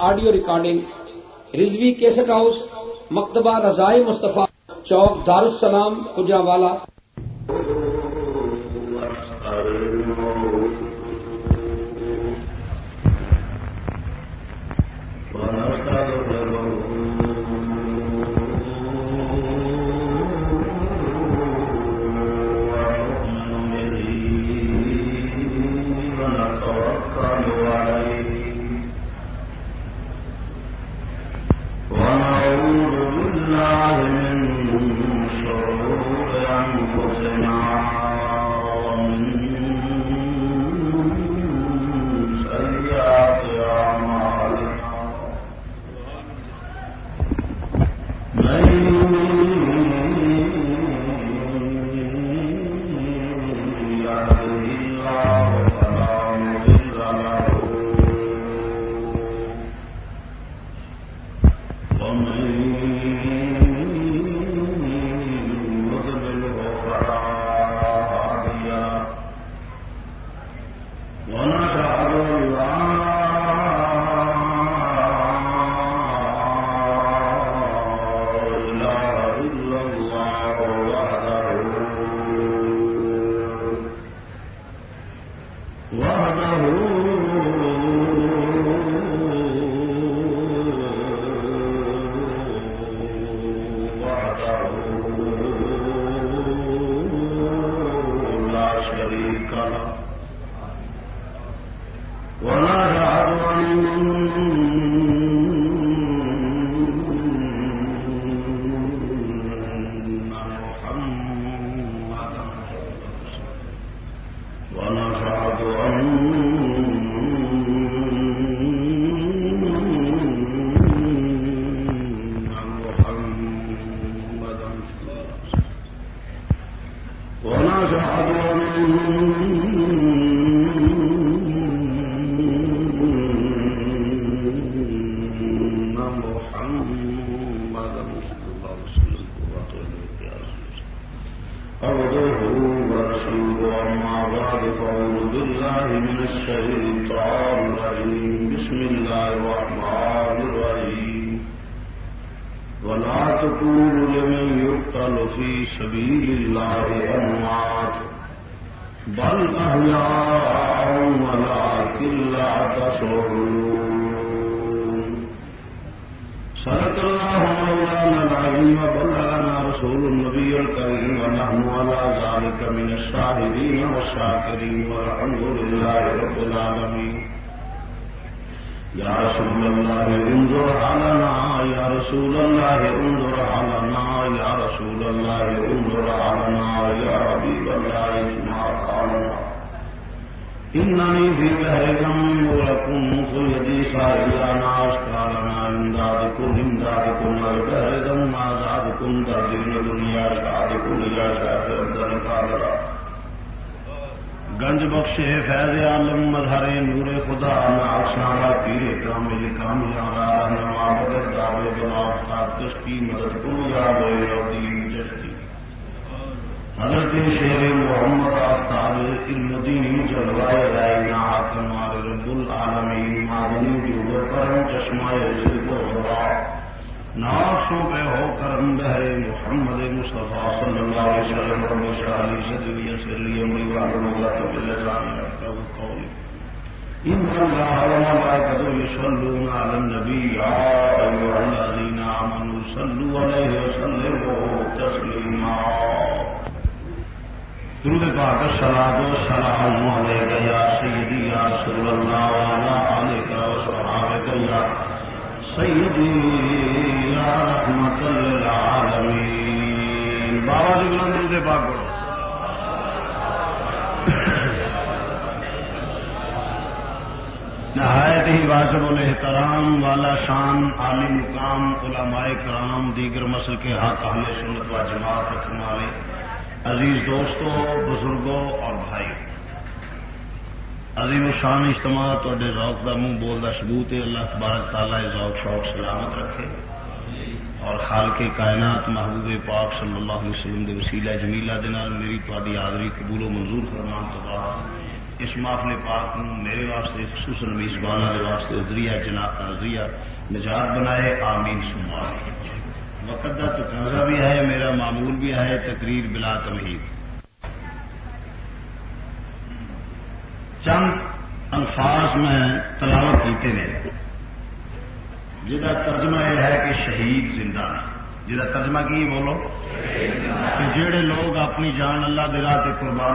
Audio recording Rizvi cassette house مکتبہ رضائے مصطفیٰ چوک دارالسلام کجا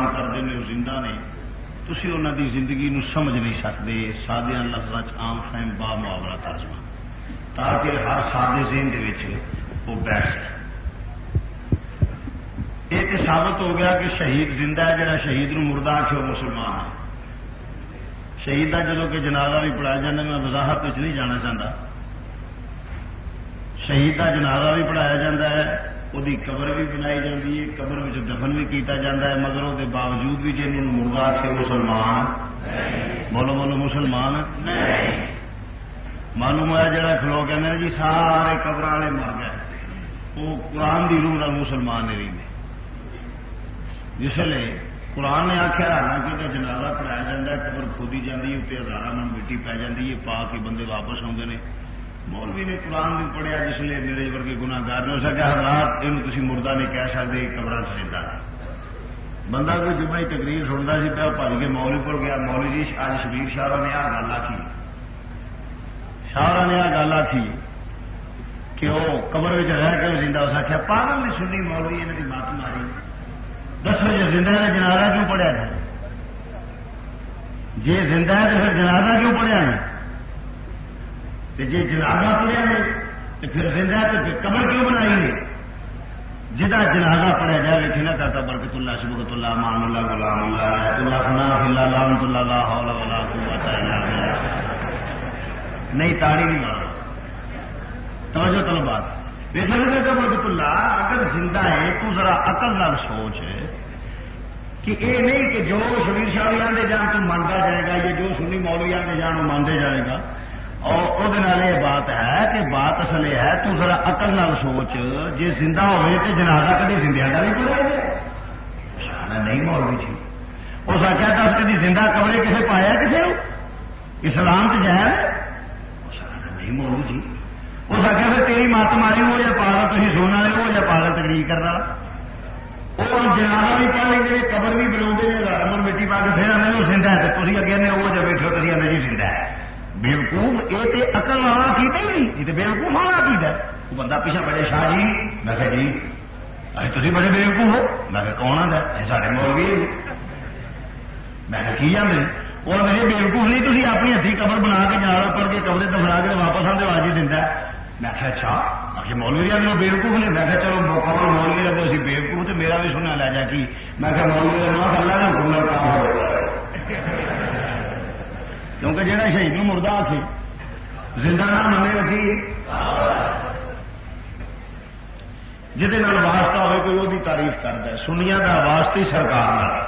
راہ قربان کرتے زندہ نے تھی انہوں دی زندگی نو سمجھ نہیں سکتے سادیا لفظ عام فہم با محاورہ ترجمہ تاکہ ہر سادے ذہن دے وہ بیٹھ سکے۔ یہ تو ثابت ہو گیا کہ شہید زندہ ہے جہاں شہید نو مردہ آخو مسلمان ہے۔ شہید کا جدو کہ جنازہ بھی پڑھایا جاتا میں وضاحت نہیں جانا چاہتا شہید کا جنازہ بھی پڑھایا جاتا ہے وہ قبر بھی بنائی جاتی ہے قبر میں دفن بھی کیتا جاتا ہے مگر وہ باوجود بھی جی مردہ آخے مسلمان بولو بولو مسلمان معلوم ہوا جڑا کھلو کہ جی سارے قبر والے مر گئے وہ قرآن کی روح مسلمان نہیں رہے جس لیے قرآن نے آخیا حالانکہ جنازہ پڑھایا جاتا ہے قبر کھودی جاتی ہے اتنے ہزار من مٹی پی جاتی ہے پا کے بندے واپس آتے ہیں مولوی نے قرآن بھی پڑھیا جس لیے میرے ورگے گناگار نے سکا حضرات یہ تھی مردہ نہیں کہہ سکتے قبر چیزا بندہ کوئی جمعہ تقریر سنتا سی پہ پل کے مولوی کو گیا، مولوی جی اج شبیر شاہ نے آ گل آخی شاہ نے آ گل آخی کہ وہ قبر رہ کے زندہ اس آخیا پاگل نے سنی مولوی یہاں کی مات ماری۔ دسو جی زندہ نے جنازہ کیوں پڑھیا تھا جی زندہ ہے تو پھر جنازہ کیوں پڑھیا ہے؟ جی جنازہ پڑھیا ہے تو پھر زندہ ہے تو پھر قبر کیوں بنائی ہے؟ جہاں جنازہ پڑھیا جائے لکھے نہ کرتا برکت اللہ شبکت اللہ، مان اللہ، غلام اللہ اللہ، فنا، فلا لامت اللہ لا حول ولا قوت الا بالله نہیں، تاڑی نہیں مارا توجہ تلو بات۔ دیکھا برکت اللہ اگر زندہ ہے تو ذرا عقل نال سوچ ہے کہ یہ نہیں کہ جو شبیر شاہ آدھے جان تو مانتا جائے گا، یا جو سنی مولوی آدھے جان وہ مانتے جائے گا۔ اور وہ یہ بات ہے کہ بات اصل یہ ہے، تو ذرا اقل نال سوچ۔ جی زندہ ہوئے تو جنازہ کدی زندہ کا نہیں پڑے نہیں مولوی جی۔ اس آخیا، دس کدی زندہ کمرے کسے پایا کسے اسلام تو جائے نہیں مولوی جی۔ اس آخیا، پھر تیری مت ماری ہو یا پاگل تھی سونا ہو یا پاگل تقریر کرنا وہ جنازہ بھی پڑھ لیں گے قبر بھی بنا رمن مٹی پا کے پھر آنے وہ زندہ ہے تو تھی اگے وہ جب بیٹھو تھی آنے جی زندہ ہے۔ بےوقوف یہ تو اقل والا کیتا ہی نہیں، یہ تو بےوقوف والا کیتا وہ بندہ پیچھا جی، بڑے شاہ جی میں کہ جی ابھی تھی بڑے بےوقوف ہو۔ میں کہ کون آتا ہے سارے مولوی۔ میں کہ کی جانے اور میرے بےوقوف نہیں تھی اپنی ہاتھی قبر بنا کے جانا پڑ کے کمرے دفنا کے واپس آتے آج ہی دتا میں کہ اچھا آخر مولوی آدمی بےوقوف نے میں کہ چلو قبر مولوی لگے اسی بےوقوف تو میرا بھی سنیا لے جا کی۔ میں کہ مولوی اللہ کا گھومنا کام ہو کیونکہ جہاں شہید مردہ آ زندہ نہ منے رکھی جہد واسطہ ہوئے کوئی وہ تعریف کرتا ہے۔ سنیا کا واسطہ ہی سرکار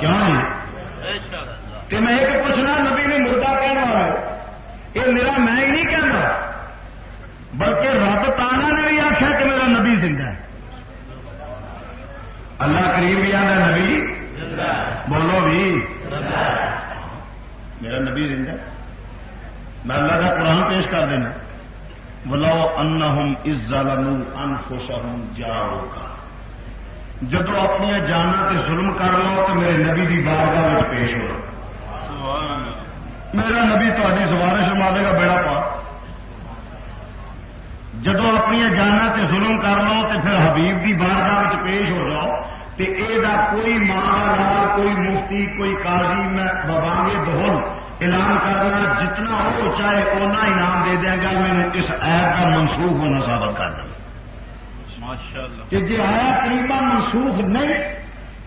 کیوں؟ نہیں میں ایک پوچھنا، نبی نے مردہ کہنا والا یہ میرا میں ہی نہیں کہنا۔ بلکہ رب تانا نے بھی آخیا کہ میرا نبی زندہ ہے۔ اللہ کریم بھی آنا نبی؟ بولو بھی۔ میرا نبی زندہ میں اللہ کا قرآن پیش کر دینا۔ بلاؤ ان اس ظالم ان خوش جاؤ کا جب اپنی جانا تے ظلم کر لو تو میرے نبی کی بارگاہ میں پیش ہو۔ میرا نبی تاری سوارش مالے کا بیڑا پا۔ جب اپنی جانا تے ظلم کر لو تو پھر حبیب کی بارگاہ میں پیش ہو جاؤ۔ کوئی ماں کوئی مفتی کوئی قاضی میں ببانگے دہن اعلان کرنا جتنا ہو چاہے اونا انعام دے دیا گا میں اس ایپ کا منسوخ ہونا ثابت کر دوں کہ جی آیا قریبا منسوخ نہیں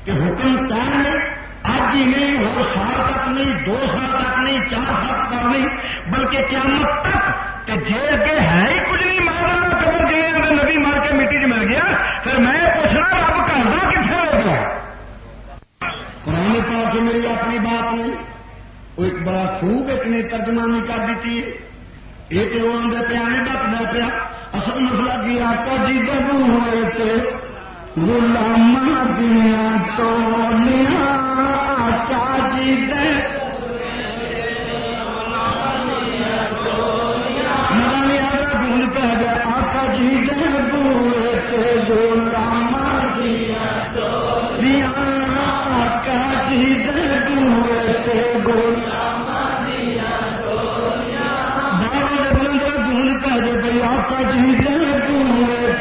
کہ حکم کیا نہیں آج ہی نہیں ہو سال تک نہیں دو سال تک نہیں چار سال تک نہیں بلکہ قیامت تک کہ جی اگے ہے ہی کچھ نہیں مارا قبر گئے نبی مار کے مٹی چ مل گیا پھر میں پوچھنا رب گیا قرآن پاک کے میری اپنی بات نہیں وہ ایک بڑا خوب ایک نے ترجمانی کر دیتی ہے۔ یہ تو آدھے پیا نہیں بچتا پیا اصل مسئلہ کی آتا جی ببو ہوئے تھے غلام دنیا تو نیا آتا جی دے۔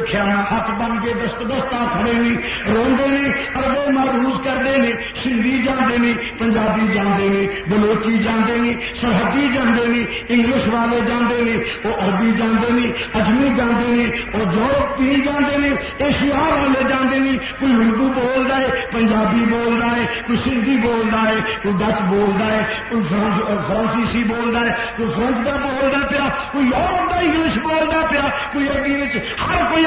ویخیا ہاتھ بن کے دست دستا کھڑے نے روڈے نے اربے محروز کرتے ہیں سندھی جانے نے پنجابی جانے نے بلوچی جانے نے سرحدی جانے نے انگلش والے جانے نے وہ عربی جانے نے اجمی جانے نے وہ یورپ جانے نے ایشیا والے جانے نے کوئی اردو بول رہا ہے پنجابی بول رہا ہے کوئی سندھی بول رہا ہے کوئی ڈچ بول رہا ہے کوئی فرانسیسی بول رہا ہے کوئی فرنچ کا بول رہا پیا کوئی یورپ کا انگلش بول رہا پیا کوئی اگلی ہر کوئی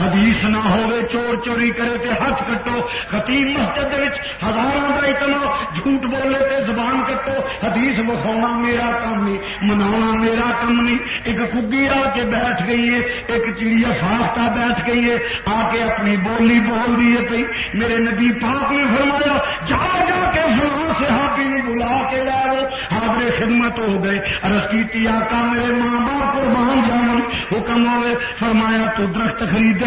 حدیث نہ ہو چور چوری کرے تے ہاتھ کٹو، خطیب مسجد ہزاروں کا اتنا جھوٹ بولے تے زبان کٹو، حدیث وکھاونا میرا کام نہیں منا میرا کام نہیں، ایک کگی آ کے بیٹھ گئی ہے، ایک چڑیا فاستا بیٹھ گئی ہے، آ کے اپنی بولی بول رہی ہے پی میرے نبی پاک نے فرمایا، جا جا کے فلاں ہاتھی نے بلا کے لے لو حاضر خدمت ہو گئے ارس کی آقا میرے ماں باپ قربان جان حکم ہوئے، فرمایا تو درخت خرید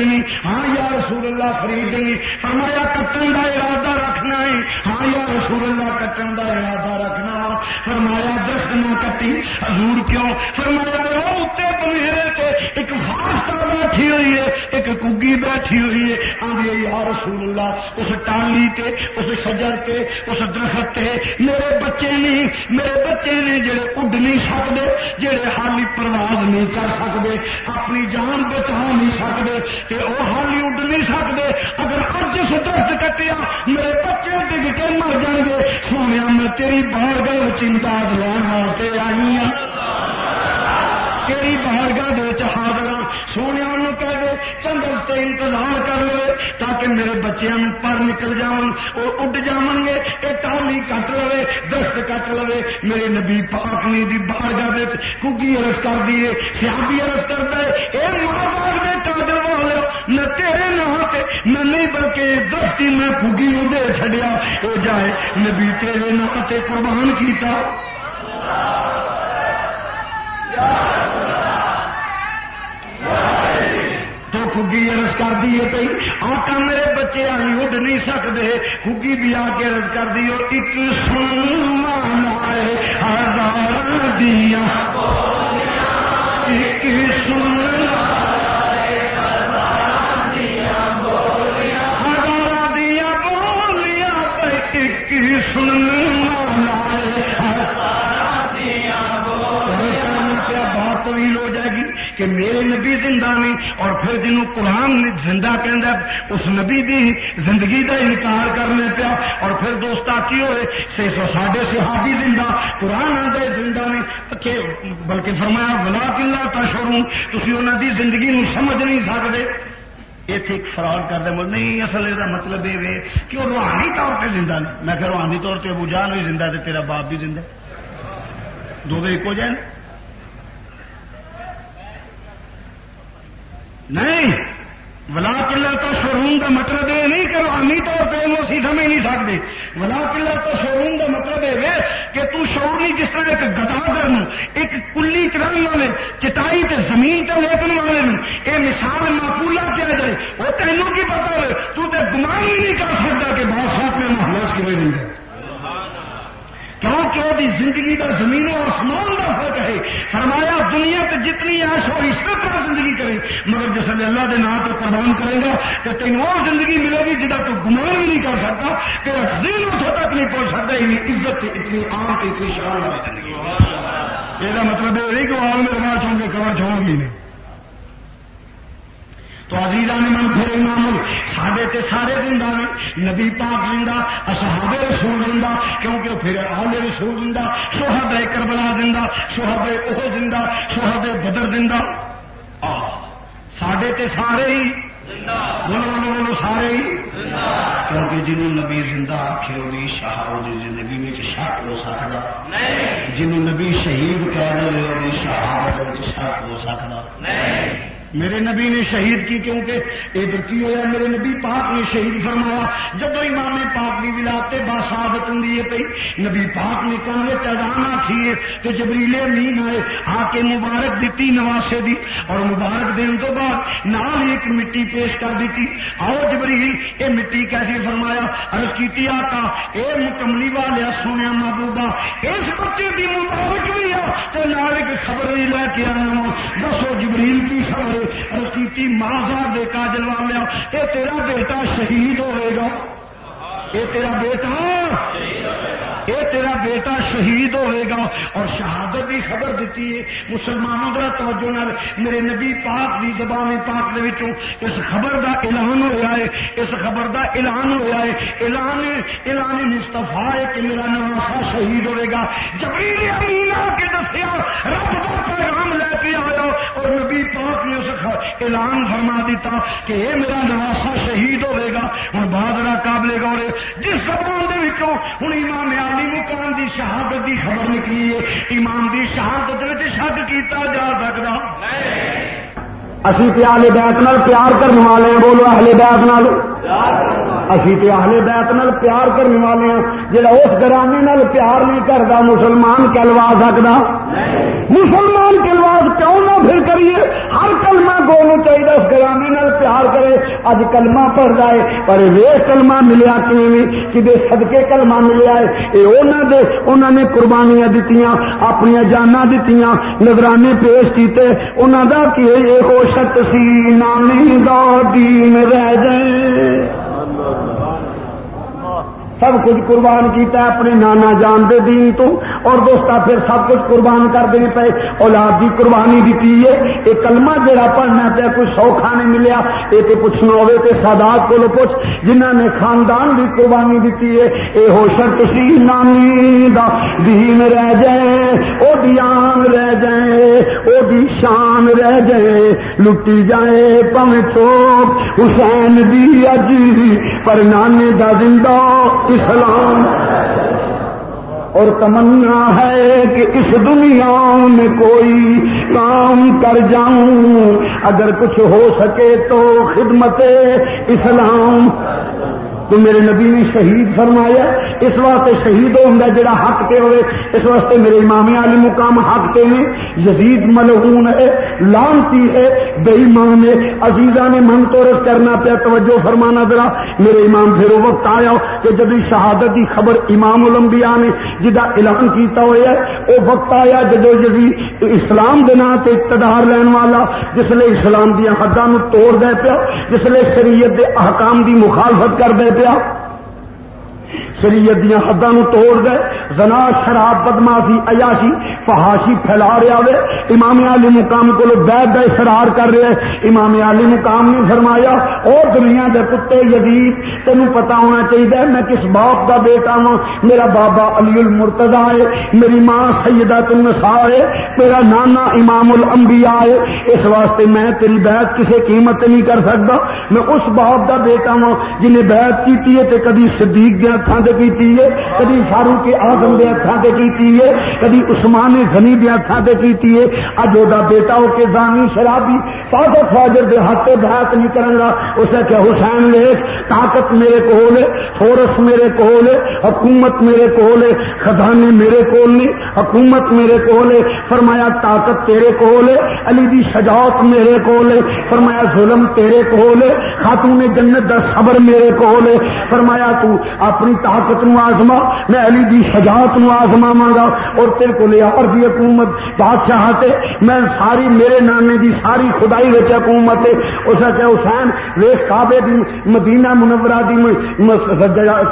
ہاں یا رسول اللہ فرید نہیں. کٹن کا ارادہ رکھنا ہے. ہاں یا رسول اللہ کٹن کا ارادہ رکھنا فرمایا دس نو کٹی۔ حضور کیوں؟ فرمایا اتنے سے ایک واسطہ بیٹھی ہوئی ہے، ایک کگی بیٹھی ہوئی ہے۔ آدھی یا رسول اللہ، اس ٹالی تے، اس شجر تے، اس درخت تے۔ میرے بچے نہیں، میرے بچے نے جڑے اڈ نہیں سکتے جڑے حالی پرواز نہیں کر سکتے اپنی جان بچا نہیں سکتے کہ وہ حالی اڈ نہیں سکتے اگر اج اس درخت کٹیا، میرے بچے ڈگ کے مر جان گے۔ سونے، میں تیری بار گئے چنتا دلانا واسطے آئی ہاں تیری بارگاہ حاضر ہاں سونے کہہ دے چند ہفتے انتظار کر لے تاکہ میرے بچیاں پر نکل جان وہ اڈ جان گے یہ ٹالی کٹ لو دست کٹ لو میرے نبی پاکنی دی بارگاہ کیونکہ عرض کر دیے سیابی عرض کرتا ہے، اے ماں باپ نے ٹاڈر والے نہ تیرے نہ نہیں بلکہ دستی میں کگی دے چڑیا وہ جائے، نبی تیرے نہ قربان کیتا۔ تو خگی عرض کر دی ہے پی آقا میرے بچے آئی اڈ نہیں سکتے خگی بھی آ کے عرض کر دی ایک سن مانا ہزار دیا۔ ایک سن کہ میرے نبی زندہ نے اور پھر جنہوں قرآن زندہ کہہ اس نبی دی زندگی کا انکار کرنے پیا اور پھر دوست کی ہوئے سے سو ساڈے صحابی زندہ، قرآن آدھے زندہ نے بلکہ فرمایا بلا کلا تا شروع تھی انہوں دی زندگی نو سمجھ نہیں سکتے اتنے ایک فراڈ کر دے نہیں، اصل یہ مطلب یہ کہ وہ روحانی طور پہ زندہ نہیں۔ میں کہ روحانی طور پہ ابو جان بھی زندہ تیرا باپ بھی زندہ دو ایک ہو جائیں نہیں۔ ولا کلا تو شوروم کا مطلب یہ نہیں کہ روحانی طور پہ وہ اسی سمجھ نہیں سکتے۔ ولا کلا تو شوروم کا مطلب یہ کہ تو شور نہیں، جس طرح ایک گداگر ایک کلی چرن والے، چٹائی تے زمین تے لیکن والے یہ مثال معقولہ کیا جائے، وہ تینوں کی پتا ہے تو تے گمان ہی نہیں کر سکتا کہ بہت ساتھ میں محلہ کیونکہ وہ زندگی کا زمین اور آسمان کا فرق ہے؟ فرمایا دنیا سے جتنی آش ہو اس طرح زندگی کرے مگر جس اللہ کے نام کو قربان کرے گا کہ تین اور زندگی ملے گی جہاں تو گمان بھی نہیں کر سکتا تیرا دل اتوں تک نہیں پہنچ سکتا اتنی عزت اتنی عام اتنی شان والی زندگی۔ یہ مطلب یہ نہیں کہ آل میں چھوڑ کے کور چھوڑ گی نہیں۔ تو عزیزہ نے من پھر امام ساڈے تے سارے زندہ نے. نبی پاک زندہ، اصحاب رسول زندہ، کیونکہ پھر آل رسول زندہ سوہد کربلا زندہ سوہد اوہ زندہ سوہد بدر زندہ. ساڈے تے سارے ہی. بولو بولو بولو، سارے ہی. کیونکہ جنہوں نبی زندہ آخے وہ شاہ وہ زندگی میں شک ہو سکتا جنہوں نبی شہید کہہ رہے وہ شہادت شک ہو سکتا میرے نبی نے شہید کی کیونکہ ادھر کی ہوا میرے نبی پاک نے شہید فرمایا، جب امام پاک کی ولاتے باسابت ہوں پی نبی پاک نے کمرے چانا تھی تو جبریل امین آئے آ کے مبارک دیتی نواسے دی، اور مبارک دن تو بعد نال ایک مٹی پیش کر دیتی آؤ جبریل یہ مٹی کیسی فرمایا؟ ارد کی آتا اے مکملی والے سونے محبوبہ، اس بچے کی مبارک بھی آ تو نال ایک خبر بھی لے کے آیا دسو جبریل کی خبر رسیتی ماں کا بیٹا جلوا لیا یہ تیرا بیٹا شہید ہوئے گا یہ تیرا بیٹا یہ تیرا بیٹا شہید ہوئے گا۔ اور شہادت کی خبر دیتی ہے، مسلمانوں ذرا توجہ نال میرے نبی پاک دی زبان پاک دے وچوں اس خبر دا اعلان ہوا ہے، اس خبر دا اعلان ہوا ہے۔ اعلان اعلان مستفا ہے کہ میرا نواسا شہید ہوئے گا۔ جبریل امین آ کے دسیا، رب کا پیغام لے کے آیا اور نبی پاک نے اس اعلان فرما دیتا کہ یہ میرا نواسا شہید ہوئے گا۔ ہوں بہادرا قابل گور جس زبان دے وچوں ہوں امام علی مقام دی شہادت دی خبر نکلی ہے امام دی شہادت شک کیتا جا سکتا اسی تے اہل بیت نال پیار کرنے والے ہیں بولو اہل بیت نال۔ اسی تے اہل بیت نال پیار کرنے والے ہیں جڑا اس گرانے نال پیار نہیں کرتا مسلمان کہلوا سکتا مسلمان کلواس کیوں نہ پھر کریے؟ ہر کلمہ گولو چاہیے، اس گرامی نال پیار کرے۔ اج کلمہ پڑھ جائے، پر وے کلمہ ملیا کہ سدکے کلمہ ملیا ہے یہ انہوں نے انہوں نے قربانیاں دیتی اپنی جانا دیتی نگرانے پیش کیتے۔ انہوں کا کہ یہ ہو شک سی نانی دا دین رہ جائے۔ سب کچھ قربان کیتا ہے اپنے نانا جان دے دین تو۔ اور دوستا پھر سب کچھ قربان کر دیں پے۔ اولاد کی قربانی دیتی ہے۔ یہ کلمہ جڑا پڑھنا پیا کوئی سوکھا نہیں ملیا۔ یہ تو پوچھنا ہوے تے سادات کو پوچھ۔ جنہ نے خاندان بھی قربانی دیتی ہے، اے ہو شرط سی نانی دا۔ دین رہ جائے، او دیان رہ جائے، او دی شان رہ جائے۔ لٹی جائے پویں چوک، حسین دی اج پر نانے دا زندہ اسلام اور تمنا ہے کہ اس دنیا میں کوئی کام کر جاؤں۔ اگر کچھ ہو سکے تو خدمت اسلام۔ تو میرے نبی نے شہید فرمایا، اس واسطے شہید ہوتا جڑا حق تے ہوئے، اس واسطے میرے امام علی مقام حق تے نے یزید ملعون ہے لانتی ہے بے ایمان ہے عزیزہ نے من تو رس کرنا پیا، توجہ فرمانا ذرا۔ میرے امام پھر وہ وقت آیا کہ جب شہادت کی خبر امام الانبیاء نے جدا اعلان کیتا ہوا ہے وہ وقت آیا جدو جدید اسلام دے نام تے اقتدار لین والا، جس اسلام دیا حداں توڑ دے پیا، جس شریعت دے احکام دی مخالفت کر دے پیا شریعت دیا حداں توڑ دے، زنا، شراب بدماشی عیاشی، فحاشی پھیلا رہا ہے امام علی مقام کو بیت کا اصرار کر رہے۔ امام علی مقام نے فرمایا اور دنیا کے کتے یزید تین پتا ہونا چاہیے میں کس باپ کا بیٹا ہوں میرا بابا علی المرتضا ہے، میری ماں سیدہ النساء ہے، میرا نانا امام الانبیاء ہے۔ اس واسطے میں تیری بیعت کسی قیمت نہیں کر سکتا میں اس باپ کا بیٹا ہوں جنہیں بیعت کی ہے کدی صدیق دیا اکھان سے کی ہے، کدی فاروق آزم دیا اکھان سے کی ہے، کدی عثمان غنی دیا اکھان سے کی ہے۔ اج وہ بیٹا ہو کے زانی شرابی طاقت فاجر دے ہاتھ بحث نہیں کروں گا۔ اسے کہ حسین لیک طاقت میرے کو لے فورس میرے کو لے حکومت میرے کو لے خزانے میرے کو نہیں، حکومت میرے کو لے فرمایا، طاقت تیرے کو لے علی دی شجاعت میرے کو لے فرمایا، ظلم تیرے کو لے خاتون جنت دا صبر میرے کو لے فرمایا، تو اپنی طاقت نو آزما، میں علی دی شجاعت نو آزما گا اور تیرے کو لے اور دی حکومت، بادشاہ میں ساری میرے نانے دی ساری خدائی وچ حکومت ہے اس کہ حسین ویس کعبے دی، مدینہ منورہ دی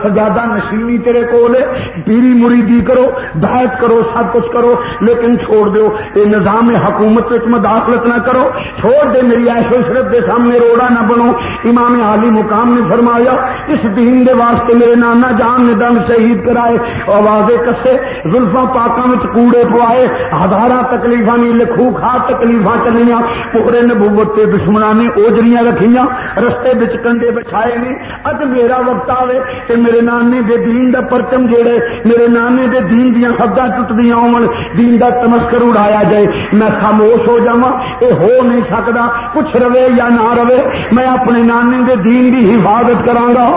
سجادہ نشینی تیرے کو لے پیری مریدی کرو بیعت کرو، سب کچھ کرو، لیکن چھوڑ دو یہ نظام حکومت وچ مداخلت نہ کرو۔ چھوڑ دے میری ایشو شرف دے سامنے روڑا نہ بنو۔ امام عالی مقام نے فرمایا، اس دین دے واسطے میرے نانا جان نے دم شہید کرائے، آواز کسے زلفا پاکوں میں کوڑے پوائے ہزار تکلیف نہیں لکھو کھا تکلیف چلیاں پورے نبوت کے دشمنا نے اوجریاں رکھیاں، رستے بچ کنڈے بچھائے نے، اج میرا وقت آئے کہ میرے نانے دے دین دا پرچم جیڑے میرے نانے دے دین دیا حداں ٹوٹدیاں ہون دین دا تمسکر اڑایا جائے۔ میں خاموش ہو جاواں، اے ہو نہیں سکدا، کچھ روے یا نہ روے، میں اپنے نانے دے دین دی حفاظت کراں گا۔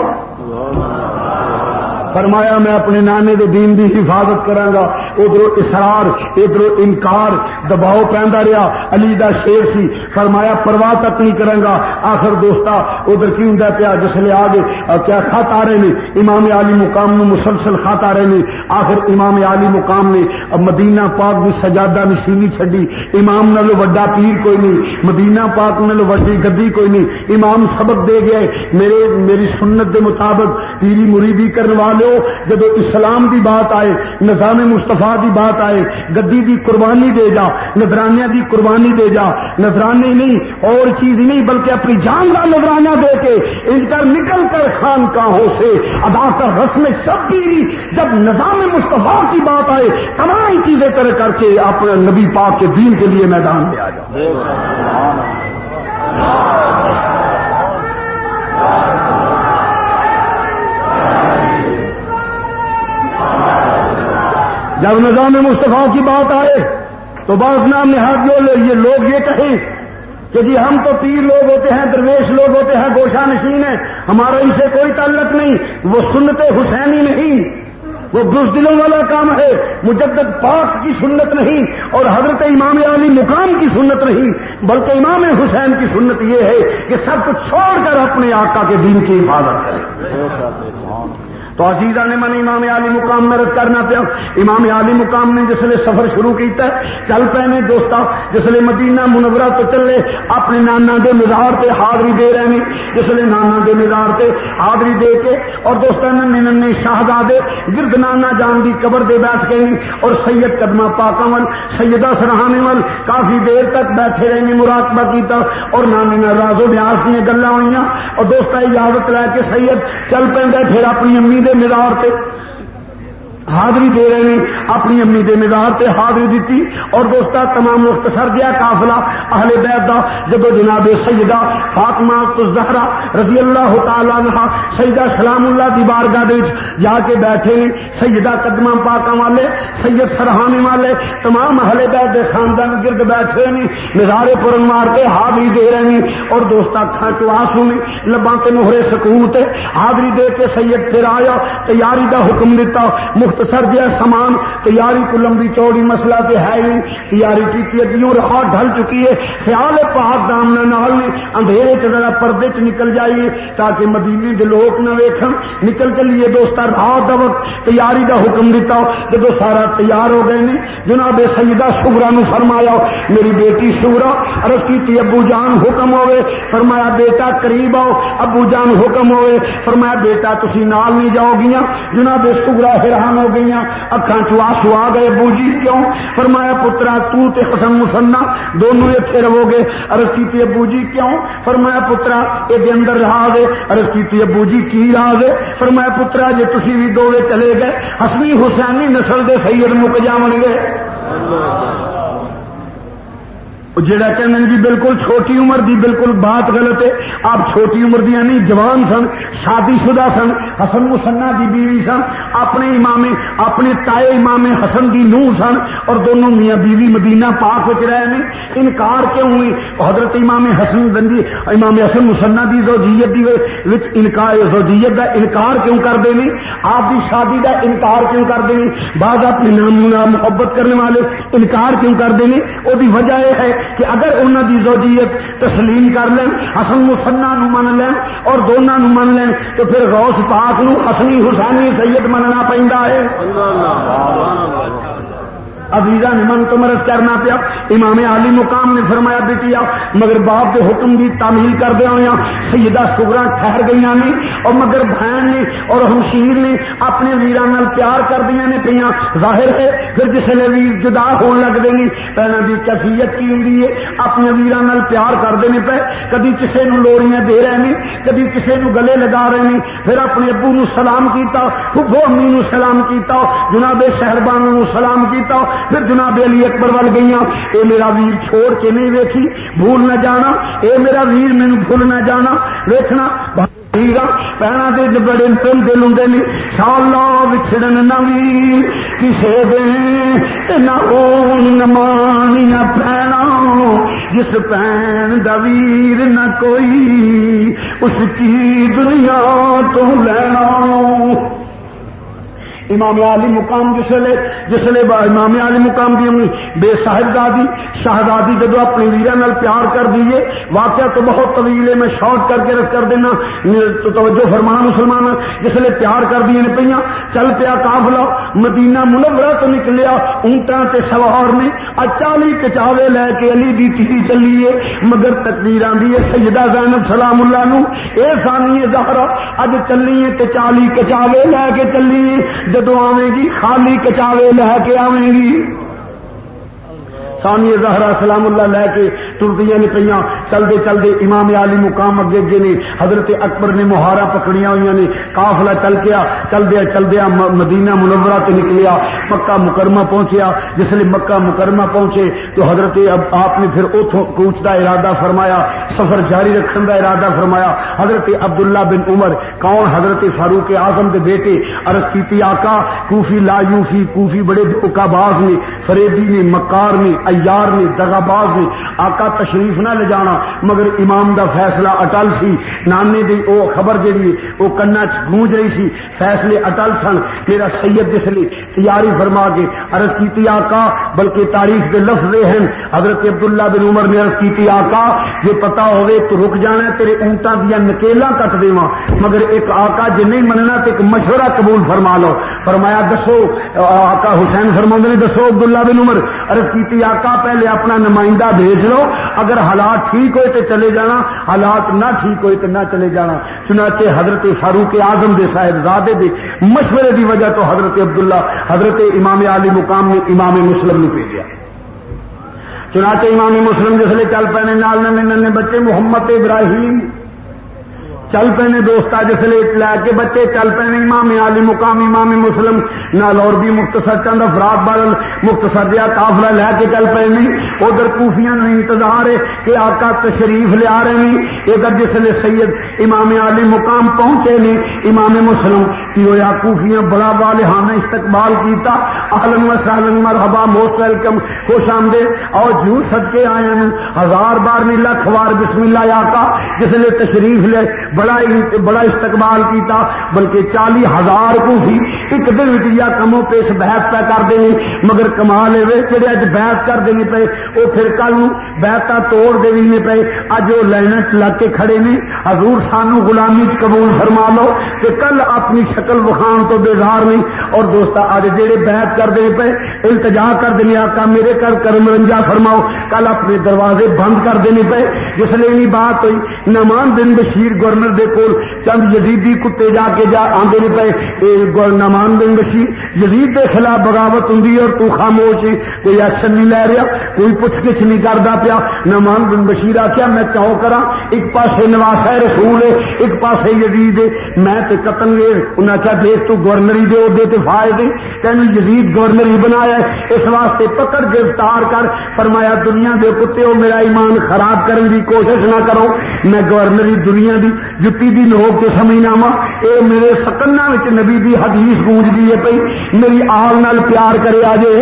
فرمایا میں اپنے نانے دے دین دی حفاظت گا ادھر اسرار ادھر انکار، دباؤ پہنتا رہا، علی دا شیر سی، فرمایا پرواہ تک نہیں کرے گا، آخر دوستا ادھر کی ہوں پیا، جس لیے آگے کیا خط آ رہے ہیں امام علی مقام میں مسلسل خط آ رہے ہیں آخر امام علی مقام نے، مدینہ پاک بھی سجادہ نشینی چڈی امام نالو وڈا پیر کوئی نہیں، مدینہ پاک نالو وڈی گدی کوئی نہیں، امام سبق دے گئے میرے، میری سنت دے مطابق پیری مریدی کرنے والے جب اسلام دی بات آئے، نظام مصطفیٰ دی بات آئے، گدی دی قربانی دے جا نظرانیہ دی قربانی دے جا۔ نظرانے نہیں، اور چیز نہیں، بلکہ اپنی جان کا نظرانہ دے کے ان کر نکل کر خان کاہوں سے ادا کر رسم سب پیری جب نظام مستفا کی بات آئے، تمام چیزیں کر کر کے اپنے نبی پاک کے دین کے لیے میدان میں آ جاؤ۔ جب نظام مصطفیٰ کی بات آئے تو بعض نام نہاد جو یہ لوگ یہ کہیں کہ جی ہم تو پیر لوگ ہوتے ہیں، درویش لوگ ہوتے ہیں گوشا نشین ہیں، ہمارا ان سے کوئی تعلق نہیں، وہ سنت حسینی نہیں، وہ بزدلوں والا کام ہے، مجدد پاک کی سنت نہیں، اور حضرت امام علی مقام کی سنت نہیں، بلکہ امام حسین کی سنت یہ ہے کہ سب کچھ چھوڑ کر اپنے آقا کے دین کی حفاظت کرے۔ تو عزیزہ نے من امام علی مقام میں رد کرنا پیا۔ امام علی مقام نے جس سفر شروع کیتا ہے، چل پے نے دوست جس مدینہ منورہ تو چلے، اپنے نانا دے مزار تے حاضری دے رہے ہیں۔ جس نانا دے مزار تے حاضری دے کے اور دوستوں نے ننے شاہزادے گرد نانا جان دی قبر دے بیٹھ گئے اور سید قدمہ پاکا ول سیدہ سرحانے ول کافی دیر تک بیٹھے رہے مراقبہ کیتا اور نانے نے رازو بیاس دیا گلا ہوئی اور دوست اجازت لے کے سید چل پہ پھر اپنی امی دے مزار تے حاضری دے رہے ہیں۔ اپنی امی دے مزار تے حاضری دیتی۔ اور دوستا تمام مختصر دیا کافلا اہل بیت دا جب جناب سیدہ فاطمہ زہرا رضی اللہ تعالی عنہ سیدہ سلام اللہ دی بارگاہ دے جا کے بیٹھے ہیں۔ سیدہ قدمہ پاکاں والے، سید سرحانے والے، تمام اہل بیت دے خاندان گرد بیٹھے ہیں۔ نظارے پرن مار کے حاضری دے رہے ہیں۔ اور دوستا کھا تو آنسو نے، لباں تے مہرے سکوت حاضری دے کے سید پھر آیا، تیاری دا حکم دیتا۔ مخت مختصر دیا سامان تیاری کو لمبی چوڑی مسئلہ تو ہے ہی تیاری کی ادیوں رخا ڈھل چکی ہے۔ خیال پاک دامنا نال نے اندھیرے چ ذرا پردے چ نکل جائیے تاکہ مدینے کے لوگ نہ ویکن نکل چلیے دوست رات کا وقت تیاری کا حکم دیتا جب سارا تیار ہو گئے جناب سیدہ سگرا نو فرمایا، میری بیٹی سگرا ارد کی ابو جان حکم ہوئے۔ فرمایا، بیٹا قریب آؤ، ابو جان حکم ہوئے۔ فرمایا، بیٹا تھی نال نہیں جاؤ گیا جناب سگرا ہران گئی اکھان چو آسو آ گئے بو جی کیوں؟ فرمایا، پترا، تو تے حسن مسنا، دونوں اتنے رہو گے ارس کی ابو جی کیوں؟ فرمایا، پترا یہ اندر رہا گے ارس کی ابو جی کی رہا گے فرمایا، پترا جی تھی بھی دوے چلے گئے، حسنی حسینی نسل دے سید مک جان گے۔ جڑا کہنے جی بالکل چھوٹی عمر دی بالکل بات غلط ہے۔ آپ چھوٹی عمر دیا نہیں، جوان سن، شادی شدہ سن، حسن مسنا دی بیوی سن، اپنے امام، اپنے تائے امام حسن دی نو سن اور دونوں میاں بیوی مدینہ پاک وچ رہے ہیں۔ انکار کیوں ہوئی؟ حضرت امام حسن دندی امام حسن مسنا دی زوجیت دی وچ انکار، زوجیت دا انکار کیوں کر دے آپ دی شادی دا انکار کیوں کر دے بعد اپنے نام محبت کرنے والے انکار کیوں کر دے وہ وجہ یہ ہے کہ اگر انہوں دی زوجیت تسلیم کر لین حسن مسنا نو من لین اور دونوں نو من لین تو پھر غوث پاک نو اصلی حسینی سید مننا پہنتا ہے۔ عزیزہ نے من تو مرض کرنا پیا۔ امام علی مقام نے فرمایا بیٹیا مگر باپ کے حکم کی تعمیل کر دیا ہوا سیدہ سگرا ٹھہر گئی نے اور مگر بہن نے اور ہمشیر نے اپنے ویران پیار کر دیا نے پہ ظاہر ہے، پھر جسے ویر جدا ہون لگتے ہیں پہلے کی کیفیت کی ہوں اپنے ویران پیار کرتے ہیں پہ کدی کسی نو لوڑیاں دے رہے ہیں کدی کسی نو گلے لگا رہے ہیں پھر اپنے ابو نو سلام کیتا پھو امی نو سلام کیتا، جناب شہربان نو سلام کیتا پھر جناب علی اکبر وال گئی اے میرا ویر چھوڑ کے نہیں ویکھی، بھول نہ جانا، اے میرا ویر مینو بھول نہ جانا، ویکھنا۔ پہنا دے بڑے تم دل ہوں نے شالا بچھڑن نہ ویر، کسے دے نہ نہ مانی نہ پہنا، جس پین دویر نہ کوئی، اس کی دنیا تو لینا۔ امام علی مقام جسے جسے امام علی مقام دی بے صاحبزادی شہزادی جدو اپنے ویرا نال پیار کر دیے واقعہ تو بہت طویل ہے میں شارٹ کر کے رکھ کر دینا تو توجہ فرمانا مسلمان جسے پیار کر دی پہ چل پیا کافلا مدینہ منورہ تو نکلیا اونٹا تے سوار نے، اچالی کچاوے لے کے علی دی تھی چلیے، مگر تقریر آدھی ہے سیدہ زینب سلام اللہ نو، اے سانی زہرا، اج چلیے تے چالی کچاوے لے کے چلیے جدو آئے گی، خالی کچاوے لے کے آئے گی۔ سانی زہرا سلام اللہ لے کے تردیا نے پہ چلتے چلتے امام علی مقام اگے اگے نے۔ حضرت اکبر نے مہارا پکڑیاں ہوئی نے۔ کافلا چل کے چلدیا چلدیا مدینہ منورہ تے نکلیا۔ مکہ مکرمہ پہنچیا۔ جس نے مکہ مکرمہ پہنچے تو حضرت آپ نے پھر اتوں کوچ کا ارادہ فرمایا۔ سفر جاری رکھنے کا ارادہ فرمایا۔ حضرت عبداللہ بن عمر، کون؟ حضرت فاروق اعظم کے بیٹے۔ ارس کی آکا کوفی لا یوفی، کوفی بڑے دھوکا باز نے، فریدی نے، مکار نے، ایار نے دگا باز نے۔ آقا تشریف نہ لے جانا، مگر امام دا فیصلہ اٹل سی۔ نانے دی او خبر جہی وہ کنا گونج رہی سی۔ فیصلے اٹل سن، میرا سید جس لیے تیاری فرما کے عرض کی آقا، بلکہ تاریخ کے لفظ ہیں۔ حضرت عبداللہ بن عمر نے عرض کی آقا یہ پتا ہوئے تو رک جانا تیرے اونٹا دیا نکیلا کٹ دے مگر ایک آقا جی نہیں مننا تو ایک مشورہ قبول فرما لو۔ فرمایا، دسو، آقا حسین فرما نے، دسو عبداللہ بن عمر، عرض کی آقا، پہلے اپنا نمائندہ بھیج لو۔ اگر حالات ٹھیک ہوئے تو چلے جانا، حالات نہ ٹھیک ہوئے تو نہ چلے جانا۔ چنانچہ حضرت فاروق اعظم دے صاحب زادے دے مشورے دی وجہ تو حضرت عبداللہ، حضرت امام علی مقام نے امام مسلم نے بھیجا۔ چنانچہ امام مسلم جس لیے چل پے نال ننے بچے محمد ابراہیم۔ چل پے دوست جس لے لے کے بچے چل پے امام علی مقام، امام مسلم۔ نال اور بھی مختصر چند افراد بال مختصر دیا کافلا لے کے چل پے نہیں ادھر کوفیاں نہیں انتظار ہے کہ آقا تشریف لیا رہے ہیں۔ ادھر جس لے سید امام علی مقام پہنچے نے، امام مسلم کی ہوا کوفیاں بڑا والہانہ استقبال کیتا۔ اہلن و سہلن مرحبا، موسٹ ویلکم، خوش آمدید۔ اور جو سد کے آئے ہیں، ہزار بار نہیں لکھ بار بسم اللہ آقا۔ جس لے تشریف لے، بڑا بڑا استقبال کیتا، بلکہ چالی ہزار کوفی ایک دن یا کموں پیش بحث پہ کر دیں مگر کمال ہے جہے اج بحث کر دیں پے وہ پھر کل توڑ دے بھی پے۔ اج وہ لائن لگ کے کھڑے نے۔ حضور سانو غلامی قبول فرما لو کہ کل اپنی شکل بخان تو بےزار نہیں اور دوست اج جہے بیت کر دے پے، التجا کر دیں آقا، میرے گھر کرم رنجا فرماؤ۔ کل اپنے دروازے بند کر دینے پے۔ جس لیے بات ہوئی نمان بن بشیر گورنر دے کول چند یزیدی کتے جا کے جا آدھے پے۔ نمان بن بشیر، یزید دے خلاف بغاوت ہوں اور تو خاموش کوئی ایکشن نہیں لے رہا، کوئی پوچھ گچھ نہیں کرتا پیا۔ نمان بن بشیر آخیا میں کیوں کرا ایک پاسے نواز ہے رسول ہے، ایک پاسے یزید ہے۔ میں تے قتل گے انہیں آخیا دیکھ تو گورنری دے عہدے تے فائدے تین یزید گورنری بنایا ہے۔ اس واسطے پکڑ گرفتار کر، فرمایا، دنیا دے کتے ہو میرا ایمان خراب کرنے کی کوشش نہ کرو۔ میں گورنری دنیا دی جتی دی نوک کے سمجھنا وا اے میرے سکنا نبی دی حدیث گونج دی ہے پی میری آل نال پیار کرے آجے۔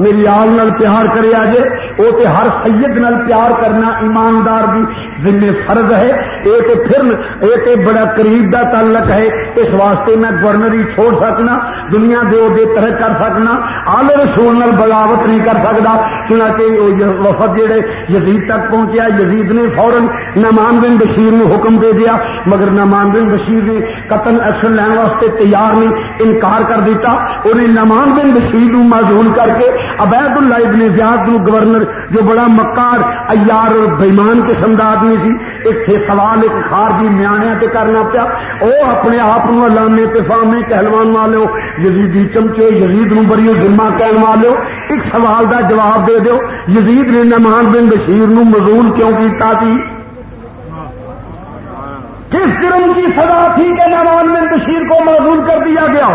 میری آل نال پیار کرے آجے وہ تے ہر سید نال پیار کرنا ایماندار بھی ذمہ فرض ہے یہ پھر یہ بڑا قریب دا تعلق ہے، اس واسطے میں گورنری چھوڑ سکنا، دنیا دے دے طرح کر سکنا آلے رسول نال بغاوت نہیں کر سکتا چنانچہ وفد جہے یزید تک پہنچیا، یزید نے فورن نمان بن بشیر نے حکم دے دیا، مگر نمان بن بشیر نے قتل ایکشن لین واسطے تیار نہیں، انکار کر دیتا، انہیں نمان بن بشیر نو معذول کر کے عبید اللہ ابن زیاد نو گورنر جو بڑا مکار، ایار اور بےمان قسم کا آدمی سی ایک تھے سوال، ایک خارجی میانیا تے کرنا پیا۔ وہ اپنے آپ لامے تفامے کہلوان والے یزیدی چمچے، یزید نو بری ذمہ کہن والے ایک سوال دا جواب دے دیو، یزید نے نمان بن بشیر نو مزول کیوں کیتا تھی کس جرم کی سزا تھی کہ نمان بن بشیر کو معذول کر دیا گیا؟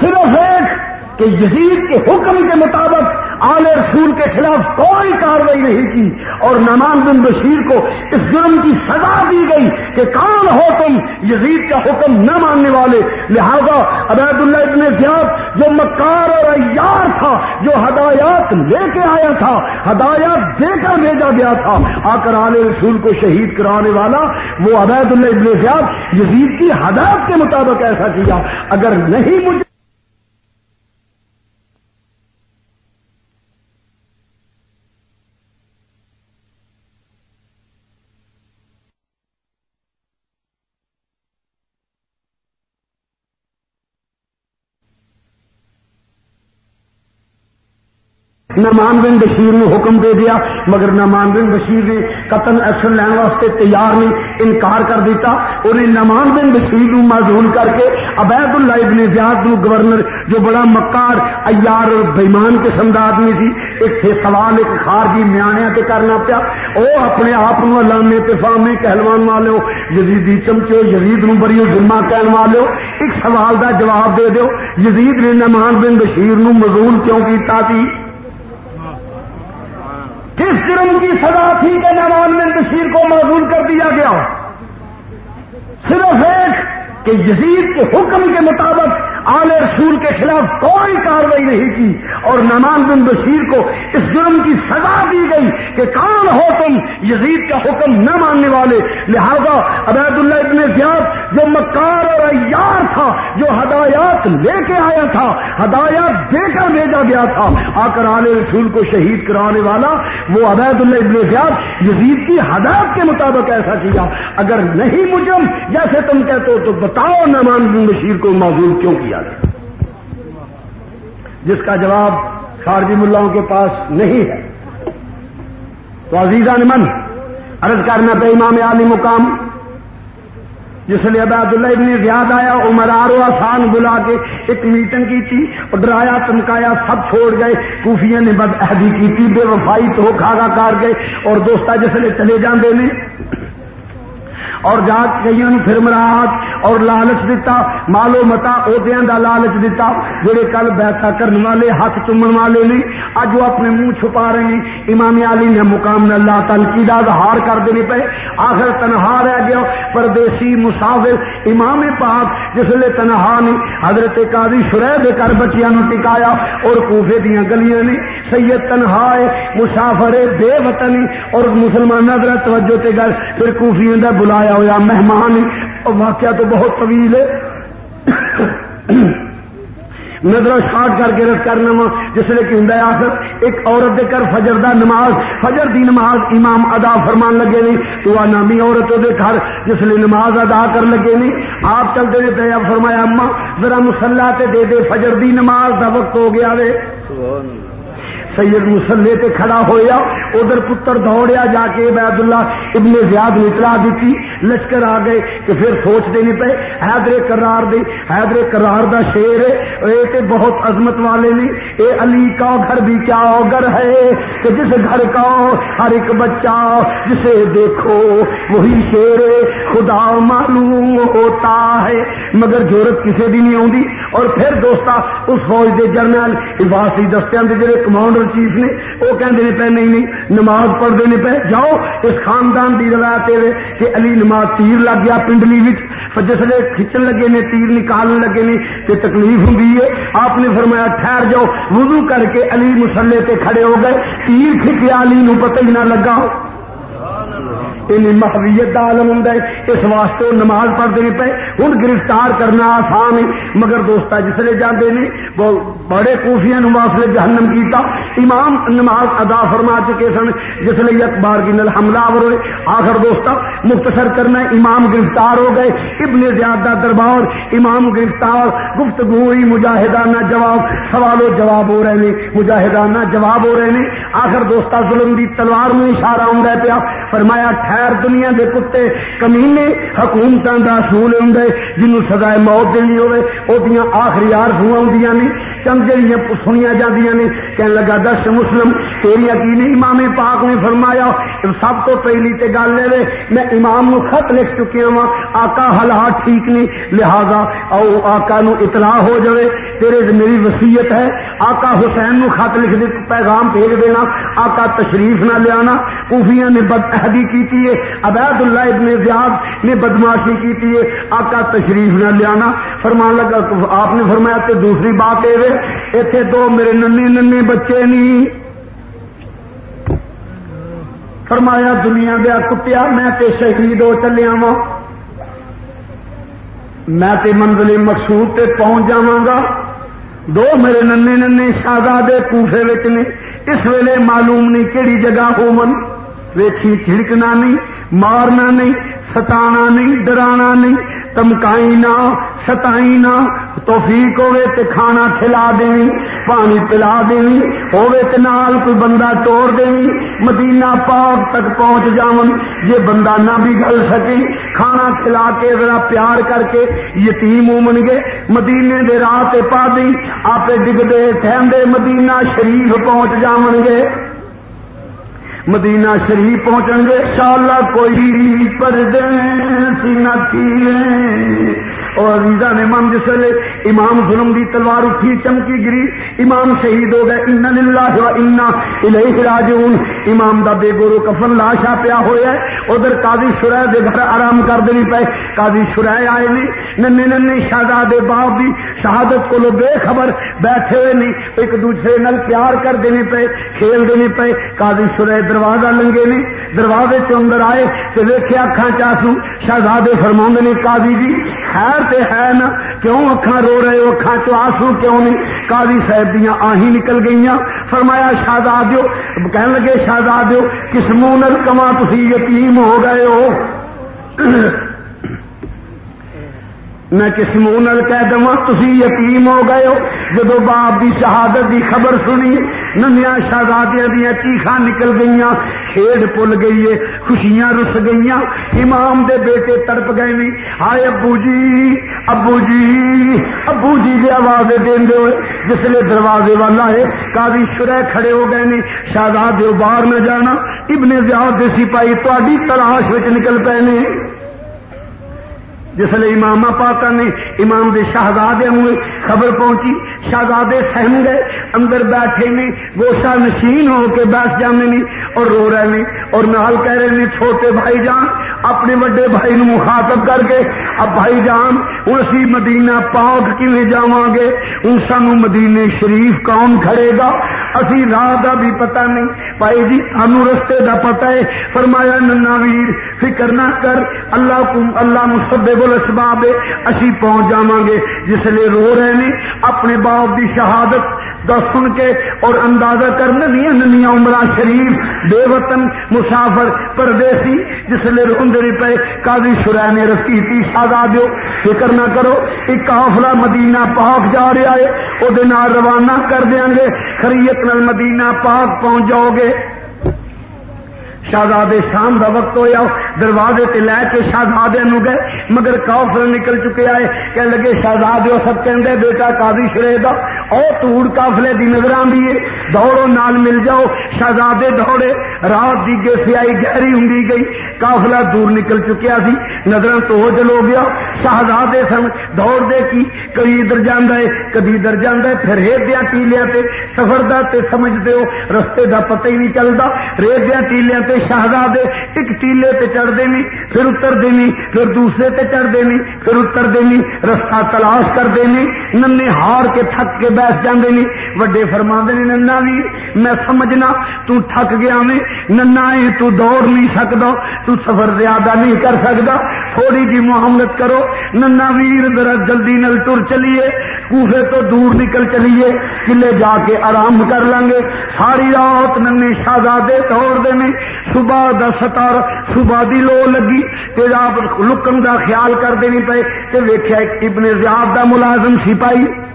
صرف ایک، کہ یزید کے حکم کے مطابق آل رسول کے خلاف کوئی کاروائی نہیں کی اور نمان بن بشیر کو اس جرم کی سزا دی گئی کہ کون ہو تم یزید کا حکم نہ ماننے والے۔ لہذا عبید اللہ ابن زیاد جو مکار اور ایار تھا، جو ہدایات لے کے آیا تھا، ہدایات دے کر بھیجا گیا تھا، آ کر آل رسول کو شہید کرانے والا، وہ عبید اللہ ابن زیاد یزید کی ہدایت کے مطابق ایسا کیا۔ اگر نہیں مجھے نمان بن بشیر نے حکم دے دیا، مگر نمان بن بشیر نے قتل ایکشن لین واسطے تیار نہیں، انکار کر دیتا۔ انہیں نمان بن بشیر نو معذول کر کے عبید اللہ ابن زیاد نو گورنر جو بڑا مکار، ایار اور بےمان قسم کا آدمی سی ایک سوال ایک خارجی میانیا تے کرنا پیا۔ وہ اپنے آپ لامے تفامے کہلوان والے یزیدی چمچے یزید نو بری ذمہ کہن والے ایک سوال دا جواب دے دیو، یزید نے نمان بن بشیر نو مزول کیوں کیتا کس جرم کی سزا تھی کہ نوان بن بشیر کو معذور کر دیا گیا، صرف ایک کہ یزید کے حکم کے مطابق آل رسول کے خلاف کوئی کاروائی نہیں کی اور نمان بن بشیر کو اس جرم کی سزا دی گئی کہ کون ہو تم یزید کا حکم نہ ماننے والے۔ لہذا عبید اللہ ابن زیاد جو مکار اور ایار تھا، جو ہدایات لے کے آیا تھا، ہدایات دے کر بھیجا گیا تھا، آ کر آل رسول کو شہید کرانے والا، وہ عبید اللہ ابن زیاد یزید کی ہدایت کے مطابق ایسا کیا۔ اگر نہیں مجرم جیسے تم کہتے ہو تو بتاؤ نمان بن بشیر کو معذور کیوں کیا جس کا جواب خارجی ملاؤں کے پاس نہیں ہے۔ تو عزیزہ من عرض کرنا پہ امام عالی مقام، جس نے عبید اللہ ابن زیاد آیا عمرار و آسان بلا کے ایک میٹنگ کی تھی، اور ڈرایا چمکایا سب چھوڑ گئے۔ کوفیاں نے بد عہدی کی تھی، بے وفائی تو کھاگا کار گئے۔ اور دوستہ جس نے چلے جاندے نے، اور جا کئی پھر مراحت اور لالچ دتا، مالو متا، عہدیاں دا لالچ دتا۔ جڑے کل بیٹھا کرنے والے، ہاتھ چومن والے نے اج وہ اپنے منہ چھپا رہے ہیں امام علی نے مقام نے اللہ تنقید ہار کر دینے پے آخر تنہا رہ گیا، پردیسی مسافر، امام پاک جس لیے تنہا نے حضرت قاضی شریب کر بچیاں نو ٹکایا اور کوفے دیا گلیاں نے سید تنہا ہے، مسافر بے وطنی۔ اور مسلمان حضرت توجہ تے گل پھر کوفیاں دا بلایا ہوا مہمان اور واقعہ تو بہت طویل ہے۔ نظر شاٹ کر کے رد کرنا وا، جس لیے کہ ہوں آخر۔ ایک عورت دے کر فجر دا نماز، فجر دی نماز امام ادا فرمان لگے نہیں تو آ نامی عورت دے گھر جس لیے نماز ادا کر لگے نہیں آپ چلتے رہے پہ فرمایا اما ذرا مسلح تے دے دے، فجر دی نماز دا وقت ہو گیا وے۔ سید مسلے تے کھڑا ہویا، ادھر پتر دوڑیا جا کے عبید اللہ ابن زیاد نے اطلاع دیتی، لشکر آ گئے کہ پھر سوچتے نہیں پے حیدر کرار دے، حیدر کرار دا شیر اے تے بہت عظمت والے نے، اے علی کا گھر بھی کیا گھر ہے، کہ جس گھر کا ہر ایک بچہ جسے دیکھو، وہی شیر خدا معلوم ہوتا ہے، مگر ضرورت کسی بھی نہیں آتی اور پھر دوستا اس فوج دے جرنل عباسی دستیاں دے جڑے کمانڈر چیف نے وہ کہتے پہ نہیں نہیں، نماز پڑھتے ہیں پہ جاؤ، اس خاندان کی روایت کہ علی نماز تیر لگ گیا پنڈلی جسے کھچن لگے نے، تیر نکالنے لگے نے تو تکلیف ہوں آپ نے فرمایا، ٹھہر جاؤ۔ وضو کر کے علی مسلے تے کھڑے ہو گئے۔ تیر کھچیا، علی نو پتہ ہی نہ لگا۔ محویت کا عالم ہوں اس واسطے نماز پڑھتے نہیں پے ہوں گرفتار کرنا آسان ہے، مگر دوست جسے جانے نے بڑے کوفیا واسطے جہنم کیتا۔ امام نماز ادا فرما چکے سن، جس لیے اخبار کی نل حملہ ہوئے آخر دوست مختصر کرنا امام گرفتار ہو گئے۔ ابن زیادہ دربار، امام گرفتار، گفتگو ہوئی، مجاہدانہ جواب سوال و جواب ہو رہے ہیں مجاہدانہ جواب ہو رہے ہیں آخر دوستہ ظلم دی تلوار میں اشارہ ہوں پیا، فرمایا ٹھہر دنیا دے کتے، کمینے حکومتوں کا اصول ہوں جنوں سزائے موت دینی ہوئے وہ آخری آرزو آدی نے۔ چند جہیا سنیا جاتی نے کہنے لگا، دس مسلم تیریا کی نہیں امام پاک نے فرمایا، سب تو پہلی تے گل لے میں امام نو خط لکھ چکی ہوں آقا حالات ہاں ٹھیک نہیں لہذا او آقا نو اطلاع ہو جائے تیرے میری وسیعت ہے، آقا حسین نو خط لکھ دے، پیغام بھیج دینا، آقا تشریف نہ لیا کوفیا نے بدعہدی کی عبید اللہ ابن زیاد نے بدماشی کی آقا تشریف نہ لیا فرمان لگا، آپ نے فرمایا تے دوسری بات یہ اتنے دو میرے ننے ننے بچے نہیں فرمایا دنیا دیا کتیا میں تے شہید ہو چلیا وا میں تے منزل مقصود تے پہنچ جا دو میرے ننے ننے شہزادے کوفے نے اس ویلے معلوم نہیں کہڑی جگہ ہو من ویچی چھڑکنا نہیں مارنا نہیں ستانا نہیں ڈرانا نہیں تمکائی نہ ستائی نہ توفیق ہوے تے کھانا کھلا دیں پانی پلا دیں ہوے تے نال کوئی بندہ توڑ دیں مدینہ پاک تک پہنچ جاون یہ بندہ نہ بھی گل سکے، کھانا کھلا کے ذرا پیار کر کے یتیم اومن گے، مدینے دے راہ پا دی آپ ڈگتے ٹھہرے مدینہ شریف پہنچ جاون گے۔ مدینہ شریف پہنچیں گے شالا کوئی پردے سینا تھی اور ریزا نے امام جس ویلے امام ظلم دی تلوار اٹھی، چمکی گری، امام شہید ہو گئے، ان للہ و انا الیہ راجعون۔ امام دا بے گورو کفن لاشا پیا ہویا ہے، ادھر قاضی شرح دے گھر آرام کر دینی پے۔ قاضی شرح آئے نے ننے ننے شہزادے باپ بھی شہادت کو لو بے خبر بیٹھے ہوئے نہیں، ایک دوسرے نل پیار کر دینی پے، کھیل دینی پے۔ قاضی شرح دروازہ لنگے نے، دروازے چ اندر آئے تو ویکیا اکھا چاسو شہزادے فرما نے، قاضی جی خیر تے ہے نا، کیوں اکھا رو رہے ہو اکھا چو آسو کیوں نہیں قاضی صاحب دیا آہی نکل گئی فرمایا شہزاد کہنے لگے، شہزادیو، کس منہ نل کما تھی یتیم ہو گئے ہو؟ میں کس منہ کہہ دوا تھی یتیم ہو گئے ہو؟ جدو باپ کی شہادت کی خبر سنی ننیا شہزادیاں دیا چیخا نکل گئی کھیڈ پل گئی ہے، خوشیاں رس گئی امام دے بیٹے تڑپ گئے نہیں۔ ہائے ابو جی ابو جی ابو جی کی آواز دے ہوئے، جس لیے دروازے والا ہے کافی شرح کھڑے ہو گئے نہیں۔ شہزاد باہر نہ جانا۔ ابن زیاد سپاہی تاری تلاش نکل پے نے۔ جسل امام پاک نے امام دے شہزادے ہوئے خبر پہنچی، شہزادے سہم گئے، اندر بیٹھے نے گوشہ نشین ہو کے بیٹھ جانے نے اور رو رہے نے اور نال کہہ رہے نے چھوٹے بھائی جان اپنے وڈے بھائی نو مخاطب کر کے، اب بھائی جان ہوں اسی مدینہ پاک کیون جا گے؟ ہوں سانو مدینے شریف کون کھڑے گا؟ اسی راہ کا بھی پتا نہیں۔ بھائی جی سانو رستے کا پتا ہے۔ فرمایا ننا ویر، فکر نہ کر۔ اللہ کو، اللہ مسبے بول اسباب اسی پہنچ جا گے۔ جس لیے رو رہے ہیں اپنے باپ کی شہادت دا سن کے اور اندازہ کر ننیا ننیا عمرہ شریف، بے وطن، مسافر، پردیسی، جس لیے روندے پے قاضی شرح نے رسی تھی سادا دو فکر نہ کرو، ایک کافلا مدینہ پاک جا رہا ہے وہ روانہ کر دیا گے، خریت نال مدینہ پاک پہنچ جاؤ گے۔ شہزادے شام کا وقت ہوا دروازے تے لے کے شہزادے نو گئے، مگر کافر نکل چکے آئے کہ لگے، شہزادے، سب کہندے، بیٹا قاضی شرے دا، او توڑ کافلے دی نظر آندی ہے، دوڑو نال مل جاؤ، شہزادے دوڑے، رات دی گیسی آئی گہری ہوں گئی کافلا دور نکل چکیا سی۔ نظر تو ہو جلو گیا۔ شہزادے سن دوڑ دے کی۔ کبھی ادھر جانا ہے، کبھی ادھر جانا ہے۔ پھر ریت دیا ٹیلیا تے سفر دا تے سمجھتے ہو۔ رستے دا پتہ ہی نہیں چلتا ریت دیا ٹیلیا تے شہزادے ایک ٹیلے تے چڑھ دینی پھر اتر دینی پھر دوسرے تے چڑھ دینی پھر اتر دینی رستہ تلاش کر دینی ننے ہار کے تھک کے بیٹھ جاندے نی وڈے فرما نے ننا بھی میں سمجھنا، تو تھک گیا میں ننا تو دوڑ نہیں سکتا تو سفر زیادہ نہیں کر سکتا۔ تھوڑی جی معاملت کرو۔ ننا ویر ذرا جلدی نل ٹر چلیے۔ کوفے تو دور نکل چلیے۔ کلے جا کے آرام کر لیں گے۔ ساری رات ننے شہزادے توڑ دینے صبح دا ستار، صبح دی لو لگی۔ تیرا لکن دا خیال کر دینی پے تے ویکھیا ابن زیاد دا ملازم سپاہی۔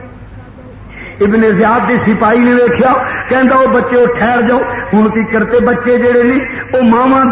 ابن زیاد دی سپاہی نے ویکیا کہ وہ بچے وہ ٹھہر جاؤ۔ ہوں کی کرتے بچے جڑے نے وہ ماوا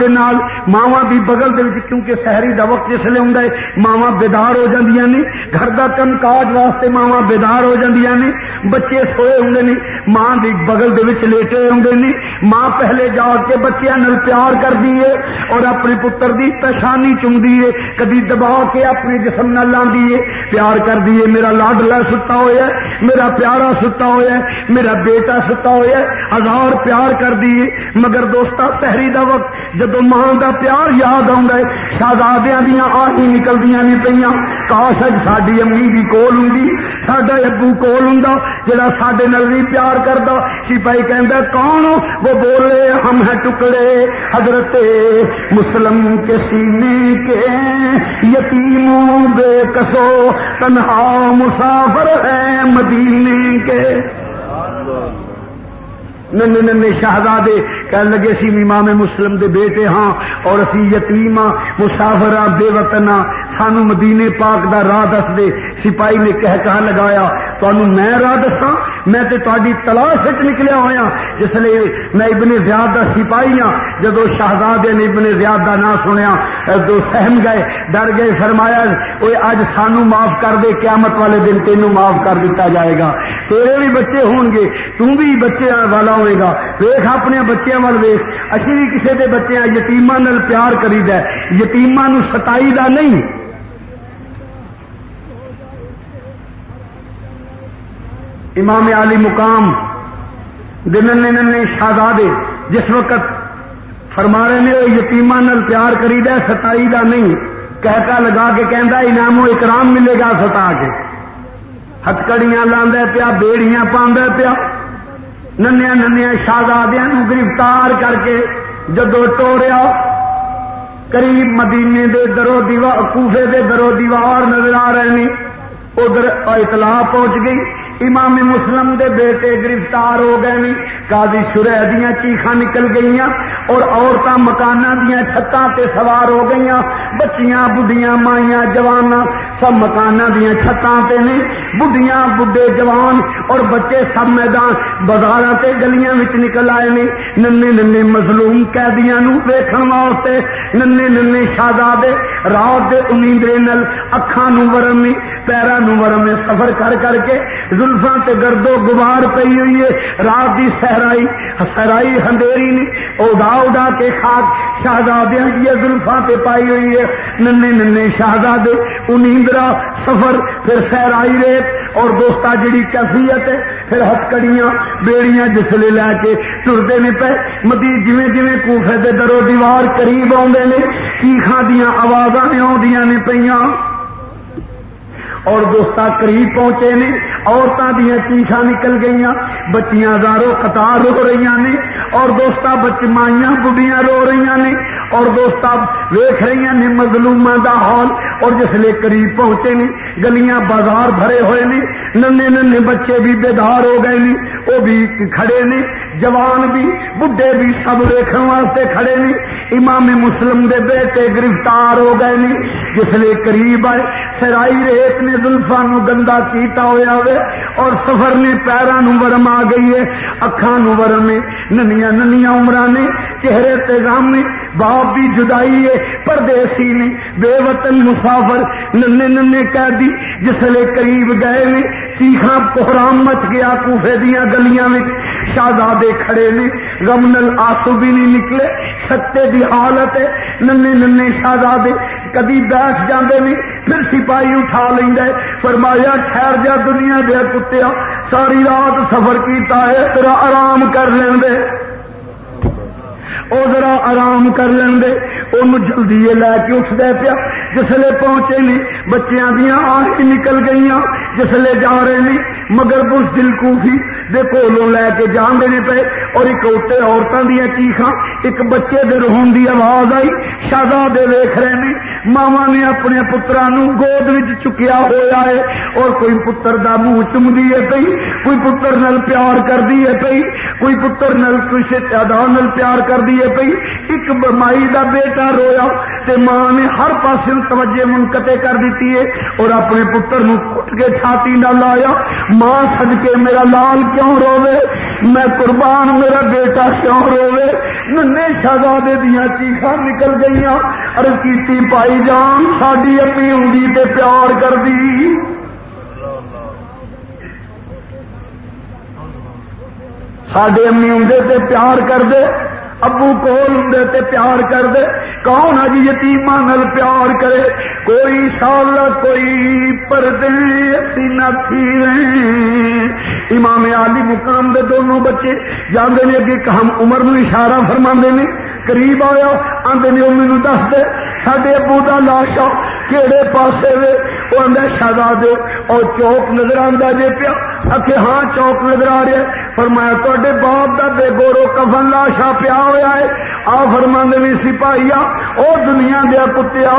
ماوا دی بغل دے کیونکہ سحری دا وقت جس لیے ہوں ماوا بیدار ہو جاندیاں نے۔ گھر کا کم کاج واسطے ماوا بیدار ہو جاندیاں نے۔ بچے سوئے ہوں نے، ماں دی بغل دے وچ لیٹے ہوں نے۔ ماں پہلے جا کے بچیاں نل پیار کر دیے اور اپنے پتر دی پہچانی چم دیے کدی دبا کے اپنے جسم نہ لاندی پیار کر دیے میرا لاڈلا ستا ہوا میرا پیارا ستا ہوا میرا بیٹا ستا ہوا ہزار پیار کر دیے مگر دوستا سہری دا وقت جدو ماں دا پیار یاد آ شہزادیاں دیا آہی نکلدیا نہیں پہ کاش اج ساری امی بھی کول ہوں سڈا ابو کول ہوں جا سڈے نل بھی پیار کرتا سپاہی کہ کون وہ بولے، ہم ہیں ٹکڑے۔ حضرت مسلم کے سینے کے یتیموں بے کسو، تنہا مسافر ہے مدینے۔ کے نن ننے شہزادے کہنے لگے سی امام مسلم دے بیٹے ہاں اور اسی یتیم ہاں مسافر بے وطن ہاں سانو مدینے پاک دا راہ دس دے. سپاہی نے کہہ کہا لگایا تو میں راہ دسا میں تے تاری تلاش نکلیا ہوا جس لیے میں ابن زیاد دا سپاہی ہاں. جدو شہزادے نے ابن زیاد دا نام سنیا، دو سہم گئے، ڈر گئے، فرمایا وہ اج سانو معاف کر دے، قیامت والے دن تینوں معاف کر دیتا جائے گا، تیرے بھی بچے ہون گے تم بھی بچے والا ہوئے گا ویخ اپنے بچوں وال ویخ اسی بھی کسی کے بچے یتیما پیار کری دتیما ستائی دا نہیں۔ امام علی مقام دن ننے شہزادے جس وقت فرما رہے ہیں یتیما پیار کری ستائی دا نہیں۔ کہتا لگا کے کہہ انعام و اکرام ملے گا ستا کے۔ ہتکڑیاں لاندہ پیا، بیڑیاں پاندہ پیا۔ ننیا ننیا شہزادیا گرفتار کر کے جدو ٹوریا، قریب مدینے دے درو دیوار، کوفے دے درو دیوار نظر آ رہے ہیں ادھر اطلاع پہنچ گئی۔ امام مسلم دے بیٹے گرفتار ہو گئے نی قاضی شرح دیا چیخا نکل گئی اور عورتیں مکان دیا چھتاں تے سوار ہو گئی بچیاں بڑھیاں مائیاں جوان سب مکان دیا چھتاں تے نے بڑھیاں بڈھے جوان اور بچے سب میدان بازار تے گلیاں وچ نکل آئے نے۔ ننے ننے مظلوم قیدیاں نو ویکھن واسطے، ننے ننے شہزادے رات دے امیندرے نل اکھاں نو ورن پیروں ورم سفر کر کر کے زلفا تے گردو گبار پی ہوئی ہے۔ رات کی سہرائی سہرائی اندھیری نے اڈا اڈا کے خاک شہزادیاں کی زلفا تے پائی ہوئی ہے۔ ننے ننے شہزادے انیندرا سفر، پھر سہرائی ریت اور دوستا جڑی کیفیت ہے۔ پھر ہتکڑیاں، بیڑیاں جسلے لے کے ٹرتے نے پہ مدی جویں جویں کوفے دے درو دیوار قریب آدھے نے۔ چیخا دیا آواز آدی نے پہ اور دوستا قریب پہنچے نے عورتوں دیا چیخا نکل گئی بچیاں ہزاروں قطار رو رہی نے، اور دوستا بچ مائیاں بڑھیاں رو رہی نے، اور دوست ویخ رہی نے مظلوم دا ہال اور جسے قریب پہنچے نے، گلیاں بازار بھرے ہوئے نے، ننے ننے بچے بھی بیدار ہو گئے نے، وہ بھی کھڑے نے، جوان بھی، بڈھے بھی سب ویکن واسطے کھڑے نے، امام مسلم دے بیٹے گرفتار ہو گئے نے جسے قریب آئے، سرائی ریت نے زلفا نو گندا کیتا ہوا ہوئے اور سفر نے پیروں ورم آ گئی ہے اکھان ورم ننیا ننیا عمر نے، چہرے تے نے باپ بھی جدائی ہے، پردیسی نے بے وطن مسافر ننے ننے قیدی، جسلے قریب گئے نے۔ چیخا کوہرام مچ گیا کوفے دیا گلیاں میں شہزادے کھڑے نے رمنل آسو بھی نہیں نکلے۔ ستے دی حالت ہے ننے ننے شہزادے۔ کدی بیٹھ جاندے نہیں پھر سپاہی اٹھا لینا فرمایا، ٹھہر جا دنیا دیا کتیا ساری رات سفر کیتا ہے، تیرا آرام کر لیں دے وہ ذرا آرام کر لیں دے ان جلدی لے کے اٹھ دے پیا۔ جسلے پہنچے نہیں، بچیاں دیا آنکھ نکل گئی جسلے جا رہے ہیں مگر بس دل کوفی، دے کولوں لے کے جان دینے پے۔ اور ایک عورتوں دیا چیخا ایک بچے دے رہن دی آواز آئی۔ شہزادے ویخ رہے ہیں ماوا نے اپنے پترا گود چکیا ہوا ہے۔ اور کوئی پتر دا منہ چم دی ہے پی کوئی پتر نل پیار کر دی ہے پی کوئی پتر نل کسی نل پیار کر دی ہے پی ایک مائی دا بیٹا رویا، تے ماں نے ہر پاس توجہ منقطع کر دیتی ہے اور اپنے پتر نو کٹ کے چھاتی نہ لایا۔ ماں سد کے میرا لال کیوں روے میں قربان میرا بیٹا کیوں روے ننے شہزادے دیا چیخا نکل گئی ارے کیتی پائی جان ساری امی ہوں تے پیار کر دی۔ سڈے امی ہوں تے پیار کر دے، ابو کول ہوں تے پیار کر دے۔ کون اج یتیم نل پیار کرے؟ کوئی سال کوئی پردے اسی نہ امام علی مقام دے دونوں بچے جانے نے اگے ہم عمر نو اشارہ فرما نے، قریب آیا آدھے نے وہ مینو دس دے سڈے ابو کا لاشا کہڑے پاسے وے وہ آدھا شہزادے اور چوک نظر آتا جی پیا۔ اکے ہاں چوک نظر آ رہا ہے۔ فرمایا تے باپ کا بے گورو کفن لاشا پیا ہوا ہے۔ آ فرما بھی سپاہی او دنیا دیا کتیا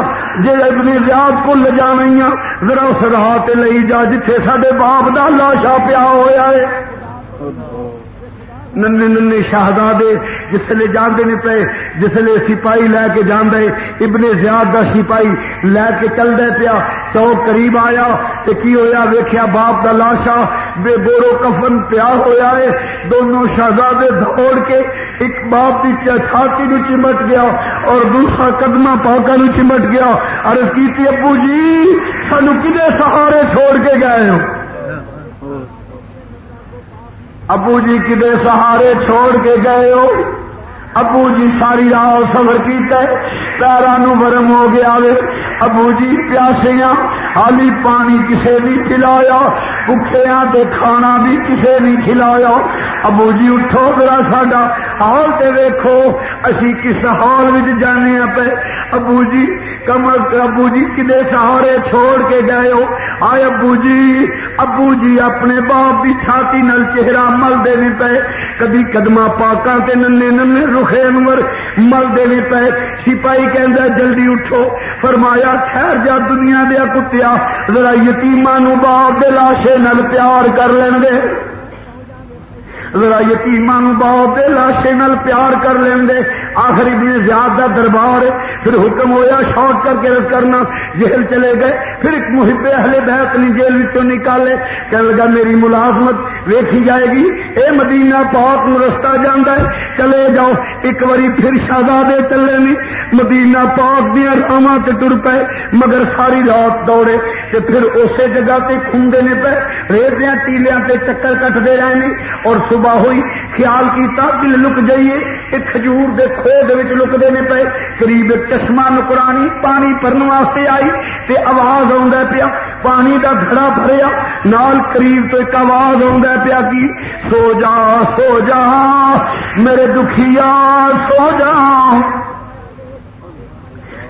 جی ابنی زیاد کو لے جانا ذرا اس راہ لے جا، جتھے سڈے باپ کا لاشا پیا ہوا ہے۔ ننے ننے شہزادے جسے جانے پے جسے سپاہی لے کے جانے ابن زیاد کا سپاہی لے کے چل دے پیا چوک قریب آیا تو کی ہویا؟ ویخیا باپ کا لاشا بے بورو کفن پیا ہوا ہے۔ دونوں شہزادے دوڑ کے ایک باپ کی چھاتی نو چمٹ گیا اور دوسرا قدمہ پاکا نو چمٹ گیا۔ اور کی ابو جی سانو کنے سہارے چھوڑ کے گئے ہو؟ ابو جی کدے سہارے چھوڑ کے گئے ہو؟ ابو جی ساری راہ سفر کیتا پیروں ورم ہو گیا وے۔ ابو جی پیاسیا حالی پانی کسے بھی کھلایا بکھیا تو کھانا بھی کسے بھی کھلایا۔ ابو جی اٹھو ذرا ساڈا حال تے ویکھو، اسی کس حال وچ جانے پے؟ ابو جی کمر، ابو جی کدے سہارے چھوڑ کے گئے ہو؟ آئے ابو جی ابو جی اپنے باپ کی چھاتی نل چہرہ مل دے پے۔ کدی قدم پاکا تے ننے ننے رخے انور مل بھی پے سپاہی کہ جلدی اٹھو۔ فرمایا ٹھہر جا دنیا دیا کتیا، ذرا یتیما نو باپ دے لاشے نل پیار کر لیں گے ذرا یتیما باپ دے لاشے نل پیار کر لیں گے آخری ابن زیاد کا دربار پھر حکم ہویا شارٹ کر کے کرنا۔ جیل چلے گئے۔ پھر ایک محب اہل بیت نے جیل وچوں نکالے۔ کہنے لگا میری ملازمت ویکھی جائے گی۔ اے مدینہ پاک نو رستہ جانا ہے۔ چلے جاؤ۔ ایک باری پھر شہزادے چلے نہیں مدینہ پاک دیا راواں ٹر پے۔ مگر ساری رات دوڑے۔ تے پھر اسی جگہ تے کھوندے نے پے۔ ریتیاں ٹیلیاں تے چکر کٹتے رہے اور صبح ہوئی خیال کیتا دل لک جائیے ایک کھجور دے کھو دے وچ لکدے نے پئے قریب چشمہ نکرانی پانی بھرن واسطے آئی تے آواز آوندا پیا پانی دا گھڑا بھریا نال قریب تو ایک آواز آوندا پیا کی سو جا سو جا میرے دکھیا سو جا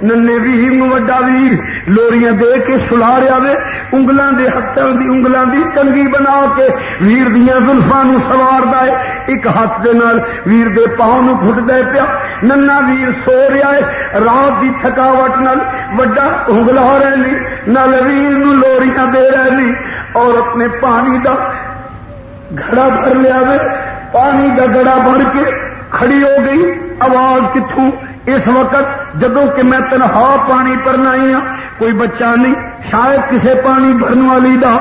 ننے ویر وڈا ویر لوریاں دے کے سلا رہا وے، انگلاں دے ہاتھوں دی انگلاں دی چنگی بنا کے ویر دیاں زلفاں نو سوار ہے۔ ایک ہاتھ دے نال ویر دے پاؤں نو دے پیا۔ ننا ویر سو رہا ہے، رات دی تھکاوٹ نال وڈا انگلا رہنی، نال ویر نو لوریاں دے رہنی۔ اور اپنے پانی دا گھڑا بھر لیا وے، پانی دا گڑا بھر کے کھڑی ہو گئی۔ آواز کتوں اس وقت جدو کہ میں تنہا پانی پرنا آئی ہوں کوئی بچہ نہیں، شاید کسے پانی بھرنے والی دا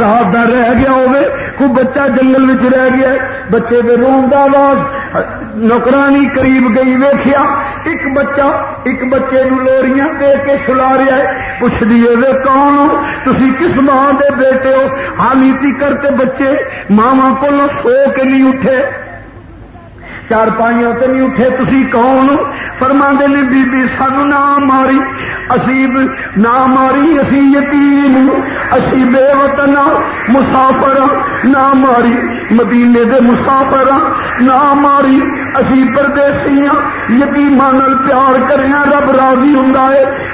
رات دا رہ گیا ہوئے کوئی بچہ جنگل میں رہ گیا بچے دے رون دا آواز، نوکرانی قریب گئی ویخیا ایک بچہ، ایک بچے نو لوریاں دے کے سلا رہا ہے، پوچھ دیے وے کون تھی کس ماں دے بیٹے ہو؟ حالی کرتے بچے ماوا کو سو کے نہیں اٹھے۔ چار پائیوں سے نہیں اٹھے تھی کون فرما نے بی بی سانو نہ ماری اصیب نہ ماری اسی یتیم اسی بے وطن مسافر نہ ماری مدینے دے مسافر نہ ماری اسی پردیسی یتیمان پیار کرے رب راضی ہوں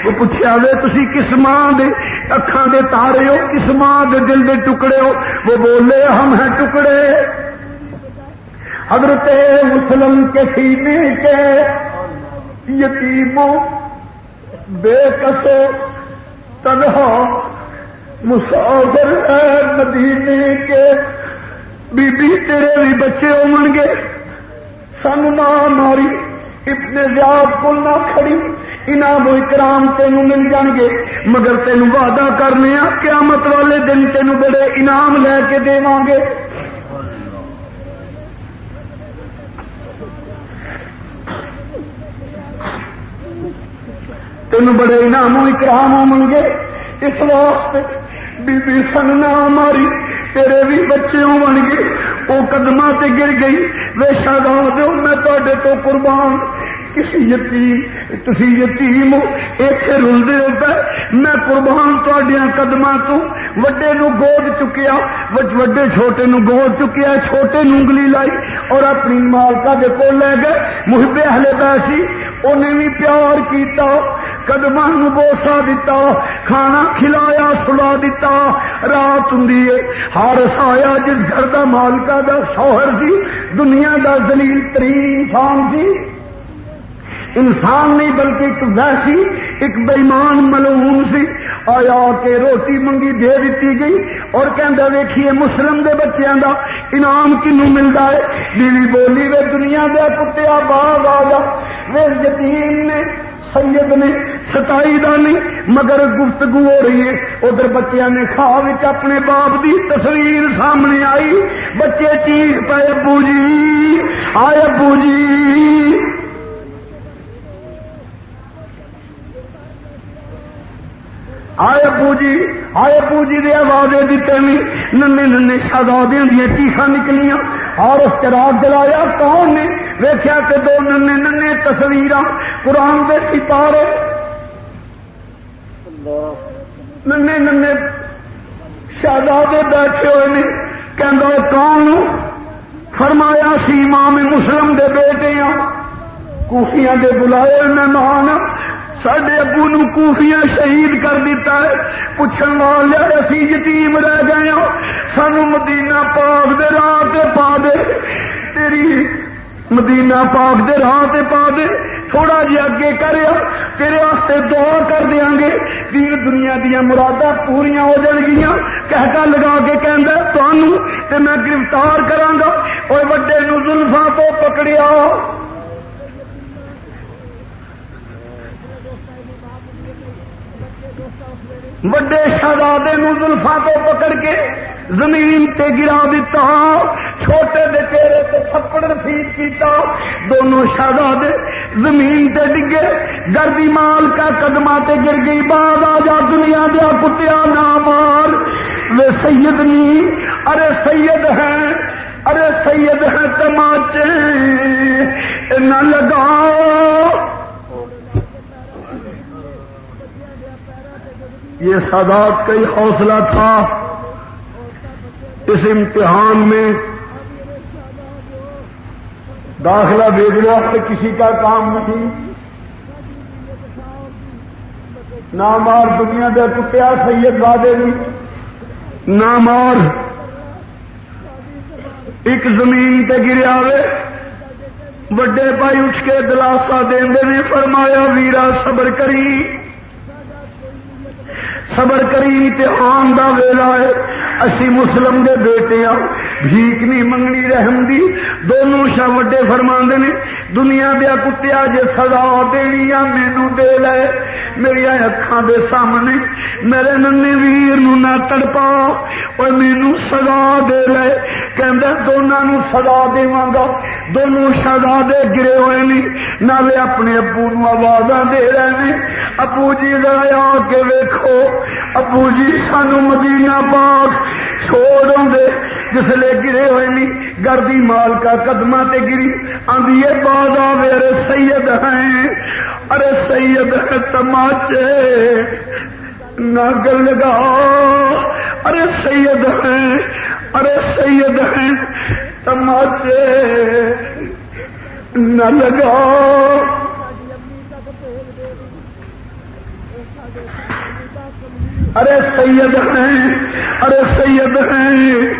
وہ پوچھا وے تھی کس ماں دے اکھان دے تارے ہو کس ماں دے دل دے ٹکڑے ہو وہ بولے ہم ہیں ٹکڑے حضرت مسلم کے سینے کے یتیموں، بے کسو تنہا، مسافر مدینے کے بی بی، تیرے بھی بچے ہو گے۔ سن نہ ماری اتنے زیاد کو نہ کھڑی، انعام و اکرام تینوں مل جان گے۔ مگر تینوں وعدہ کرنے قیامت والے دن تینوں بڑے انعام لے کے دے گے تین بڑے انعام اکرام ہو گے اس واسطے بی بی سننا ہماری تیرے بھی بچے ہو گے وہ قدم سے گر گئی۔ وے شاد میں تے تو قربان۔ کسی یتیم تھی یتیم ہو اتنے رلتے ہو پہ میں قربان تڈیا قدم تو وڈے نو گود چکیا وڈے چھوٹے نو گود چکیا، چھوٹے نونگلی لائی اور اپنی مالکا کے کول لے گئے۔ محبے ہلے پیسی انہیں بھی پیار کیتا۔ قدم بوسا دتا کھانا کھلایا سلا دتا رات ہوں ہر سایا جس گھر کا مالکا دا شوہر سی دنیا دا دلیل ترین انسان سی انسان نہیں بلکہ ایک ویسی ایک بےمان ملعون سی آیا کے روٹی منگی دے دیتی گئی اور کہہ ویکھیے مسلم دے بچیاں دا انعام کنو ملتا ہے بیوی بولی وے دنیا دے کتیا باغ آ جا وے یتیم نے سید نے، ستائی دا نہیں، مگر گفتگو ہو رہی ہے۔ ادھر بچیا نے خواب اپنے باپ دی تصویر سامنے آئی۔ بچے چیز پہ ابو جی۔ آئے ابو جی۔ آئے ابو جی۔ آئے ابو جی دے آوازیں دیتے نہیں ننے ننے شہزادیاں دیا چیخا نکلیاں۔ اور اس چراغ جلایا، کون نے؟ ویخیا کہ دو ننے ننے تصویر قرآن دے سپارے ننے ننے شہزادے بیٹھے ہوئے نے کہ کون فرمایا سی امام مسلم دے بیٹے ہاں۔ کوفیاں دے بلائے مہمان۔ سڈے ابو نو کوفیاں شہید کر دیتا ہے۔ پوچھن والے، اسی یتیم رہ گئے ہو سانو مدینہ پاک دے راہ پا دے۔ تیری مدینہ پاک دے راہ تے پا دے، تھوڑا جہا اگے کرے تیرے واسطے دعا کر دیا گے۔ دین دنیا دیا مراد پوریا ہو جان گیا کہکا لگا کے کہندا تے میں گرفتار کراں گا۔ اوے نو تو پکڑیا۔ وڈے شہزادے نو تو پکڑ کے زمین تے گرا دیتا چھوٹے دے چہرے تے تھپڑ رفید کیتا۔ دونوں شہزادے زمین تے ڈگے۔ گردی مال کا قدمہ تے گر گئی۔ بعد آ جا دنیا دیا کتیا نہ مار۔ وہ سید نہیں ارے سید ہیں۔ ارے سید ہیں تماچے۔ نہ لگاؤ یہ سادات کا ہی حوصلہ تھا۔ اس امتحان میں داخلہ بھیجنا سے کسی کا کام نہیں۔ نامار دنیا دے کتیا سید وادے نہیں۔ نامار ایک زمین تے گریا وڈے بھائی اٹھ کے دلاسا دے فرمایا، ویرا، صبر کری۔ صبر کری آن دا ویلا ہے۔ اسی مسلم دے بیٹے آ بھیک نہیں منگنی، رحم دی۔ دونوں شاہ وڈے فرما نے، دنیا دیا کتیا جے سزا دینی آ مینو دے لے۔ میری اکھان دے سامنے میرے ننے ویر نو نہ تڑپا۔ اور مینو سزا دے لے۔ کہ دونوں سزا دوا گا۔ دونوں شہزادے گرے ہوئے نہیں نالے اپنے ابو نو آواز دے رہے ہیں ابو جی ذرا آ کے ویکو ابو جی سانو مدینہ پاک چھوڑ دے جسے گرے ہوئے نہیں گردی مال کا قدم تے گری۔ آدھی باد آ میرے سید ہیں۔ ارے سید ہے تماچے۔ نہ گل لگا ارے سید ہیں، ارے سید ہیں، تماچے۔ نہ لگا۔ ارے سید ہیں، ارے سید ہیں،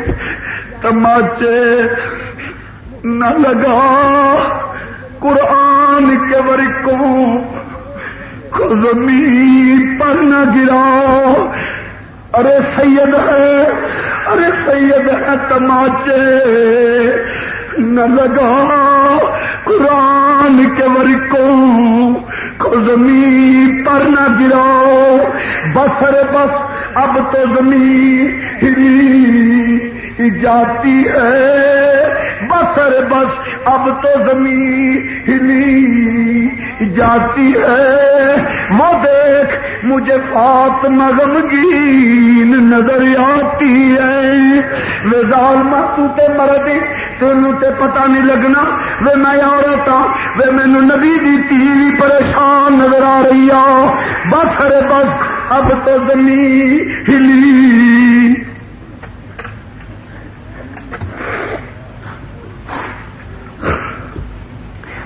تماچے نہ لگا۔ قرآن کے کو زمین پر نہ گرا۔ ارے سید ہے ارے سید ہے تماچے نہ لگا قرآن کے کو زمین پر نہ گراؤ بسر بس، اب تو زمین ہری جاتی ہے۔ بسر بس، اب تو زمین ہلی جاتی ہے۔ وہ دیکھ، مجھے فات مغمگین نظر آتی ہے۔ وہ ظالمہ، تو تے مردی، تینوں تے پتہ نہیں لگنا۔ وے میں عورت ہاں وے مینو نبی دی تی پریشان نظر آ رہی آ۔ بس ارے بس، اب تو زمین ہلی۔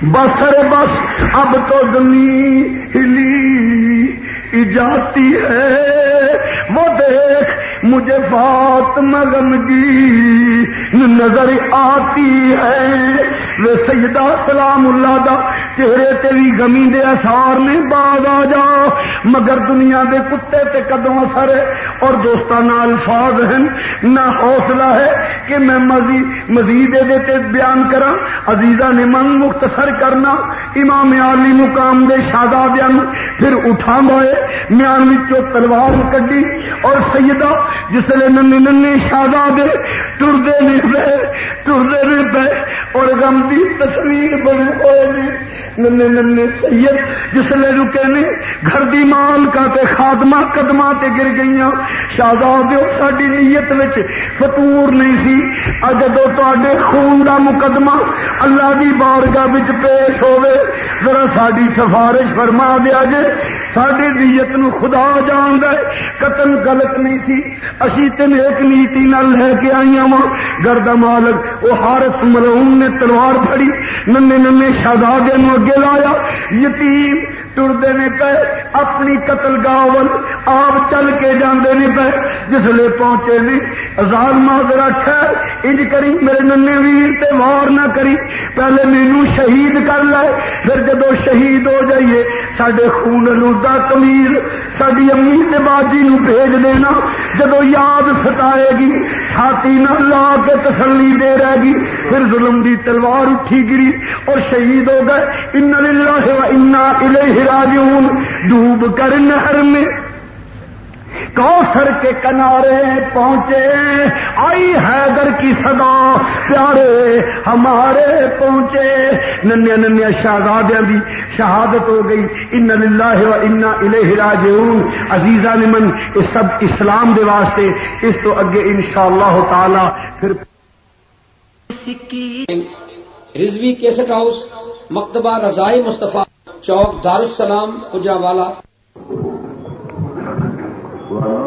بس ارے بس اب تو دلی ہلی۔ کی جاتی ہے۔ وہ دیکھ مجھے بات مغمگی نظر آتی ہے۔ وہ سیدہ سلام اللہ دا، چہرے تے بھی گمی دے اثار نے بعد آ جا۔ مگر دنیا دے کتے تے قدم اثر ہے اور دوستان الفاظ ہیں۔ نہ حوصلہ ہے کہ میں مزید مزید دے تے بیان کرا عزیزہ نے من مختصر کرنا۔ امام علی مقام دے شاداب پھر اٹھا ہوئے میان تلوار کڈی اور سیدہ جسے ننے ننے شاداب ٹردے نہیں پے ٹردے نہیں پے اور غم دی تصویر بنے ہوئے ننے ننے سید جسے رکے نے گھر دی مال کا تے خادمہ قدمہ تے گر گئی شہزاد ساری نیت وچ فطور نہیں سی۔ اجدو تے خون دا مقدمہ اللہ دی بارگاہ وچ پیش ہوے ذرا ساری سفارش فرما دیا جے ساری نیت نو خدا جان دے۔ قتل غلط نہیں سی۔ اسی تین ایک نیتی نہ لے کے آئی وا گرد مالک وہ ہارس ملون نے تلوار پھڑی۔ ننے ننے شہزادے نو اگے لایا۔ یتیم ٹرتے نے پے اپنی قتل گاول آپ چل کے جاندے نے پے جس لے پہنچے نے۔ ازال ذرا ٹھہر۔ انج کری، میرے ننے ویر تے وار نہ کری۔ پہلے مینو شہید کر لے۔ پھر جدو شہید ہو جائیے سڈے خون لوڈا کمیر ساری امی نے باجی نو بھیج دینا۔ جدو یاد ستائے گی، چھاتی نہ لا کے تسلی دے رہے گی، پھر ظلم دی تلوار اٹھی گری۔ اور شہید ہو گئے ان للہ و انا الیہ راجعون۔ ڈوب کر نہر میں کوثر کے کنارے پہنچے۔ آئی حیدر کی صدا، پیارے ہمارے پہنچے۔ ننیا ننیا شہزادیاں دی شہادت ہو گئی۔ ان اللہ و انا الہ راجعون۔ عزیزہ نمن، یہ سب اسلام دے واسطے۔ اس تو اگے انشاءاللہ تعالی پھر رضوی کیسٹ ہاؤس، مکتبہ رضائی مصطفیٰ چوک دارالسلام اجا والا سرداد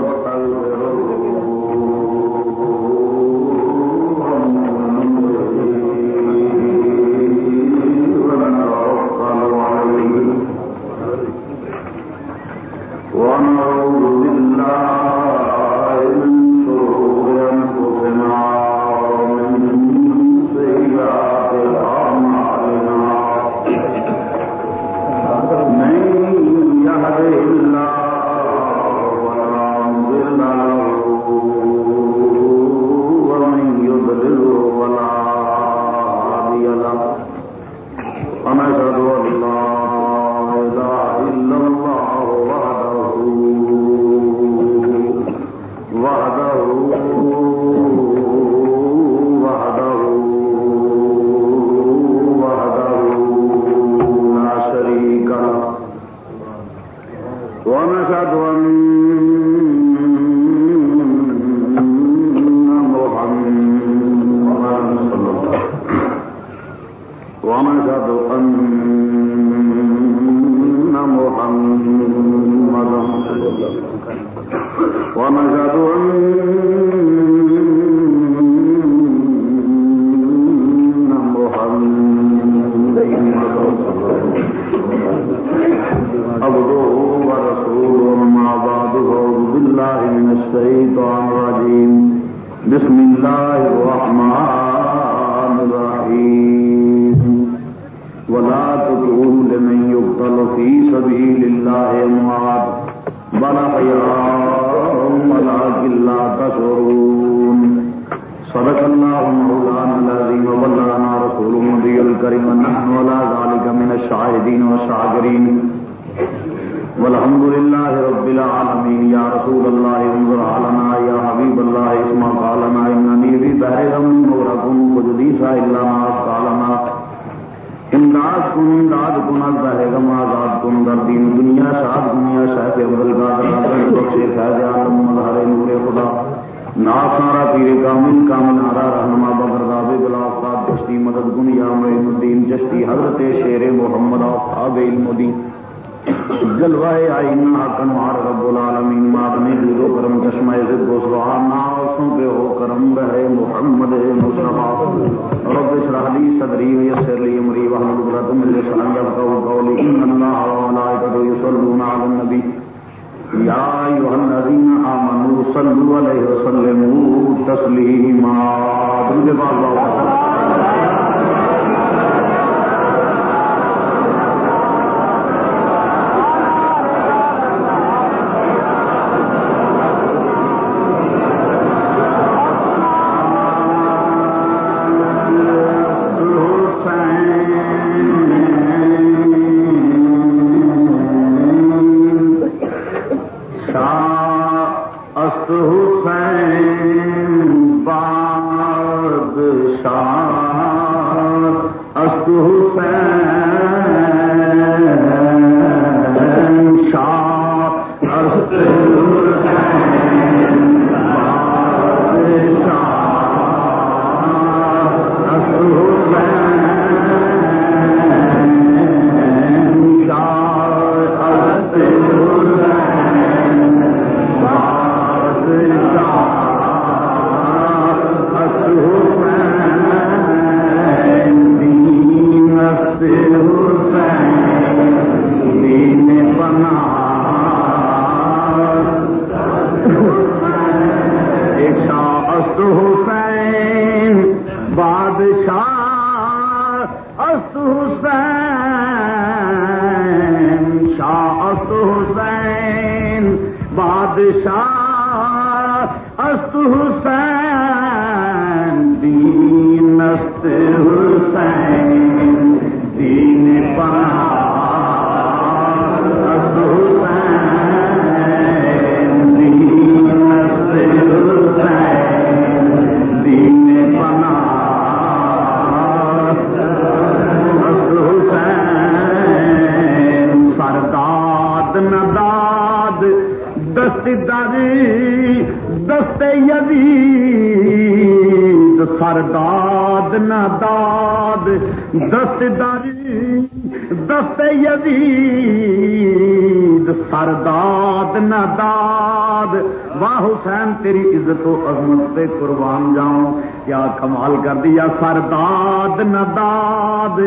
دیا سرداد نہ داد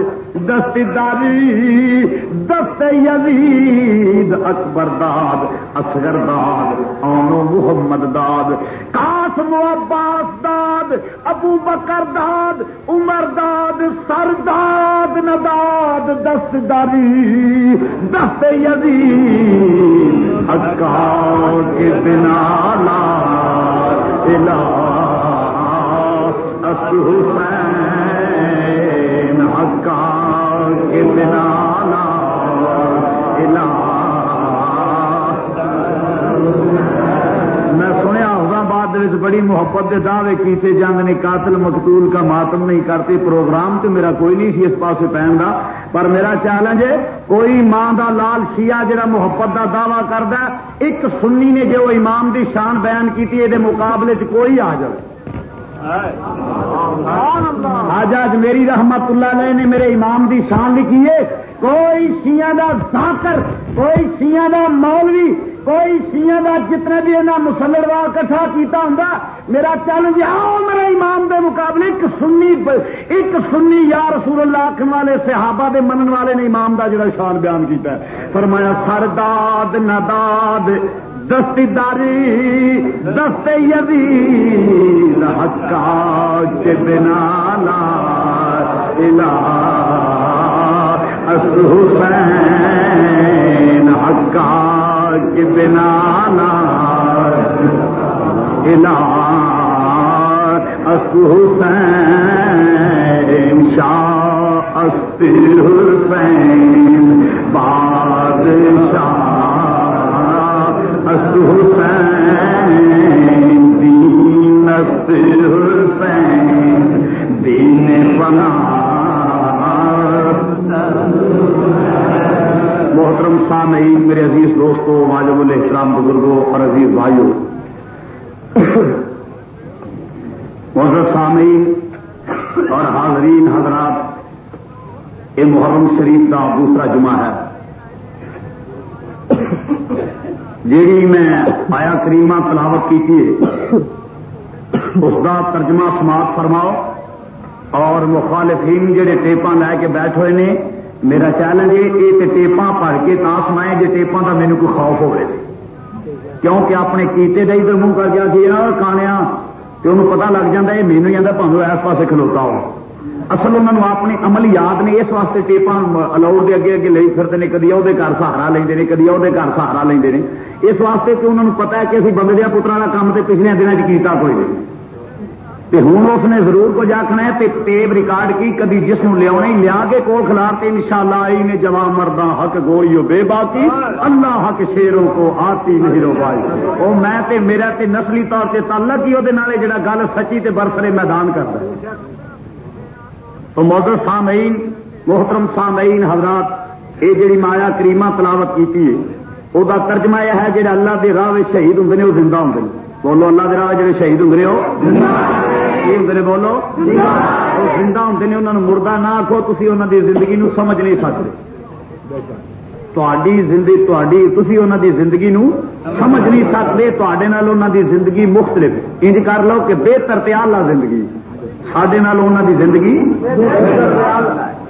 دست داری دست یزید، اکبر داد، اصغر داد آنو محمد داد، قاسم و عباس داد، ابو بکر داد، عمر داد سر داد نداد دست داری دست یزید اکار کے بنا لا الہ بڑی محبت کے دعوے کیتے جنگ نے قاتل مقتول کا ماتم نہیں کرتے پروگرام تو میرا کوئی نہیں سی اس پاس پہن کا پر میرا چیلنج ہے کوئی ماں دا لال شیعہ جڑا محبت دا دعوی کرتا ایک سنی نے جو امام دی شان بیان کی مقابلے چ کوئی آ جائے آج آج میری رحمت اللہ علیہ نے میرے امام دی شان لکھی ہے۔ کوئی شیعہ دا ذاکر، کوئی شیعہ دا مولوی، کوئی شیعہ دا جتنے بھی انہیں مسلروار کٹھا کیتا ہوں میرا چیلنج آؤ میرے امام دے مقابلے، ایک سنی ایک سنی یا رسول اللہ آخر والے صحابہ دے منن والے نے امام دا جڑا شان بیان کیتا ہے۔ فرمایا، سرداد نداد دستی داری دست یزید حقا کے بنا لا الہ۔ حسین حقا کے بنا لا الہ۔ حسین، شاہ حسین، بادشاہ۔ محترم سامعین میرے عزیز دوستوں واجب الاسلام بزرگوں اور عزیز بھائیوں محترم سامعین اور حاضرین حضرات یہ محرم شریف کا دوسرا جمعہ ہے۔ جیڑی میں آیا کریمہ تلاوت کی اس کا ترجمہ سماعت فرماؤ۔ اور مخالفین جڑے ٹیپاں لے کے بیٹھ ہوئے نے، میرا چیلنج ہے یہ ٹیپاں پڑھ کے تا سنائے جی ٹیپاں کا مینو کوئی خوف ہوئے۔ کیونکہ اپنے کیتے کا ادھر منہ کر گیا سی کانیا تو انہوں پتا لگ جاتا ہے مینو جانا پہنو اس پاس کھلوتا ہو۔ اصل انہوں نے اپنے عمل یاد نے، اس واسطے ٹیپاں الاؤڈ کے اگے اگے لے پھرتے ہیں کدی وہ گھر سہارا لیں کدی وہ گھر سہارا لیں اس واسطے کہ انہوں نے پتا ہے کہ اسی بندے دیا پترا کا کام تو پچھلے دنوں کیتا کوئی نہیں۔ ہوں اس نے ضرور کچھ آخنا ہے ٹیپ ریکارڈ کی، کدی جس کو لیا لیا کے کو کھلارتے ان شاء اللہ آئی نے جوا مردہ حق گوئی بے باقی، اللہ حق شیروں کو آتی نہیں رو پائی وہ میں تے میرا تے نسلی طور سے تعلق ہی وہ جڑا گل سچی تے برفرے میدان کرتا تو مدر سامعین، محترم سامعین، حضرات یہ جڑی مایا کریمہ تلاوت کی وہ ترجمہ یہ ہے جہاں اللہ کے راہ شہید ہوں وہ زندہ ہوں بولو اللہ کے راہ جڑے شہید ہوں ہو ہوں بولو وہ زندہ ہوں انہوں نے مردہ نہ آخو تھی انہوں کی زندگی نو سمجھ نہیں سکتے تھی انہوں کی زندگی نو سمجھ نہیں سکتے تے انہوں کی زندگی مختلف انج کر لو کہ بہتر تیار زندگی سڈے انہوں کی زندگی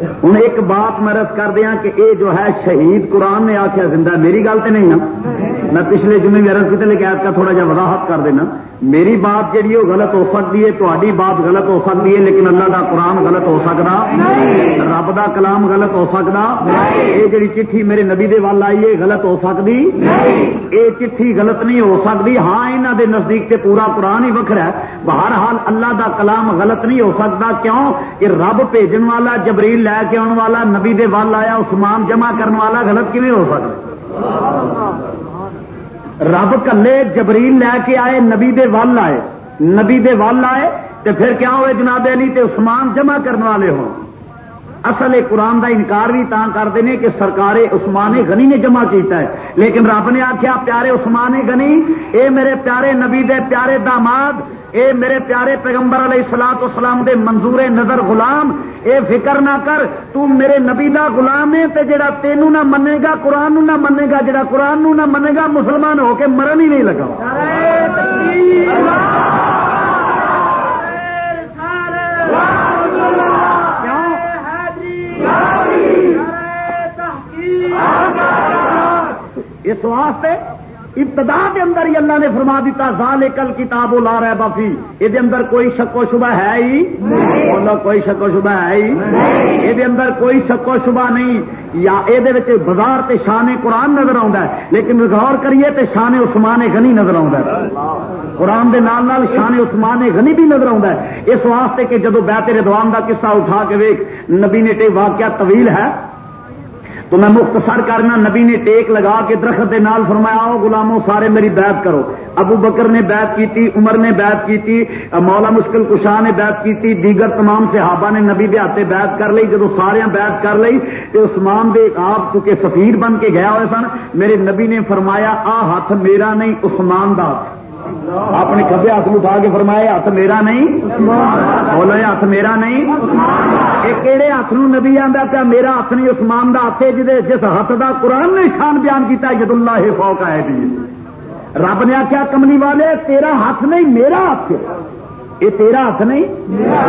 ہوں ایک بات میں رس کر دیا کہ یہ جو ہے شہید قرآن نے آخیا زندہ میری گل تو نہیں نا؟ میں پچھلے جمعے میں رس کی آپ کا تھوڑا جا وضاحت کر دینا۔ میری بات جہی وہ غلط ہو سکتی ہے تاری بات غلط ہو سکتی ہے، لیکن اللہ کا قرآن غلط ہو سکتا رب کا کلام غلط ہو سکتا یہ جی چٹھی میرے نبی دے وال آئی ہے، غلط ہو سکتی یہ چٹھی غلط نہیں ہو سکتی ہاں یہاں دے نزدیک تے پورا قرآن ہی وکر ہے۔ بہرحال، اللہ دا کلام غلط نہیں ہو سکتا کیوں؟ کہ رب بھیجن والا جبریل لے کے آنے والا، نبی دے وال آیا اسمان جمع کرنے والا، غلط کیون ہو سکتا؟ رب کلے جبریل لے کے آئے، نبی دے ول آئے، نبی دے ول آئے تو پھر کیا ہوئے جناب علی؟ تے عثمان جمع کرنے والے ہوں۔ اصل قرآن دا انکار بھی تا کرتے ہیں کہ سرکار عثمان غنی نے جمع کیتا ہے۔ لیکن رب نے آخیا پیارے عثمان غنی، اے میرے پیارے نبی دے پیارے داماد اے میرے پیارے پیغمبر علیہ سلاط اسلام دے منظور نظر غلام، اے فکر نہ کر، تو میرے نبی دا غلام ہے تے جڑا تینوں نہ منے گا، قرآن نہ منے گا، جڑا قرآن نہ منے گا، مسلمان ہو کے مرن ہی نہیں لگا۔ اس واسطے ابتدا کے اندر ہی اللہ نے فرما دیتا زال کل کتاب لا رہا بافی یہ اندر کوئی شک و شبہ ہے ہی؟ بولو کوئی شک و شبہ ہے ہی؟ یہ اندر کوئی شک و شبہ نہیں۔ یا یہ بازار تے شان قرآن نظر آتا ہے لیکن غور کریے تے شان عثمان غنی نظر آتا ہے۔ قرآن دے نال نال شان عثمان غنی بھی نظر آتا ہے۔ اس واسطے کہ جدو بیت ردوان کا قصہ اٹھا کے ویک نبی نے واقعہ طویل ہے۔ تو میں مختصر کرنا، نبی نے ٹیک لگا کے درخت دے نال فرمایا، آؤ غلاموں سارے میری بیعت کرو۔ ابو بکر نے بیعت کی تھی عمر نے بیعت کی تھی مولا مشکل کشاہ نے بیعت کی تھی دیگر تمام صحابہ نے نبی دے ہاتھے بیعت کر لی جب سارے بیعت کر لی تو عثمان دے آپ چونکہ سفیر بن کے گیا ہوئے سن، میرے نبی نے فرمایا، آ ہاتھ میرا نہیں، عثمان دا اپنے کبے ہاتھ اٹھا کے فرمایا ہاتھ میرا نہیں۔ بولو ہاتھ میرا نہیں۔ یہ کہڑے ہاتھ نو نبی آتا پیا، میرا ہاتھ نہیں اسمان کا ہاتھ ہے جس ہاتھ کا قرآن نے شان بیان کیا جد اللہ فوق ہے۔ رب نے آخیا کملی والے، تیرا ہاتھ نہیں، میرا ہاتھ یہ تیرا ہاتھ نہیں؟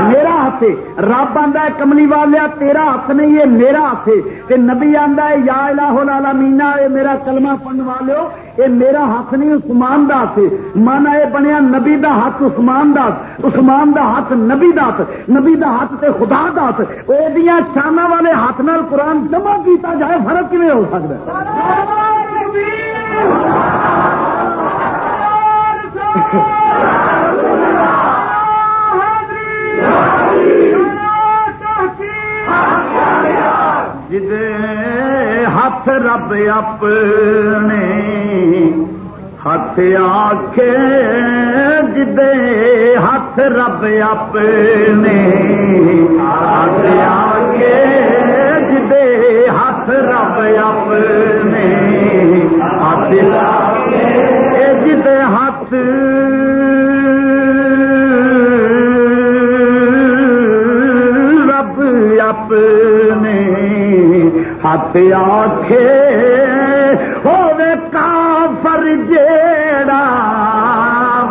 میرا ہاتھ رب آتا ہے کملی والیا، تیرا ہاتھ نہیں، یہ میرا ہاتھ نبی آتا ہے، یا الہ العالمین یہ میرا کلمہ پڑھنے والے یہ میرا ہاتھ نہیں، عثمان دا ہاتھ مانا یہ بنیا نبی دا ہاتھ، عثمان دا عثمان دا ہاتھ نبی دا ہاتھ۔ نبی دا ہاتھ تے خدا دا ہاتھ۔ وہ شانہ والے ہاتھ نال قرآن جمع کیتا جائے، فرق کیون ہو سکتا جد ہاتھ رب اپنے ہاتھ آخ جدے ہاتھ رب اپنے ہاتھ آخ جدے ہاتھ رب اپنے ہاتھ جدے ہاتھ ہاتھ آخے ہوے کافر جیڑا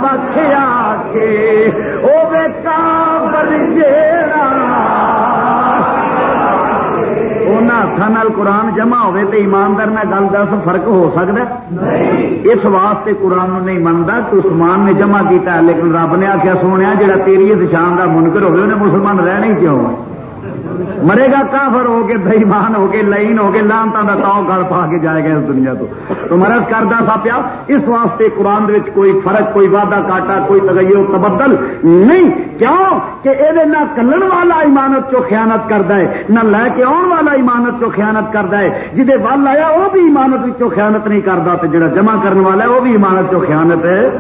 بخیا کے ہوے کافر جیڑا ہاتھوں قرآن جمع ہوئے تو ایماندار میں گل دس فرق ہو سکتا اس واسطے قرآن نہیں منتا کہ عثمان نے جمع کیتا لیکن رب نے آخیا سونے جہاں تیری دشان کا منکر انہیں مسلمان رہنے کیوں مرے گا کافر ہو کے بےمان ہو کے لائن ہو کے لانتا کا تاؤ گل پا کے جائے گا اس دنیا تو۔ تو مرض کردہ سا پیا اس واسطے قرآن کوئی فرق، کوئی وعدہ کاٹا، کوئی تغیر، تبدل نہیں۔ کیوں؟ کہ یہ نہ کلن والا ایمانت چو خیانت کرتا ہے، نہ لے کے آن والا ایمانت چو خیانت کرتا ہے۔ جہے ول آیا وہ بھی ایمانت چو خیانت نہیں کرتا تو جہاں جمع کرنے والا ہے وہ بھی ایمانت چو خیانت ہے۔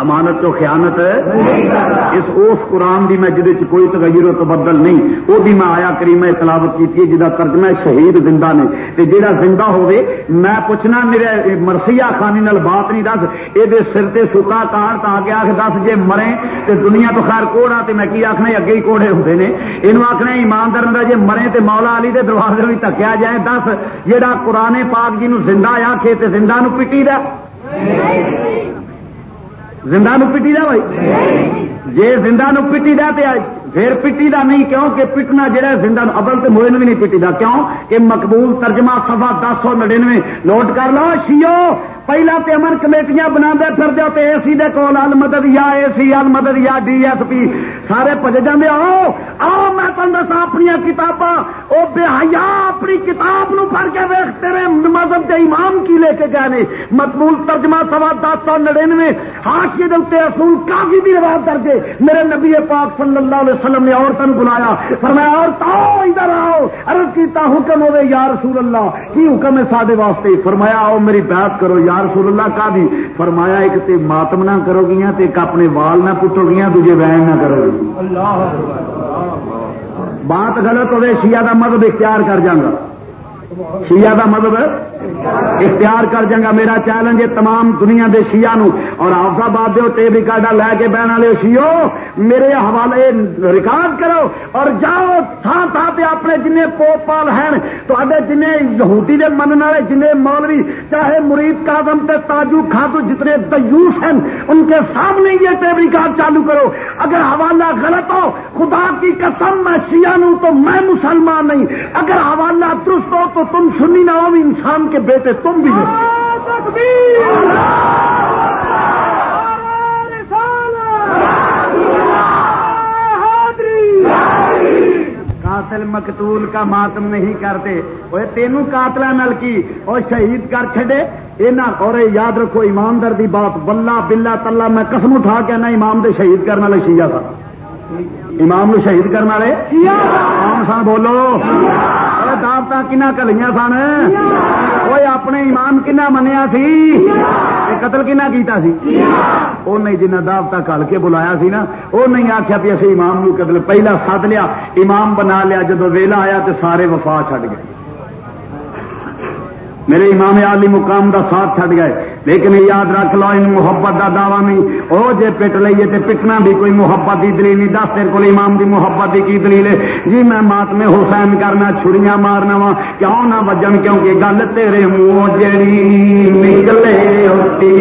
امانت چو خیانت اس اس قرآن کی میں جہد کوئی تغیر و تبدل نہیں، وہ بھی میں آیا کریم تلاوت کی جہاں ترجمہ شہید زندہ نے۔ تے جہاں زندہ ہوے میں پوچھنا میرے مرسیا خانی نال بات نہیں دس یہ سر تے سکا کار تا کے آخ دس جے مرے تے دنیا تو خیر کوڑا تے میں کی آخنا اگے ہی کوڑے ہوتے ہیں یہ آخنا ایماندار جے مرے تے مولا علی دے دروازے بھی تکیا جائے، دس جہاں قرآن پاک جی نو زندہ آخے تے زندہ نو پٹی دا زندہ نو پٹی دا بھائی؟ جی زندہ نو پٹی دا تے پھر پٹی دا نہیں کیوں کہ پٹنا جہا زندہ ابل تو موئے بھی نہیں پٹی دا، کیوں؟ کہ مقبول ترجمہ سفا دس سو نڑنوے نوٹ کر لو، شیو! پہلا تے امن کمیٹیاں بنا دے پھر دے تے اے سی دے کول ال مدد یا اے سی ال مدد یا ڈی ایس پی، سارے پج جاندے، آؤ آؤ، میں تن دسا اپنی کتاباں، او بے حیا اپنی کتاب نو پڑھ کے ویکھ، تیرے مذہب دے امام کی لے کے گئے نے؟ مقبول ترجمہ سوا دس سو نڑنوے حاشیے دے اصول کافی بھی روایت درجے میرے نبی پاک صلی اللہ علیہ وسلم نے عورتوں بلایا، فرمایا عورت آؤ، ادھر آؤ ارد کیتا حکم ہوئے یا رسول اللہ، کی حکم ہے سارے واسطے؟ فرمایا، آؤ، میری بات کرو، یا رسول اللہ کا بھی فرمایا ایک تے ماتم نہ کرو گیا تے ایک اپنے وال نہ پٹو گیا دجے وین نہ کرو گی بات غلط ہوئے شیعہ کا مذہب اختیار کر جاگا شیعہ کا مطلب اختیار کر جائے میرا چیلنج ہے تمام دنیا دے شیعہ نو۔ اور آفا باد ٹیپ ریکارڈا لے کے بہن والے شیو میرے حوالے ریکارڈ کرو اور جاؤ تھان تھان پہ اپنے جن پوپال ہیں تو جن یہودی دے من والے جن مولوی، چاہے مرید کاظم تے تاجو خاتو جتنے دیوس ہیں، ان کے سامنے یہ ٹیپ ریکارڈ چالو کرو۔ اگر حوالہ غلط ہو خدا کی قسم، میں شیعہ نو تو میں مسلمان نہیں۔ اگر حوالہ درست ہو تو تم سنی نہ ہو، انسان کے بیٹے تم بھی قاتل مقتول کا ماتم نہیں کرتے۔ وہ تینوں قاتل نل کی؟ اور شہید کر چڈے یہ اور یاد رکھو، ایماندار دی بات بلا بلا تلا میں قسم اٹھا کے نہ امام دے شہید کرنے والے شیعہ تھا امام نو شہید کرنے والے؟ امام سن بولو۔ دعوت کنا کلیاں سن؟ وہ اپنے ایمان کنا منیا سی؟ قتل کنا کیتا سی؟ وہ نہیں جنہیں دعوت کل کے بلایا سی نا وہ نہیں آخیا بھی اسی امام نو قتل پہلا سد لیا امام بنا لیا جدو ویلا آیا تو سارے وفا چڈ گئے۔ میرے امام علی مقام دا ساتھ چھڈ گئے۔ لیکن یاد رکھ لو، ان محبت دا دعوی نہیں۔ او جے پٹ لئیے تے پٹنا بھی کوئی محبت دی دلیل نہیں، دس تیرے کو امام دی محبت دی کی دلیل ہے؟ جی میں ماتم حسین کرنا، چھڑیاں مارنا وا۔ کیوں نہ وجن؟ کیونکہ گل تیرے منہ جڑی نکلے ہوتی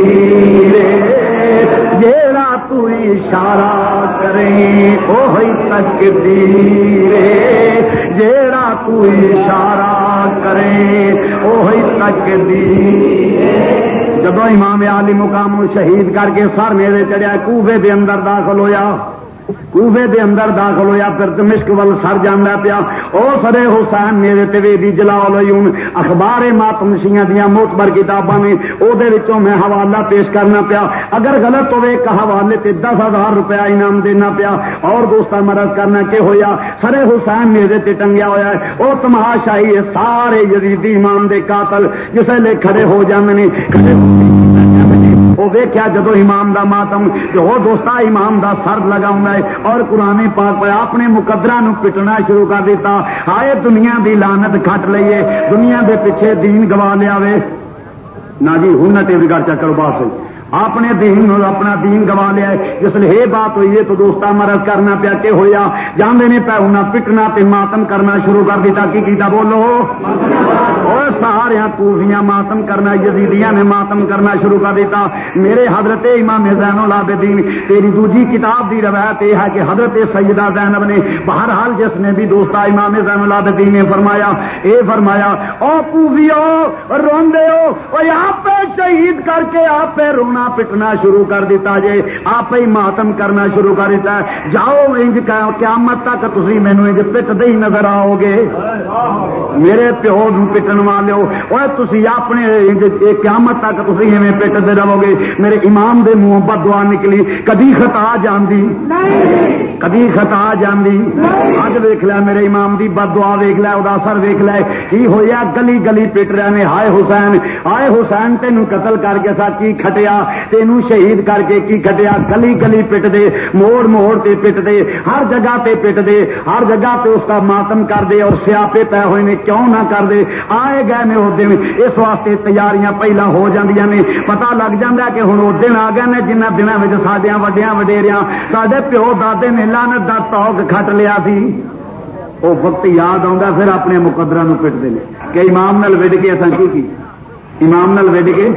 جیڑا تو اشارہ کرے وہی تک دیرے جیڑا تو اشارہ کرے وہی تک جدو امام علی مقام شہید کر کے سر میرے چڑیا کوفے دے اندر داخل ہویا کوفے دے اندر داخل ہویا، پھر دمشق ول سر جانا پیا۔ او سرے حسین میرے تے دی جلال ہوں اخبار ماتم شیاں دیاں موتبر کتاباں نے او دے وچوں میں حوالہ پیش کرنا پیا۔ اگر غلط ہوے ایک حوالے تے دس ہزار روپیہ انعام دینا پیا، اور دوستا مرض کرنا کہ ہویا سرے حسین میرے تے ٹنگیا ہویا ہے۔ او تماشائی سارے یزیدی امام دے قاتل، جسے لے کھڑے ہو جاندے نے۔ کھڑے وہ ویکیا جدو امام دا ماتم جو وہ دوستا امام دا سر لگا ہے اور قرآن پاک پہ اپنے مقدرہ نو پٹنا شروع کر دیتا، آئے دنیا دی لانت کھٹ لئیے دنیا دے پیچھے دین گوا لیا نہ جی ہوں نہ ٹیوی کر چکر باس اپنے دین اپنا دین گوا لیا جس لیے یہ بات ہوئی ہے تو دوستا مرض کرنا پیا کہ ہوا جانے نے پہ ہونا پٹنا تے ماتم کرنا شروع کر دیتا۔ کی کیتا بولو؟ اور سارے کوفیاں ماتم کرنا، یزیدیاں نے ماتم کرنا شروع کر دیتا۔ میرے حضرت امام زین العابدین، تیری دوجی کتاب دی روایت یہ ہے کہ حضرت سیدہ زینب نے، بہرحال جس نے بھی دوستا امام زین العابدین نے فرمایا، اے فرمایا، او کوفیو، روندے ہو آپ شہید کر کے آپ رونا مارنا پٹنا شروع کر دیتا جے، آپ ہی ماتم کرنا شروع کر دیتا ہے۔ جاؤ انج قیامت تک تھی مینو انج پٹ دے نظر آؤ گے۔ میرے پیو پٹن والے اور تھی اپنے قیامت تک تھی ایویں پٹتے رہو گے۔ میرے امام دے منہ بد نکلی، کدی خطا جاندی؟ کدی خطا جاندی؟ اج ویخ لیا میرے امام دی بد دعا ویخ لیا وہ اثر ویخ لیا کی ہویا گلی گلی پٹ رہے نے ہائے حسین ہائے حسین، تینوں قتل کر کے سا کی کھٹیا؟ تینوں شہید کر کے کی کٹیا گلی گلی پٹ دے، موڑ موڑ تے پٹ دے، ہر جگہ تے پٹ دے، ہر جگہ تے اس کا ماتم کر دے اور سیاپے پے ہوئے نے، کیوں نہ کر دے؟ آئے گئے نے اس دن، اس واسطے تیاریاں پہلا ہو جاندیاں نے۔ پتا لگ جاندہ کہ ہوں اس دن آ گئے نے، جنہ دنوں میں سڈیا وڈیا وڈیریا سڈے پیو دادے نے لانت دا توک کھٹ لیا سی۔ وہ وقت یاد آتا پھر اپنے مقدرہ نو پٹتے ہیں کہ امام نال وڈ کے اصل کی؟ امام نال وڈ کے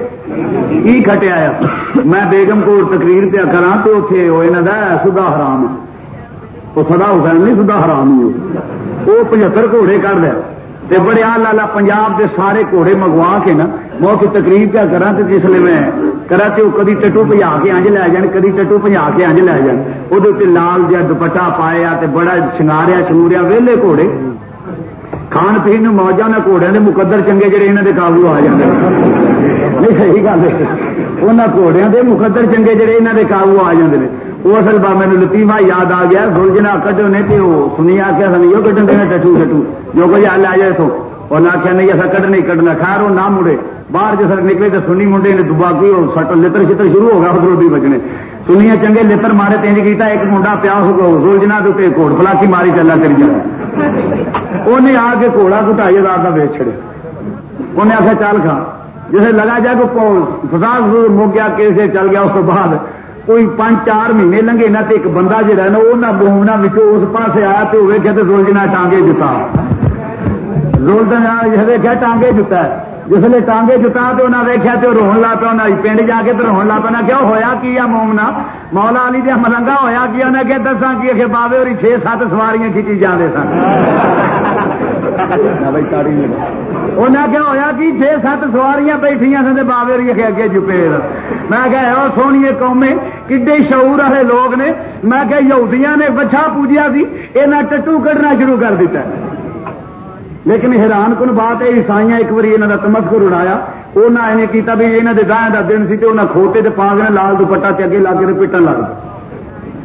کی کٹیا میں بیگم کو تقریر پیا کرا تو اتنے وہ سدا حرام وہ سدا حسین نہیں، سدا حرام ہی وہ پچہتر گھوڑے کر لیا بڑے آ لالا پنجاب دے سارے گھوڑے منگوا کے نا، میں اتنے تقریر پیا کرا تو جس لیے میں کرا تو کدی ٹٹو پجا کے انج لے جان، کدی ٹٹو پجا کے انج لے جان۔ وہ لال جہا دوپٹا پایا بڑا شنگاریا شنگوریا ویلے گھوڑے۔ کھان پی موجہ نہ گھوڑے کے مقدر چنگے جڑے یہاں کے قابو آ جاتے نہیں صحیح گل ہے وہاں گھوڑیا کے مقدر چنگے جڑے یہاں کے قابو آ جاتے ہیں وہ اصل با مینو لتیما یاد آ گیا گلجنا کٹو نے تو سنی آخیا سنی وہ کٹن دینا ٹٹو ٹٹو جو کچھ آ جائے تو انہیں آخیا نہیں ایسا کٹ نہیں کٹنا خیر وہ نہ مڑے باہر جس نکلے تو سنی منڈے نے دبا کی سٹ لتر چتر شروع ہو گیا ادھر بچنے سنیا چنگے لتر مارے تینج کیتا ایک منڈا پیا سوچنا تو گھوڑ فلاکی ماری چلا کری جانا انہیں آ کے گھوڑا گٹائی ہزار کا ویچ چڑے انہیں آخر چل کھا جسے لگا جائے کو فساد مو گیا کیسے چل گیا اس بعد کوئی پانچ چار مہینے لنگے نہ ایک بندہ جہا نا وہ نہ بومنا اس پاس آیا تو ویکیا تو زلجنا ٹانگے جتا زلجنا ویکیا ٹانگے جتا ہے جسے ٹانگے جتا تو انہیں ویکیا تو رو لا پیا پنڈ جا کے تو رو لا پیا۔ کیا ہوا کی آ مومنا؟ مولا علی دیا ملنگا ہوا کی؟ انہیں کہ دسا کی کہ بابے اور چھ سات سواریاں کھچی جانے سن۔ انہیں کیا ہوا کہ چھ سات سواریاں بیٹھیا سن بابے اور اگے چپیڑ میں کہ سونی قومے کڈے شعور والے لوگ نے؟ میں کہ یہودیاں نے بچا پوجیا سی یہ ٹٹو کڈنا شروع کر دیتا ہے۔ لیکن حیران کن بات ہے عیسائی ایک بار یہاں کا تمسکر اڑایا۔ انہیں کیا بھی یہاں کے گاہ کا دن سے انہیں کھوتے پا گئے لال دوپٹا چگے لا کے پیٹن لگ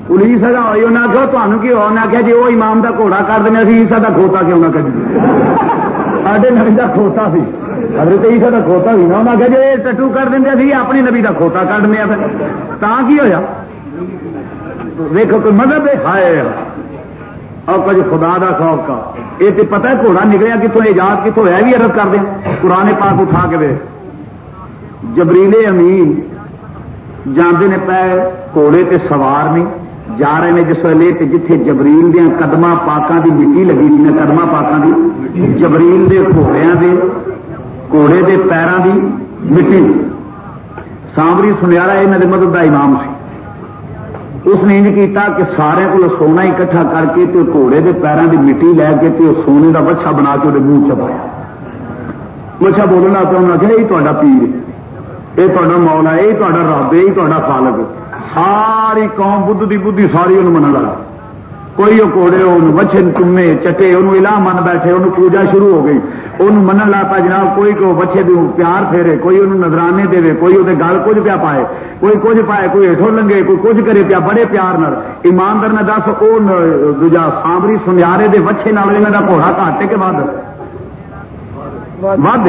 پولیس سزا ہوئی انہیں آخو تمہیں کی انہیں آخیا جی وہ امام کا گھوڑا کر دیں ابھی عیسا کا کھوتا کیوں نہ کری ساڈے نبی کا کھوتا سی۔ حضرت عیسا کا کھوتا سی نا انہیں آخیا جی یہ ٹٹو کر دیں ابھی اپنی نبی کا کھوتا کھڑنے تا کی ہوا ویکو کوئی مذہب ہے؟ ہائے! اور کچھ خدا دا خوف کا۔ یہ تو پتا گھوڑا نکلیا کتوں ایجاد کتوں ہے بھی عرض کر دیں پرانے پاک اٹھا کے دے جبریل امین جانے نے پہ گھوڑے تے سوار نہیں، جا رہے ہیں جس ویلے جتھے جبریل دیا قدم پاکوں کی مٹی لگی تھی قدم پاکوں کی جبریل دے گھوڑیا دے، گھوڑے دے پیروں کی مٹی۔ سامری سنیارا یہ مدد کا امام سی۔ اس نے انج کیتا کہ سارے کو سونا اکٹھا کر کے تے گھوڑے کے پیروں کی مٹی لے کے تے سونے کا بچا بنا کے وہ منہ چپایا بچا بولنا تو انہوں نے یہ تا پیر یہ تا مولا یہ تا رب یہ تا فالک ساری قوم بدھ کی بدھی، ساری انہوں من لگا۔ کوئی وہ کوڑے وچھے تمے چٹے، انہوں الا من بیٹھے، انہوں پوجا شروع ہو گئی۔ انہوں من لا پا جناب کوئی کو بچے بھی پیار پھیرے کوئی انہوں نظرانے دے کوئی وہ گل کچھ پیا پائے کوئی کچھ پائے کوئی ہٹو لنگے کوئی کچھ کرے پیا بڑے پیار نال ایماندار نے دس وہ دوجا سامری سنیارے دے بچے نال یہاں کا گھوڑا کٹ کے ود ود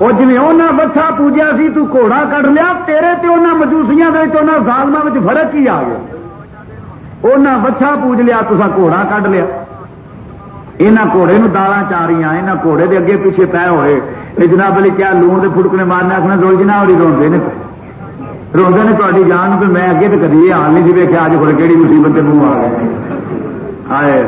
وہ جی انہیں بچا پوجا سی تو گھوڑا کٹ لیا تیرے تے انہیں مجوسیاں ظالموں میں فرق ہی آ گیا انہیں بچا پوج لیا تو گھوڑا کھ لیا یہاں گھوڑے دالا چاریاں یہاں گھوڑے دے اگے پیچھے پے ہوئے جناب علی کیا لون کے فٹکنے مارنے آخنا دو جناب والی روڈے نے روزے نے تاری جان میں اگے تو کدی یہ حال نہیں سی ویکیا اج ہوئے کہڑی مصیبت منہ آ گئے آئے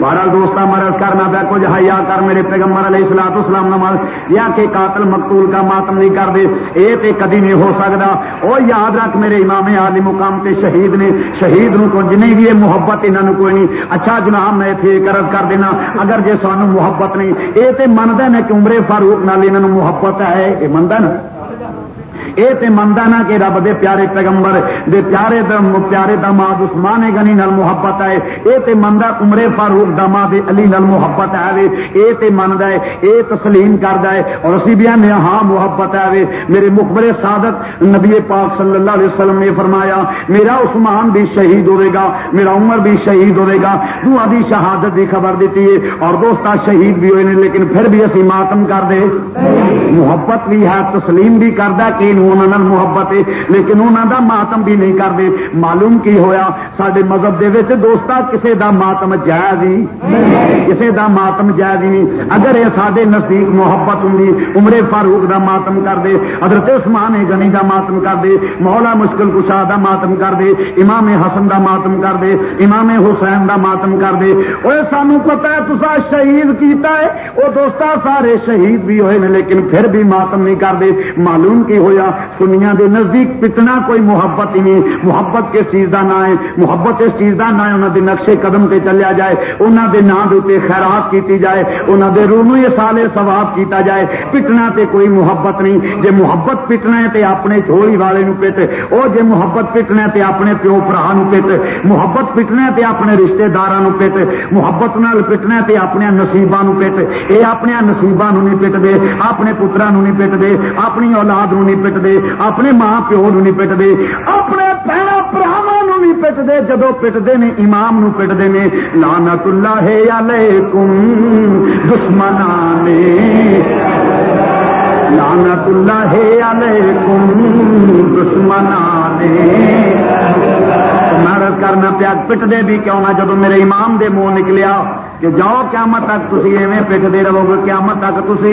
بارہ دوست مرض کرنا پہ، کچھ ہیا کر میرے پیغمبر علیہ السلام اسلام نماز یا کہ قاتل مقتول کا ماتم نہیں کر دے یہ تے کدی نہیں ہو سکتا وہ یاد رکھ میرے امام عالی مقام تے شہید نے، شہید نو کو جنہیں بھی محبت انہوں کوئی نہیں۔ اچھا جناب، میں اتنے قرض کر دینا، اگر جی سانو محبت نہیں یہ تو منتا ہے کہ عمرے فاروق نال انہوں محبت ہے یہ منتا نا؟ یہ تو منتا نا کہ رب دے پیارے پیغمبر، دے پیارے پیارے دماد عثمان گنی نال محبت ہے یہ تو منتا عمرے فاروق دماد علی نال محبت ہے یہ تو منتا ہے یہ تسلیم کرتا ہے۔ اور اسی بھی آنے ہاں محبت ہے میرے مخبر صادق نبی پاک صلی اللہ علیہ وسلم نے فرمایا، میرا عثمان بھی شہید ہوئے گا، میرا عمر بھی شہید ہوئے گا۔ دو دی شہادت کی خبر دیتی ہے۔ اور دوست شہید بھی ہوئے لیکن پھر بھی اسی ماتم کر دے۔ محبت بھی ہے، تسلیم بھی کرتا کہ انہوں محبت ہے لیکن انہوں دا ماتم بھی نہیں کرتے معلوم کی ہویا؟ سڈے مذہب دے دوستا کسے دا ماتم جائز ہی کسے دا ماتم جائز ہی نہیں۔ اگر یہ سارے نزدیک محبت ہوں عمرے فاروق دا ماتم کر دے، حضرت عثمان گنی دا ماتم کر دے، مولا مشکل کشا دا ماتم کر دے، امام حسن دا ماتم کر دے، امام حسین دا ماتم کر دے۔ وہ سانو پتا ہے تصا شہید کیتا ہے۔ وہ دوستا سارے شہید بھی ہوئے لیکن پھر بھی ماتم نہیں کرتے معلوم کی ہویا؟ سنیا دے نزدیک پتنا کوئی محبت ہی نہیں۔ محبت کس چیز کا نام ہے محبت اس چیز کا نام ہے انہوں دے نقشے قدم تے چلیا جائے۔ انہوں دے نام دے خیرات کیتی جائے۔ انہوں دے روح یہ سالے سواب کیتا جائے۔ پٹنا تے کوئی محبت نہیں۔ جے محبت پٹنا ہے تے اپنے چھوڑی والے نو پٹ او جے محبت پٹنا ہے تے اپنے پیو برا نو پٹ محبت پٹنا ہے تے اپنے رشتے دار پٹ محبت نال پٹنا ہے تے اپنے نصیباں پٹ اے اپنے نصیباں نہیں پٹ دے، اپنے پترا نہیں پٹ دے، اپنی اولاد نو نہیں پٹ دے اپنے ماں پیو نو نہیں پٹتے اپنے بہن براوا نہیں پٹتے جدو پٹتے نے امام نو پٹتے نے لانت اللہ ہے یا کم دشمن لانت اللہ ہے یا کم دشمن مرض کرنا پیا پٹتے بھی کیوں نہ جب میرے امام دے منہ نکلیا کہ جاؤ قیامت تک تھی ایویں پٹتے رہو گے، قیامت تک تھی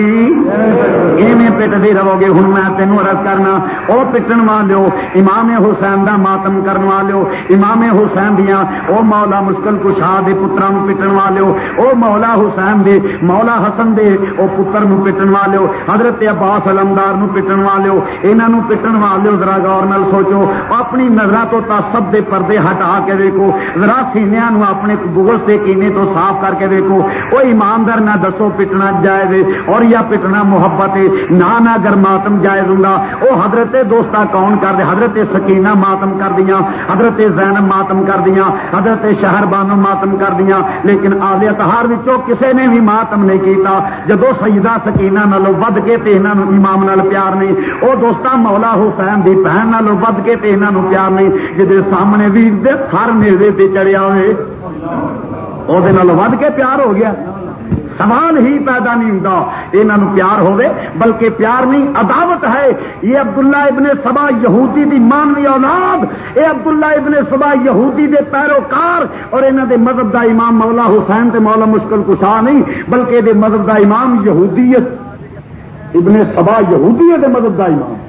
ایویں پٹتے رہو گے۔ ہوں میں تینوں رد کرنا وہ پٹن والے امام حسین دا ماتم کرنے والے امام حسین دیا وہ مولا مشکل کشا دے پترا پٹن والے وہ مولا حسین دے، مولا حسن دے وہ پتر پٹن والے حضرت عباس علمدار پٹن والے انہوں پٹن والے ذرا گور نال سوچو، اپنی نظر تو سب دے پردے ہٹا کے دیکھو ذرا سینیا اپنے بغل سے کینے تو صاف کر کے دیکھو، وہ ایماندار نہ دسو پٹنا جائز اور یا پٹنا محبت نہ نہ اگر ماتم جائز ہوں وہ حضرت دوستا کون کر دے؟ حضرت سکینہ ماتم کر دیا، حضرت زینب ماتم کر دیا، حضرت شہر بانو ماتم کر دیا۔ لیکن آدھے تہار کسے نے بھی ماتم نہیں کیتا۔ جدو سیدہ سکینہ نالو ود کے تے انہوں امام نال پیار نہیں، وہ دوست مولا حسین دی بہن نالو ود کے تے انہوں پیار نہیں جی سامنے بھی ہر میرے پہ چڑیا ہوئے۔ وہ ود کے پیار ہو گیا سوال ہی پیدا نہیں ہوتا یہ پیار ہوئے بلکہ پیار نہیں عداوت ہے یہ عبداللہ ابن سبا یہودی دی مانوی اولاد یہ عبداللہ ابن سبا یہودی دے پیروکار اور انہوں دے مذہب دا امام مولا حسین تے مولا مشکل کشا نہیں بلکہ دے مذہب دا امام یہودیت ابن سبا یہودی دے مذہب دا امام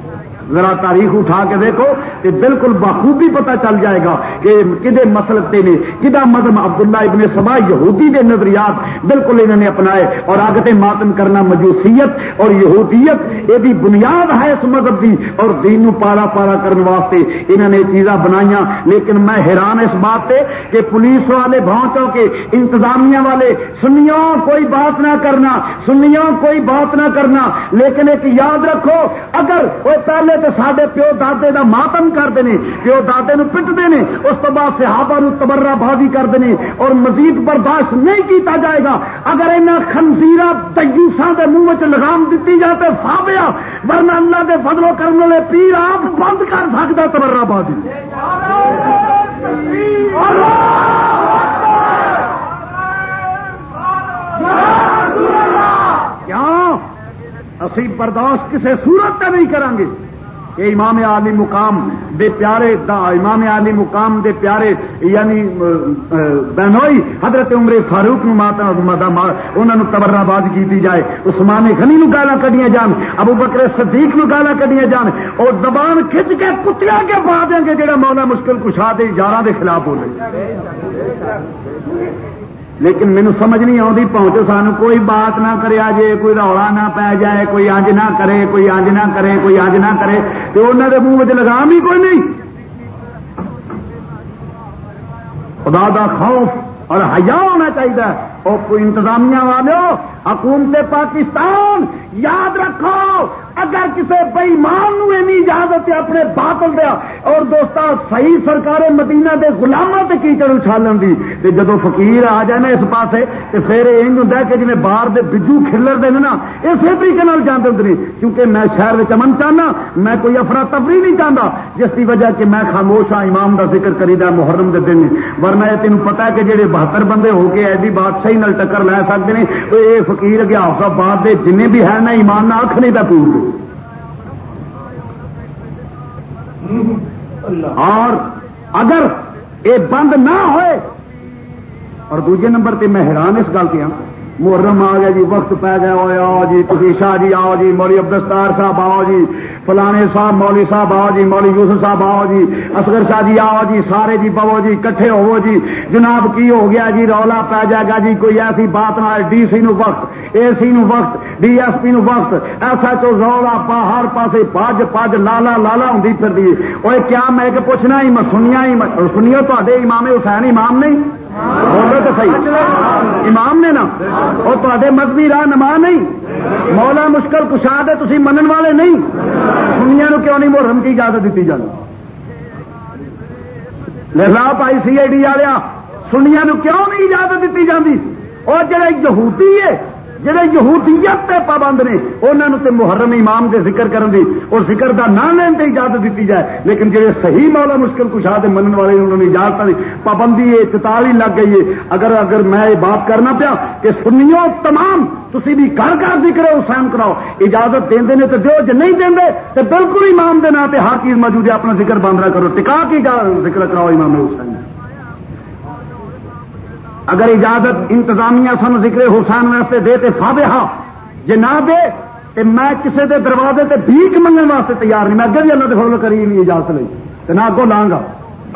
ذرا تاریخ اٹھا کے دیکھو کہ بالکل بخوبی پتا چل جائے گا کہ کدے مسلتے نے کدا مدم عبداللہ ابن سبا یہودی دے نظریات بالکل انہوں نے اپنائے اور آگتے ماتم کرنا مجوسیت اور یہودیت، یہ بھی بنیاد ہے اس مذہب کی اور دین نو پارا پارا کرنے واسطے انہوں نے چیزاں بنائی لیکن میں حیران اس بات سے کہ پولیس والے بھونچوں کے انتظامیہ والے سنیوں کوئی بات نہ کرنا، سنیوں کوئی بات نہ کرنا، لیکن ایک یاد رکھو، اگر وہ پہلے تو سارے پیو دادے کا ماتم کرتے ہیں پیو دادے پٹتے ہیں اس کے بعد صحابہ نو تبرا بازی کرتے ہیں اور مزید برداشت نہیں کیتا جائے گا۔ اگر انہیں خنزیر تجوسا کے منہ لگام دیتی جائے تو سابیا ورنہ اللہ کے بدلو کرنے والے پیر آپ بند کر سکتا تبرا بازی۔ کیا اسی برداشت کسی صورت کا نہیں کریں گے کہ امام عالی مقام دے پیارے دا امام عالی مقام دے پیارے یعنی بہنوئی حضرت عمر فاروق نو ماتا انہوں نے تبرا باز کی جائے۔ عثمان غنی نو گالا کڈیاں جان، ابو بکر صدیق نو گالا کڈیاں جان۔ اور زبان کھچ کے کتیا کے پا دیں گے جہاں مولا مشکل کشا دے یارہ دے خلاف بولے۔ لیکن مینو سمجھ نہیں آتی پہنچو سانو، کوئی بات نہ کرے جے کوئی رولا نہ پی جائے، کوئی اج نہ کرے، کوئی اج نہ کرے، کوئی اج نہ کرے تو انہوں کے منہ لگام ہی کوئی نہیں۔ خدا دا خوف اور حیا ہونا چاہیے اور کوئی انتظامیہ والوں حکومت پاکستان، یاد رکھو، اگر کسی بئیمان نی اجازت اپنے باطل دیا اور دوست صحیح سرکار مدینہ دے گلاما تے کیچڑ اچھالن دی؟ تے جدو فقیر آ جائے نا اس پاسے، تے پھر یہ ہوں کہ جی باہر دے بجو کھلر دے نا اسی طریقے جانتے ہوں کیونکہ میں شہر میں امن چاہنا، میں کوئی افرا تفری نہیں چاہتا جس کی وجہ کہ میں خاموش ہاں امام کا ذکر کری دا محرم دے دن۔ ورنہ یہ تین پتا کہ جہے بہتر بندے ہو کے ایسی بادشاہی نال ٹکر لے سکتے ہیں۔ تو یہ فقیر گیا بعد دے جن بھی ہے نا ایمان نہ اکھ نہیں پور۔ اور اگر یہ بند نہ ہوئے، اور دوجے نمبر پہ میں حیران اس گل کیا محرم آ گیا جی وقت پی گیا ہوا جی تھی شاہ جی آؤ جی مولی عبدستار صاحب آؤ جی فلانے صاحب، مولی صاحب آؤ جی مولی یوسف صاحب آؤ جی اصغر شاہ جی آؤ جی سارے جی پو جی کٹھے ہو جی۔ جناب، کی ہو گیا جی؟ رولا پی جائے گا جی کوئی ایسی بات نہ ڈی سی نو وقت، اے سی نو وقت، ڈی ایس پی نو وقت۔ ایسا تو رولا پا ہر پاسے پج پج لالا لالا ہوں پھر دی۔ کیا میں پوچھنا ہی سنیا ہی سنیو تے امام حسین امام نہیں؟ بولو تو صحیح۔ امام نے نا، اور تے مذہبی راہ نما نہیں۔ مولا مشکل کشا دے تھی منن والے نہیں۔ دنیا نو کیوں نہیں محرم کی اجازت دیتی جانی لہلا پائی سی آئی ڈی والیا سنیا نو کیوں نہیں اجازت دیتی جاتی اور جڑا یہودی ہے جہے یہودیت تے پابند نے انہوں تے محرم امام کے ذکر کرن دی، اور ذکر دا نہ لین تے اجازت دیتی جائے، لیکن جہے صحیح مولا مشکل کشا دے منن والے انہوں نے اجازت پابندی ہے چتالی لگ گئی ہے اگر اگر میں یہ بات کرنا پیا کہ سنیو تمام تھی بھی گھر گھر ذکر حسین کراؤ، اجازت دیں تو دو جی نہیں دیں تو بالکل امام دے نا ہر چیز موجود ہے، اپنا ذکر بند رہا کرو، ٹکا کی ذکر کراؤ امام حسین۔ اگر اجازت انتظامیہ سن ذکر حسین واسطے دے تے فابہا جے نہ دے، تے میں کسے دے دروازے تے بھیک منگن واسطے تیار نہیں، میں اگر بھی اللہ کے فضل کری نہیں اجازت لی تے نہ اگوں لاں گا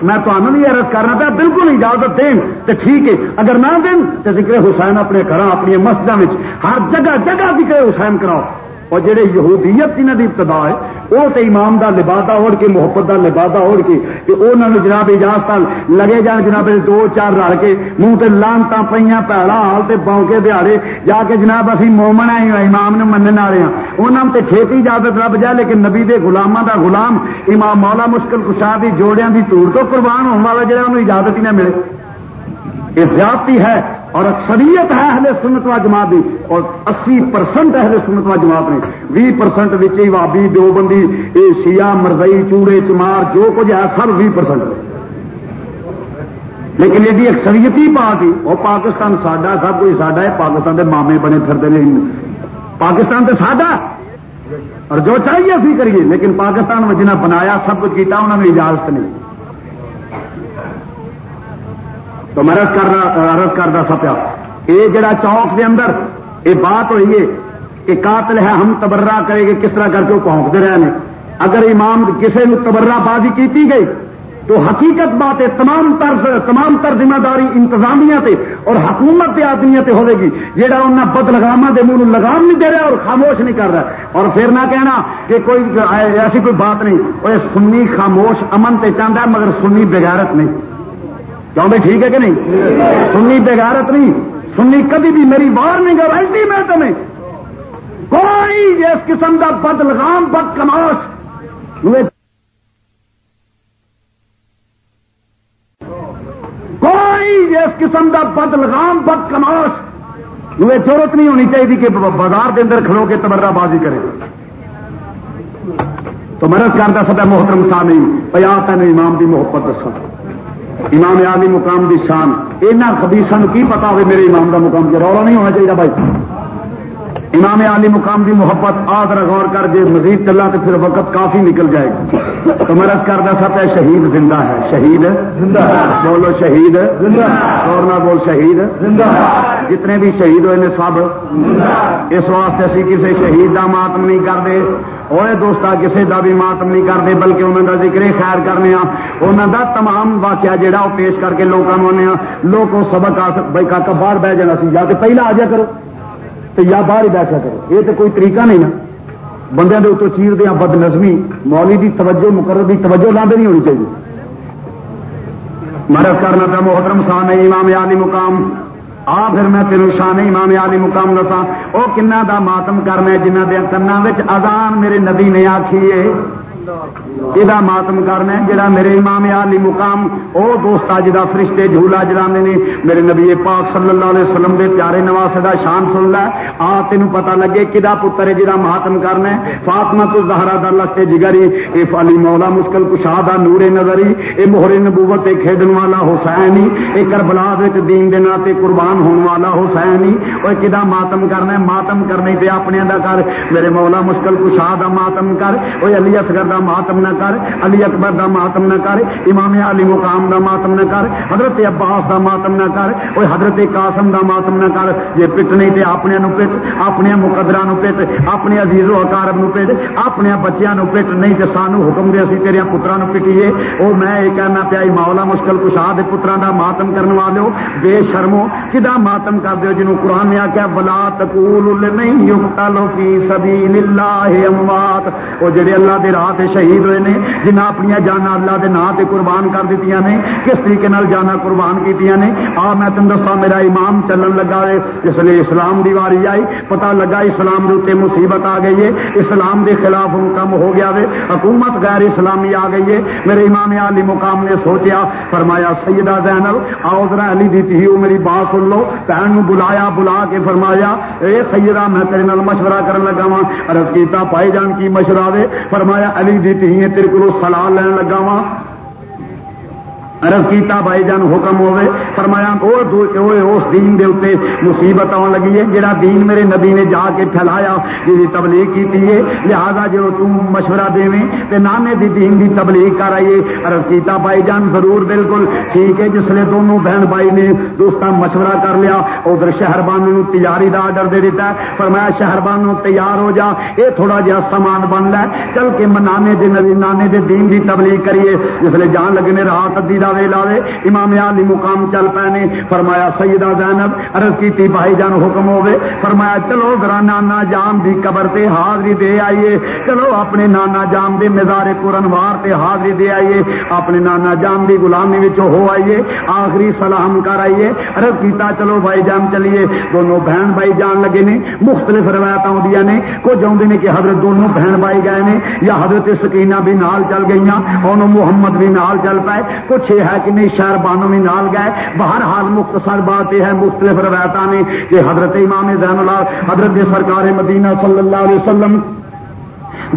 میں تمہیں بھی عرض کرنا پیا، بالکل اجازت دین تو ٹھیک ہے۔ اگر نہ دین تو ذکر حسین اپنے گھر اپنی مسجد ہر جگہ جگہ ذکر حسین کراؤ۔ اور جہے یہودیت جنہ کی ابتدا ہے وہ تو امام دا لبادہ اوڑ کے محبت دا لبادہ اوڑ کے کہ انہوں جناب اجازت لگے جان جناب دو چار رل کے منہ تے لانتا پہ پیڑا حال تے پاؤ کے دیہڑے جا کے جناب اسی مومن آئے امام نے منن والے ہیں انہوں تے چھیتی اجازت رب جائے، لیکن نبی دے غلاماں دا غلام امام مولا مشکل کشا دی جوڑیاں دی تور تو قربان ہونے والا جہاں انہوں اجازت ہی نہ ملے۔ یہ زیادتی ہے اور اکثریت ہے اہل سنت و جماعت دی، اور اسی پرسنٹ اہل سنت و جماعت نے۔ بھی پرسنٹ وابی دو بندی یہ شیا مرزئی چوڑے چمار، جو کچھ ہے سب بھی پرسنٹ لیکن یہ اکثریتی پارٹی وہ پاکستان ساڈا سب کچھ ساڈا ہے، پاکستان کے مامے بنے پھرتے ہیں۔ پاکستان تو ساڈا۔ اور جو چاہیے اسی کریے، لیکن پاکستان میں جنہیں بنایا، سب کچھ کیا انہوں نے اجازت نہیں۔ تو میں رس رس کرتا سا پیا۔ یہ جڑا چوک کے اندر، یہ بات ہوئی ہے کہ قاتل ہے، ہم تبرہ کرے گے، کس طرح کر کے وہ پہنچتے رہے ہیں۔ اگر امام کسی نے تبرہ بازی کی گئی، تو حقیقت بات ہے تمام تر تمام تر ذمہ داری انتظامیہ تے اور حکومت کے آدمی تے ہوے گی۔ جہاں انہیں بد لگاما دے منہ لگام نہیں دے رہا اور خاموش نہیں کر رہا۔ اور پھر نہ کہنا کہ کوئی ایسی کوئی بات نہیں۔ وہ سنی خاموش امن تے چاہتا ہے، مگر سنی بغیرت نہیں۔ کیوں بھائی ٹھیک ہے کہ نہیں؟ سنی بےغارت نہیں، سنی کبھی بھی میری وار نہیں گوائی میں تمہیں کوئی اس قسم کا بد لگام بد کماش کوئی اس قسم کا بد لگام بد کماش ضرورت نہیں ہونی چاہیے کہ بازار کے اندر کھلو کے تبرہ بازی کرے۔ تو مرض کرتا سب محترم سا نہیں پیا تین امام کی محبت دسا امام عالی مقام دی شان. یہاں خبیسا کی پتا ہو میرے امام کا مقام کے رولا نہیں ہونا چاہیے بھائی؟ امام عالی مقام دی محبت آدر غور کر جے مزید چلا تو پھر وقت کافی نکل جائے گا تو میں رس کر سب ہے شہید زندہ ہے۔ شہید؟ بولو شہید۔ اور نہ بول شہید۔ جتنے بھی شہید ہوئے نے سب اس واسطے اسی کسی شہید کا ماتم نہیں کرتے وہ دوست کسی کا بھی ماتم نہیں کرتے بلکہ انہوں کا ذکر خیر کرنے انہوں کا تمام واقعہ جہاں وہ پیش کر کے لوگوں آنے ہاں لوگ سبق آ بھائی کا باہر بہ جانا سی، یا تو پہلے آ جا کرو تو یا باہر ہی بیٹھا کرو۔ یہ تو کوئی طریقہ نہیں نا۔ بندے کے اتوں چیر دیا بد نظمی مولی کی توجہ، مقرر کی توجہ لاندے نہیں ہونی چاہیے۔ مرض کرنا تھا محترم سان امام عالی مقام آ پھر میں تینوں شان امام علی مقام دسا وہ کنا دا ماتم کرنا جنہ دیا وچ اذان میرے نبی نے آخی ہے؟ یہ ماتم کرنا جڑا میرے امام علی مقام، او دوست جا فرشتے جھولا جلانے نے، میرے نبی پاک صلی اللہ علیہ وسلم دے پیارے نواز دا شان سن لا آ تین پتا لگے کدا پتر ہے جا ماتم کرنا ہے۔ فاطمہ تو زہرا دا لگتے جگری، اے علی مولا مشکل کشا دا نور نظری، اے موہر نبوت اے کھیڈن والا حسین اے کربلا دین دے ناتے قربان ہونے والا حسین اور کدا ماتم کرنا ہے؟ ماتم کرنے پہ اپنے دا کر۔ میرے مولا مشکل کشا دا ماتم کر۔ وہ علی اصغر دا ماتم نہ کر، علی اکبر دا ماتم نہ کر، امام علی مقام دا ماتم نہ کر، حضرت عباس دا ماتم نہ کر وہ حضرت قاسم دا ماتم نہ کر۔ یہ پٹ نہیں تے اپنے نو پٹ، اپنے مقدرا نو پٹ، اپنے عزیز و اقارب نو پٹ، اپنے بچیاں نو پٹ۔ نہیں تے سانو حکم دے اسی تیرے پترا نو پٹیے۔ او میں یہ کہنا پیا مولا مشکل کشا دے پترا دا ماتم کرنے والے بے شرمو کدا ماتم کر دیو جنوں قرآن نے آخیا بلا تقول نہیں یقتل فی سبیل اللہ اموات او جڑے اللہ دے راہ تے شہید ہوئے نے جنہیں اپنی جانا اللہ دے نام سے قربان کر دیتی نے، کس طریقے جانا قربان کی نے، آ میں تم دسا میرا امام چلن لگا ہے اس لیے اسلام دی واری آئی پتا لگا اسلام کے اتنے مصیبت آ گئی ہے، اسلام کے خلاف ہوں کم ہو گیا ہے حکومت غیر اسلامی آ گئی ہے۔ میرے امام علی مقام نے سوچیا، فرمایا، سیدہ زینب، آؤ ذرا علی دی تھی میری بات سن لو۔ بہن بلایا، بلا کے فرمایا، اے سیدہ، میں تیرے نال مشورہ کرن لگا وا عرض کیتا پائی جان، کی مشورہ دے فرمایا، علی دی تھی تیرے کو سلاح لین لگا وا ارض کیتا بھائی جان حکم ہوے فرمایا اس دین دے اتنے مصیبت آن لگی ہے جہاں دین میرے نبی نے جا کے پھیلایا جی تبلیغ کی ہے۔ لہٰذا جو تم مشورہ دے تے نانے دی دین دی تبلیغ کر آئیے۔ ارض کیتا بھائی جان ضرور بالکل ٹھیک ہے، جس لیے دونوں بہن بھائی نے دوست مشورہ کر لیا۔ ادھر شہر بانو تیاری کا آڈر دے دیتا ہے۔ فرمایا شہر بانو تیار ہو جا یہ تھوڑا جہا سامان بن لے، چل کے نانے دے نانے دے دین دی تبلیغ کریے۔ جس لیے جان لگنے، رات ادی کا ویلا وے امام علی مقام چل پے نے فرمایا سیدہ زینب، عرض کی بھائی جان حکم ہوے فرمایا چلو ذرا نانا جان دی قبر تے حاضری دے آئیے، چلو اپنے نانا جان دے مزار قرن وار تے حاضری دے آئیے، اپنے نانا جان دی غلامی وچ ہو آئیے، آخری سلام کر آئیے، عرض کیتا چلو بھائی جان چلیے، دونوں بہن بھائی جان لگے نے، مختلف روایت آدی نے، کچھ آدھے نے کہ حضرت دونوں بہن بھائی گئے نے، یا حضرت سکینہ بھی نال چل گئی اور محمد بھی نال چل پائے، کچھ یہ ہے کہ نہیں شہر بانو بھی نال گئے. باہر حال مختصر بات یہ ہے، مختلف روایت نے کہ حضرت امام زین اللہ، حضرت سرکار مدینہ صلی اللہ علیہ وسلم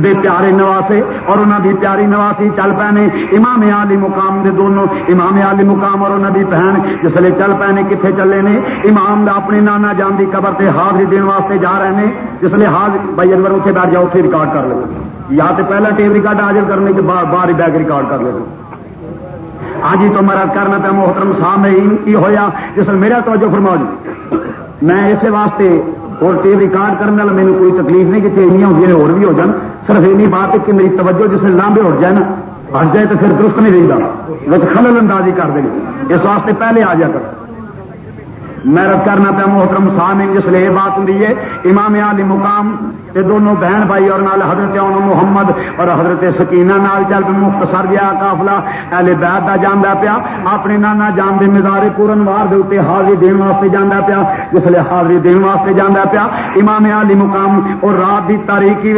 دے پیارے نواسے اور انہوں دی پیاری نواسی چل پے امام علی مقام دے دونوں، امام علی مقام اور انہوں دی بہن جس لیے چل پے نے کتنے چلے نے. امام دا اپنی نانا جان دی قبر تے حاضری دن واسطے جا رہے ہیں جس لیے حاضر، بھائی انور اتنے بیٹھ جاؤ اتنے ریکارڈ کر لو. یا تو پہلا ٹیپ ریکارڈ حاضر کرنے کے بعد باہر ہی بیک ریکارڈ کر لو. آج ہی تو مرد کرنا پہ محترم سامنے کی ہوا جس میرا توجہ فرما جی۔ میں اسے واسطے اور ٹیپ ریکارڈ کرنے والا میرے کوئی تکلیف نہیں کہ چینیاں ہوتی اور بھی ہو جان۔ صرف اینی بات ہے کہ میری توجہ جس نے لانبے اٹھ جائے نا، ہٹ جائے تو پھر درست نہیں رہتا بس خلل اندازی کر دیں اس واسطے پہلے آ جا کر۔ محرت کرنا پہ محترم سامن جس لیے بات ہوں امام علی مقام یہ دونوں بہن بھائی اور نال حضرت محمد اور حضرت سکینہ نال چل پہ مختصر گیا کافلا اہل بیت کا جانا پیا، اپنے نانا جان دے مزارے پورن وار دے اتنے حاضری دن واسطے جانا پیا، جس لیے حاضری دن واسطے جانا پیا۔ امام علی مقام اور رات کی تاریخی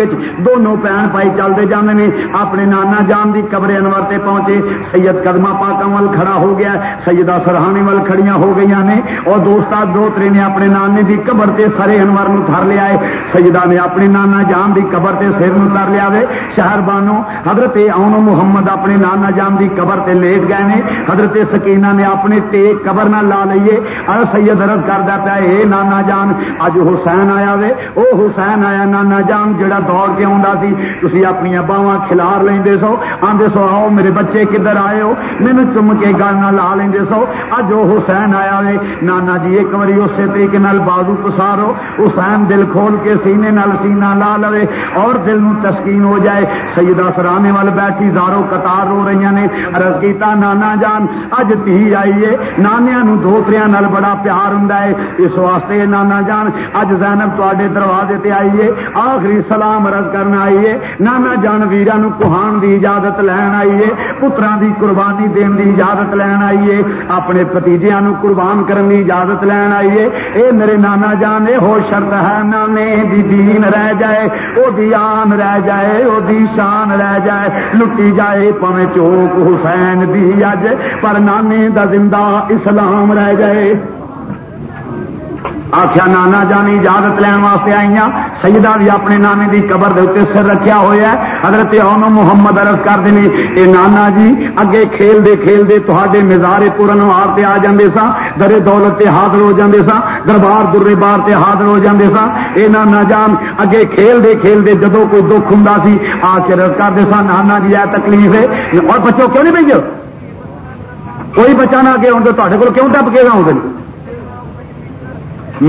دونوں بہن بھائی چلتے جانے نے، اپنے نانا جان دی قبر انور تے پہنچے، سید قدمہ پاکا ول کھڑا ہو گیا، سیدہ سرحانی ول کھڑیاں ہو گئی نے، اور دوست دوترے نے اپنے نانے دی قبر تے سرے انور نو تھر لیا ہے سیدہ نے اپنے اپنی نانا جان دی قبر تے سر اتر لیا شہر بانو حضرت آؤ محمد اپنے نانا جان دی قبر تے لیٹ گئے نے حضرت سکینہ نے اپنے ٹیک قبر نہ لا لیے ار سید ارد کرتا پیا اے نانا جان اج حسین آیا وے او حسین آیا نانا جان جڑا دوڑ کے آتا سی تھی اپنی باواں کھلار لیں سو آدھے سو آؤ میرے بچے کدھر آئے ہو مینو چم کے گل نہ لا لیں سو اج وہ حسین آیا وے نانا جی ایک بار اسی طریقے بازو پسارو، حسین دل کھول کے سینے نال سینہ لا لو اور دل نو تسکین ہو جائے۔ سیدہ سرانے وال بیٹھی زارو قطار رو رہی نے۔ رز کیتا، نانا جان، اج تھی آئیے نانیا نو دوتریا نال بڑا پیار ہوں اس واسطے نانا جان، اج زینب تے دروازے تے آئیے آخری سلام رد کرنا آئیے نانا جان ویرا نو کہان دی اجازت لین آئیے پترا دی قربانی دین دی اجازت لین آئیے اپنے پتیجیا نو قربان کرنے کی اجازت لین آئیے اے میرے نانا جان یہ ہو شرط ہے نانے دی دین رہ رہ جائے وہ آن رہ جائے وہ شان رہ جائے لٹی جائے پویں چوک حسین دی اج پر نانے دا زندہ اسلام رہ جائے آخیا نانا جانی اجازت لین واسطے آئی سیدہ بھی اپنے نانے کی قبر دے سر رکھا ہوا ہے۔ حضرت اونو محمد ارد کر دیں اے نانا جی اگے کھیل دے کھیل دے تے مزارے پورن وار سے آ جاندے سا درے دولت تے حاضر ہو جاندے سا دربار درے بار تے حاضر ہو جاندے سا اے نانا جان، اگے کھیل دے کھیل دے جدو کوئی دکھ ہوں سی، آ کے رد کرتے سا نانا جی ہے تکلیف ہے۔ اور بچوں کیوں نہیں بھیجو کوئی بچہ نہ اگے ہوں تو تے کیوں ٹپ کے آؤ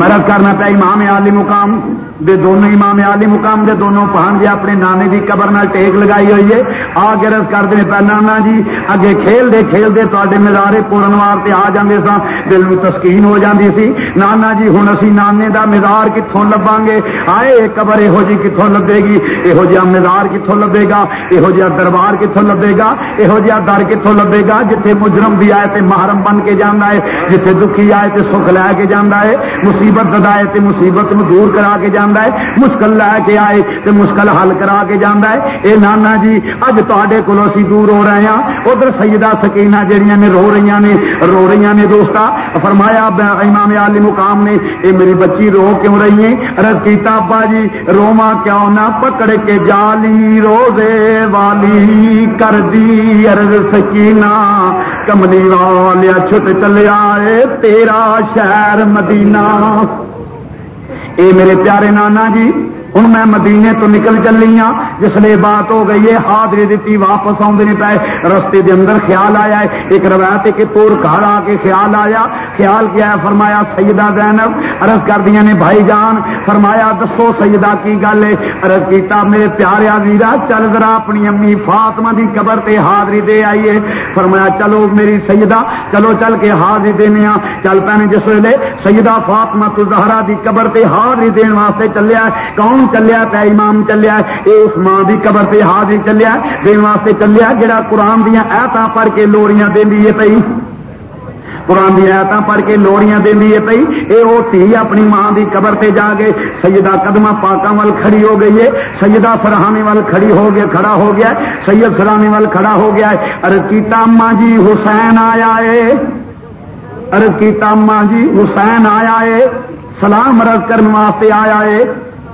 مرد کرنا پیا امام علی مقام دے دونوں امام علی مقام دے دونوں پہن جی اپنے نانے دی قبر نال ٹیک لگائی ہوئی ہے۔ آ کے رس کرتے پہ نانا جی اگے کھیل دے کھیل دے تے مزارے پورن تے آ جاندے سا دل میں تسکین ہو جاندی سی۔ نانا جی ہوں اسی نانے دا مزار کتوں لبا گے آئے قبر یہو جی کتوں لبے گی؟ یہو جہاں مزار کتوں لبے گا؟ یہو جہاں دربار کتوں لبے گا؟ یہو جہاں در کتوں لبے گا؟ جتھے مجرم بھی آئے تے محرم بن کے جانا ہے، جتھے دکھی آئے تے سکھ لے کے جانا ہے۔ مصیبت ددائے تے مصیبت نو دور کرا کے جانا ہے مشکل لے کے آئے تے مشکل حل کرا کے جانا ہے۔ اے نانا جی اج تے کو دور ہو رہے ہیں ادھر سیدہ سکینہ جہیا نے رو رہی نے، رو رہی نے دوستا۔ فرمایا امام علی مقام نے، اے میری بچی رو کیوں رہی ہے رس کیتا، ابا جی روما کیوں نہ پکڑ کے جالی، روزے والی کر دی۔ ارد سکینہ، کملی والیا چھٹ چلیا تیرا شہر مدینہ۔ اے میرے پیارے نانا جی ہوں میں مدینے تو نکل چلی ہاں جس لیے بات ہو گئی ہے، حاضری دیتی واپس آدھے نہیں پائے رستے دے اندر خیال آیا ہے۔ ایک روایت کہ پور گھر آ کے خیال آیا۔ خیال کیا ہے؟ فرمایا، سیدہ زینب، عرض کر دیا نے، بھائی جان، فرمایا، دسو سیدہ کی گل ہے۔ عرض کیتا، میرے پیاریا ویرا چل ذرا اپنی امی فاطمہ دی قبر تے حاضری دے آئیے فرمایا، چلو میری سیدہ، چلو چل کے حاضری دینے چل پے جس ویلے سیدہ فاطمہ تو زہرا دی قبر تے حاضری دین واسطے چلیا کون چلیا پیا، امام چلیا یہ اس ماں کی قبر سے حاضر چلیا دن واسطے چلیا جہاں قرآن دیا ایتا پڑھ کے لوڑیاں دینی ہے پی قرآن دیا ایت پڑھ کے لوڑیاں دینی ہے پی یہ وہ تھی اپنی ماں کی قبر سے جا کے سیدہ قدمہ پاکوں وال کھڑی ہو گئی ہے۔ سیدہ فرحانے وال کھڑی ہو گیا، کھڑا ہو گیا سید فرحانے وال کھڑا ہو گیا ہے۔ ارد کی تاما جی حسین آیا ہے۔ ارد کی تاما جی حسین آیا ہے۔ سلام رد کرنے واسطے آیا ہے۔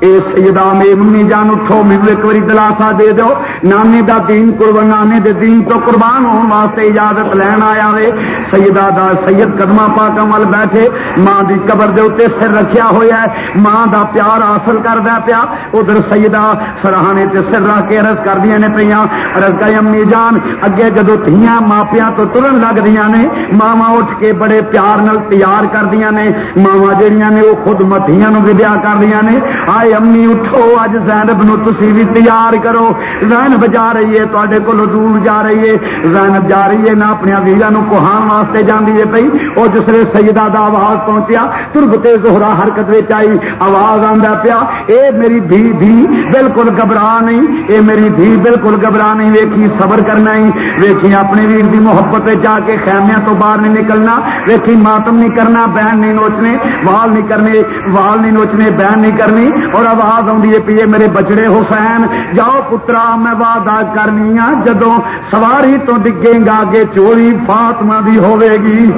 اے سیدہ میں منی جان اٹھو مینو ایک بار دلاسا دے دو نانے دا دین قربان، نانے دے دین تو قربان ہونے واسطے اجازت لین آیا وے۔ سیدہ دا سید قدمہ پاکا مل بیٹھے۔ ماں دی قبر دے اتنے سر رکھیا ہوا ہے۔ ماں دا پیار حاصل کر دیا پیا۔ ادھر سیدہ سراہنے تے سر رکھ کے ارض کر دیا نے پہ ارض کر، امی جان، اگے جدو تھیاں ماپیاں تو ترن لگ دیا نے ماوا اٹھ کے بڑے پیار نال تیار کردیا نے۔ ماوا جہاں نے، وہ خود متیاں ودیا کردیا نے۔ آئے امی اٹھو اج زینب نو تسی بھی تیار کرو زینب جا رہی ہے تے کو دور جا رہی ہے زینب جا رہی ہے نہ اپنے ویرا نو کوہان واسطے جاندی ہے پئی او جسے سیدہ دا آواز پہنچیا تربتے زہرا حرکت وچ آئی آواز آندا پیا اے میری دھی دھی بالکل گھبرا نہیں اے میری دھی بالکل گھبرا نہیں ویکھی صبر کرنا ہی ویکھی اپنے ویر دی محبت جا کے خیمیاں تو باہر نہیں نکلنا ویکھی ماتم نہیں کرنا بہن نہیں نوچنے وال نہیں کرنے وال نہیں نوچنے بہن نہیں کرنی اور آواز آئی پیے میرے بچڑے حسین، جاؤ پترا، میں وعدہ کرنی ہاں جدو سواری تو ڈگے گا اگے چوری فاطمہ بھی ہوے گی۔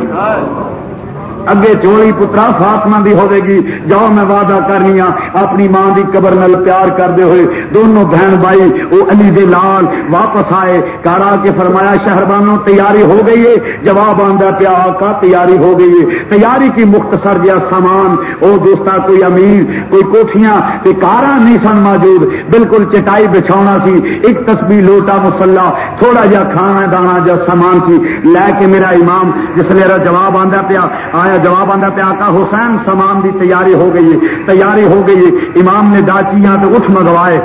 اگے چولی پترا فاطمہ دی ہوے گی جاؤ میں وعدہ کرنی ہاں اپنی ماں دی قبر نال پیار کرتے ہوئے دونوں بہن بھائی وہ علی دے لال واپس آئے کارا کے فرمایا شہربانوں تیاری ہو گئی ہے جواب آدھا پیا کا تیاری ہو گئی ہے تیاری کی مختصر جہا سامان وہ دوستا کوئی امیر کوئی کوٹیاں کوئی کارا نہیں سن موجود بالکل چٹائی بچھاؤنا سی ایک تصویر لوٹا مسلا تھوڑا جا کھانا دانا جا سامان سی لے کے میرا امام جس میرا جواب آدھا پیا آیا جواب آتا پیا، آقا حسین سامان دی تیاری ہو گئی، تیاری ہو گئی، امام نے ڈاکیاں تو اٹھ منگوائے.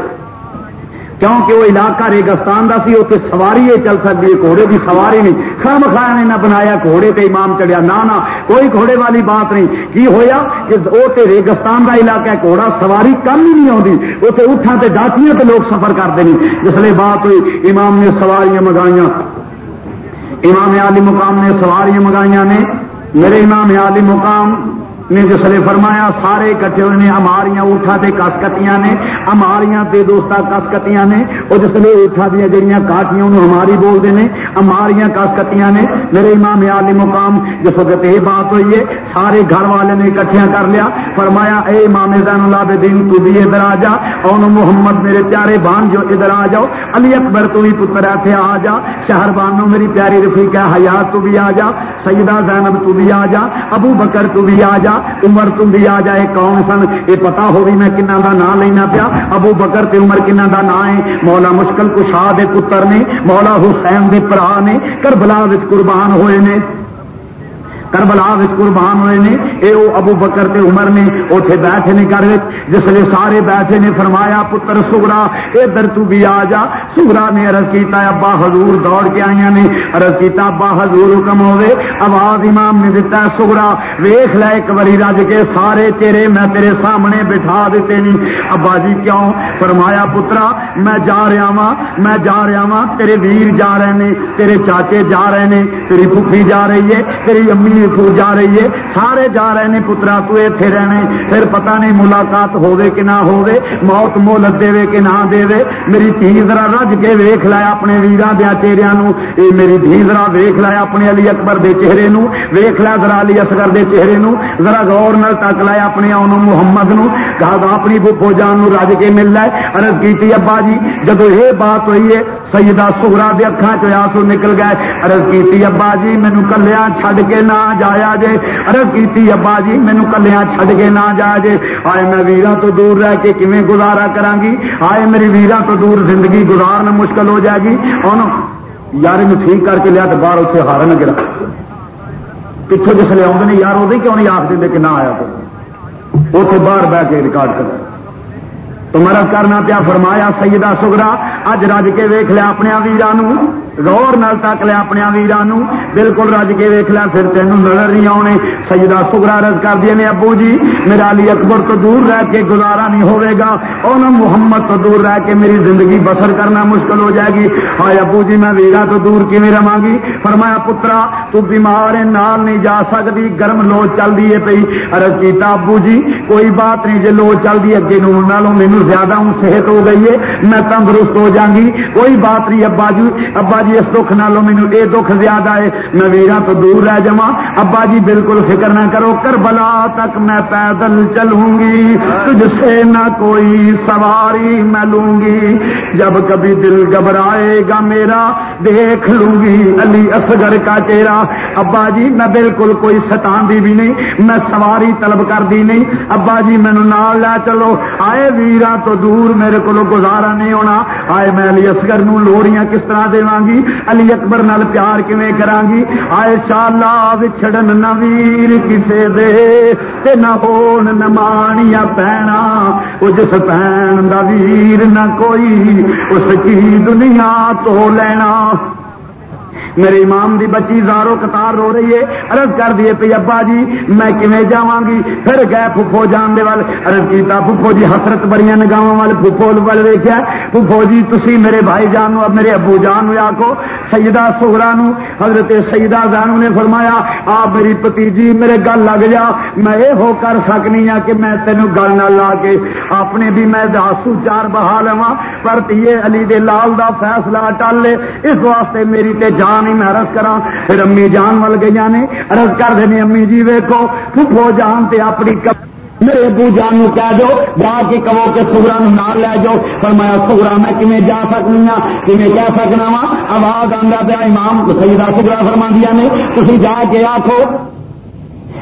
کیونکہ وہ علاقہ ریگستان کا سی اتنے سواری یہ چل سکتی ہے گھوڑے کی سواری نہیں. خام خایا نے نہ بنایا گھوڑے پہ امام چڑھیا، نہ نہ، کوئی گھوڑے والی بات نہیں. کی ہویا کہ وہ ریگستان کا علاقہ ہے، گھوڑا سواری کم ہی نہیں آتی اتنے اٹھان سے ڈاکیاں تے لوگ سفر کرتے ہیں جس لیے بات ہوئی، امام نے سواریاں منگائیاں. امام علی مقام نے سواریاں منگائیاں نے. میرے امام عالی مقام نے جس نے فرمایا، سارے کٹے ہوئے نے ہماریاں اٹھا تے کسکتیاں نے ہماریاں تے دوستا کسکتیاں نے، وہ جس نے اٹھا دیا جہاں کاٹیاں، انہوں ہماری بولتے ہیں ہماریاں کسکتیاں نے، میرے امام عالی مقام جس وقت یہ بات ہوئی ہے، سارے گھر والے نے اکٹھیا کر لیا، فرمایا، اے امام زین اللہ دین، تو بھی ادھر آ جا اور محمد میرے پیارے بان جو ادھر آ جاؤ، علی اکبر، تو بھی پتر، ایتھے آ جا شہر بانو میری پیاری رفیق ہے حیات، تو بھی آ جا، سیدہ زینب، تو بھی آ جا، ابو بکر، تو بھی آ جا عمر تم بھی آ جائے، کون سن؟ یہ پتا ہو بھی میں کنہ دا نام لینا پیا۔ ابو بکر تے عمر کنہ دا نام ہے۔ مولا مشکل کشاہ دے پتر نے، مولا حسین دے پرا نے، کربلا قربان ہوئے نے۔ کربلا قربان ہوئے نے، اے او ابو بکر تے عمر نے، اوتھے بیٹھے نے گھر جس لیے سارے بیٹھے نے، فرمایا، پتر سگرا ادھر تو بھی آ جا۔ سگرا نے ارد کیتا، ابا حضور دوڑ کے آئی نے۔ ارد کیتا، ابا حضور حکم ہوئے، آواز امام نے دتا سگرا ویخ لے ایک باری رج کے، سارے چہرے میں تیرے سامنے بٹھا دیتے نہیں ابا جی کیوں؟ فرمایا، پترا، میں جا رہا وا میں جا رہا وا تیرے ویر جا رہے ہیں تیرے چاچے جا رہے ہیں تیری پھوپھی جا رہی ہے، تیری امی جی تو جا رہی ہے۔ سارے جا رہے ہیں پترا، تو اتے رہنے، پھر پتہ نہیں ملاقات ہوے کہ نہ ہوے موت مولت دے کہ نہ دے میری تھی ذرا رج کے ویخ لایا اپنے ویران دیا چہرے یہ میری دھی ذرا ویخ لایا اپنے علی اکبر دے چہرے نو ویخ لایا ذرا علی اصغر دے چہرے نو ذرا غور نال تک لایا اپنے آن محمد نو کہا اپنی بپو جان نو رج کے مل ہے ارد کی ابا جی جدو یہ بات ہوئی ہے، سیدہ سورا دے اکھا چ آسو نکل گئے۔ ارد کی ابا جی مینو کلیا چھڈ کے نہ جایا جے۔ ارد کی ابا جی مینو کلیا چھڈ کے نہ جایا جے۔ آئے میں ویرا تو دور رہ کے کیویں گزارا کرا گی آئے میری ویرا تو دور زندگی گزارنا مشکل ہو جائے گی۔ اور یار ٹھیک کر کے لیا تو باہر اتنے ہار نہ گرا۔ پچھوں جس لیے آدھے یار وہ کیوں نہیں آخ دیں کہ نہ آیا تو؟ اتنے باہر بہ کے ریکارڈ کر تو مرض کرنا پیا، فرمایا، سیدہ سگرا اج رج کے ویخ لیا اپنے ویران غور نال تک لیا اپنے ویران بالکل رج کے ویخ لیا پھر تین نظر نہیں آنے سجدہ سگرا رض کر دیا نے، ابو جی میرا علی اکبر تو دور رہ کے گزارا نہیں ہوئے گا۔ اور محمد تو دور رہ کے میری زندگی بسر کرنا مشکل ہو جائے گی۔ ہائے ابو جی میں ویرا تو دور کی رہا گی؟ فرمایا، پترا، تو بیمار ہے، نال نہیں جا سکتی گرم لو چل دی ہے پی ارد کیتا، ابو جی کوئی بات نہیں جی لو چل دی اگے نالوں مینو زیادہ ہوں صحت ہو گئی ہے، میں تندرست ہو جاگی کوئی بات نہیں، ابا جی ابا جی جی، اس دکھ نالوں مینو یہ دکھ زیادہ ہے۔ میں ویرا تو دور رہ جا ابا جی بالکل فکر نہ کرو، کربلا تک میں پیدل چلوں گی۔ تجھ سے نہ کوئی سواری میں لوں گی۔ جب کبھی دل گھبرائے گا میرا، دیکھ لوں گی علی اصغر کا چہرہ۔ ابا جی میں بالکل کوئی ستان دی بھی نہیں، میں سواری طلب کر دی نہیں۔ ابا جی مینو نال لے چلو۔ آئے ویرا تو دور میرے کو گزارا نہیں ہونا۔ آئے میں علی اصغر نو لوڑیاں کس طرح داں گی؟ علی اکبر نال پیار کیویں کراں گی آئے شالا وچھڑن نہ ویر کسے دے تے نہ ہون نمانیاں پینا او جس پین دا ویر نہ کوئی، اس کی دنیا تو لینا۔ میرے امام دی بچی زارو کتار رو رہی ہے ارد کر دیے پی ابا جی میں کمیں جا گی پھر گئے پھوپھو جان دے وال ارد کیتا پھوپھو جی حسرت بڑی نگاہ وال پھوپھو وال ویکیا پھوپھو جی تسی میرے بھائی جان نو، میرے ابو جان نو آکو سیدہ سہرا نو، حضرت سیدہ زانو نے فرمایا، آپ میری پتیجی، میرے گل لگ جا، میں یہ ہو کر سکنی ہاں کہ میں تینوں گل نہ لا کے اپنے بھی میں داسو چار بہا لوا پر تیے علی دے لال دا فیصلہ ٹال لے اس واسطے میری تے جان نہیں میں رس کرا پھر امی جان مل گئی نے رس کر دیں امی جی ویکو پھو جان تے اپنی میرے ابو جان کہہ دو، جا کے کہو کہ سگرا نہ لے جاؤ۔ پر میں سگرا میں کمیں جا سکنی ہوں کمیں کہہ سکنا وا؟ آواز آتا پیا امام سیدہ سگرا فرما دیا نے۔ تھی جا کے آخو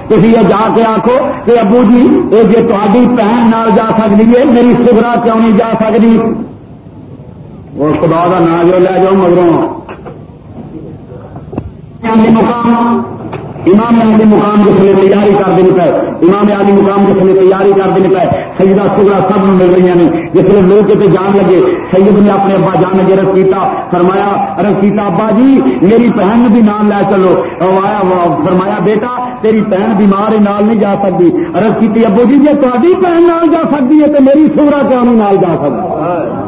تھی یہ جا کے آخو کہ ابو جی یہ جی تاری بہن جا سکتی ہے، میری سگرا کیوں نہیں جا سکتی وہ خدا کا نام جو لے جاؤ مگروں۔ مقام، امام علی مقام جس نے تیاری کر دینی پائے امام علی مقام جس نے تیاری کر دینی پائے سیدہ سگرا سب مل رہی ہیں۔ جس نے لوگ کے جان لگے، سید نے اپنے ابا جان لگے رس کیتا فرمایا رس کیتا ابا جی میری بہن بھی نام لے چلو۔ آیا فرمایا، بیٹا، تیری بہن بیمار نال نہیں جا سکتی۔ رس کی ابو جی جی تاری بہن نال جا سکتی ہے، تو میری سگرا کیوں نہیں نال جا سکتی؟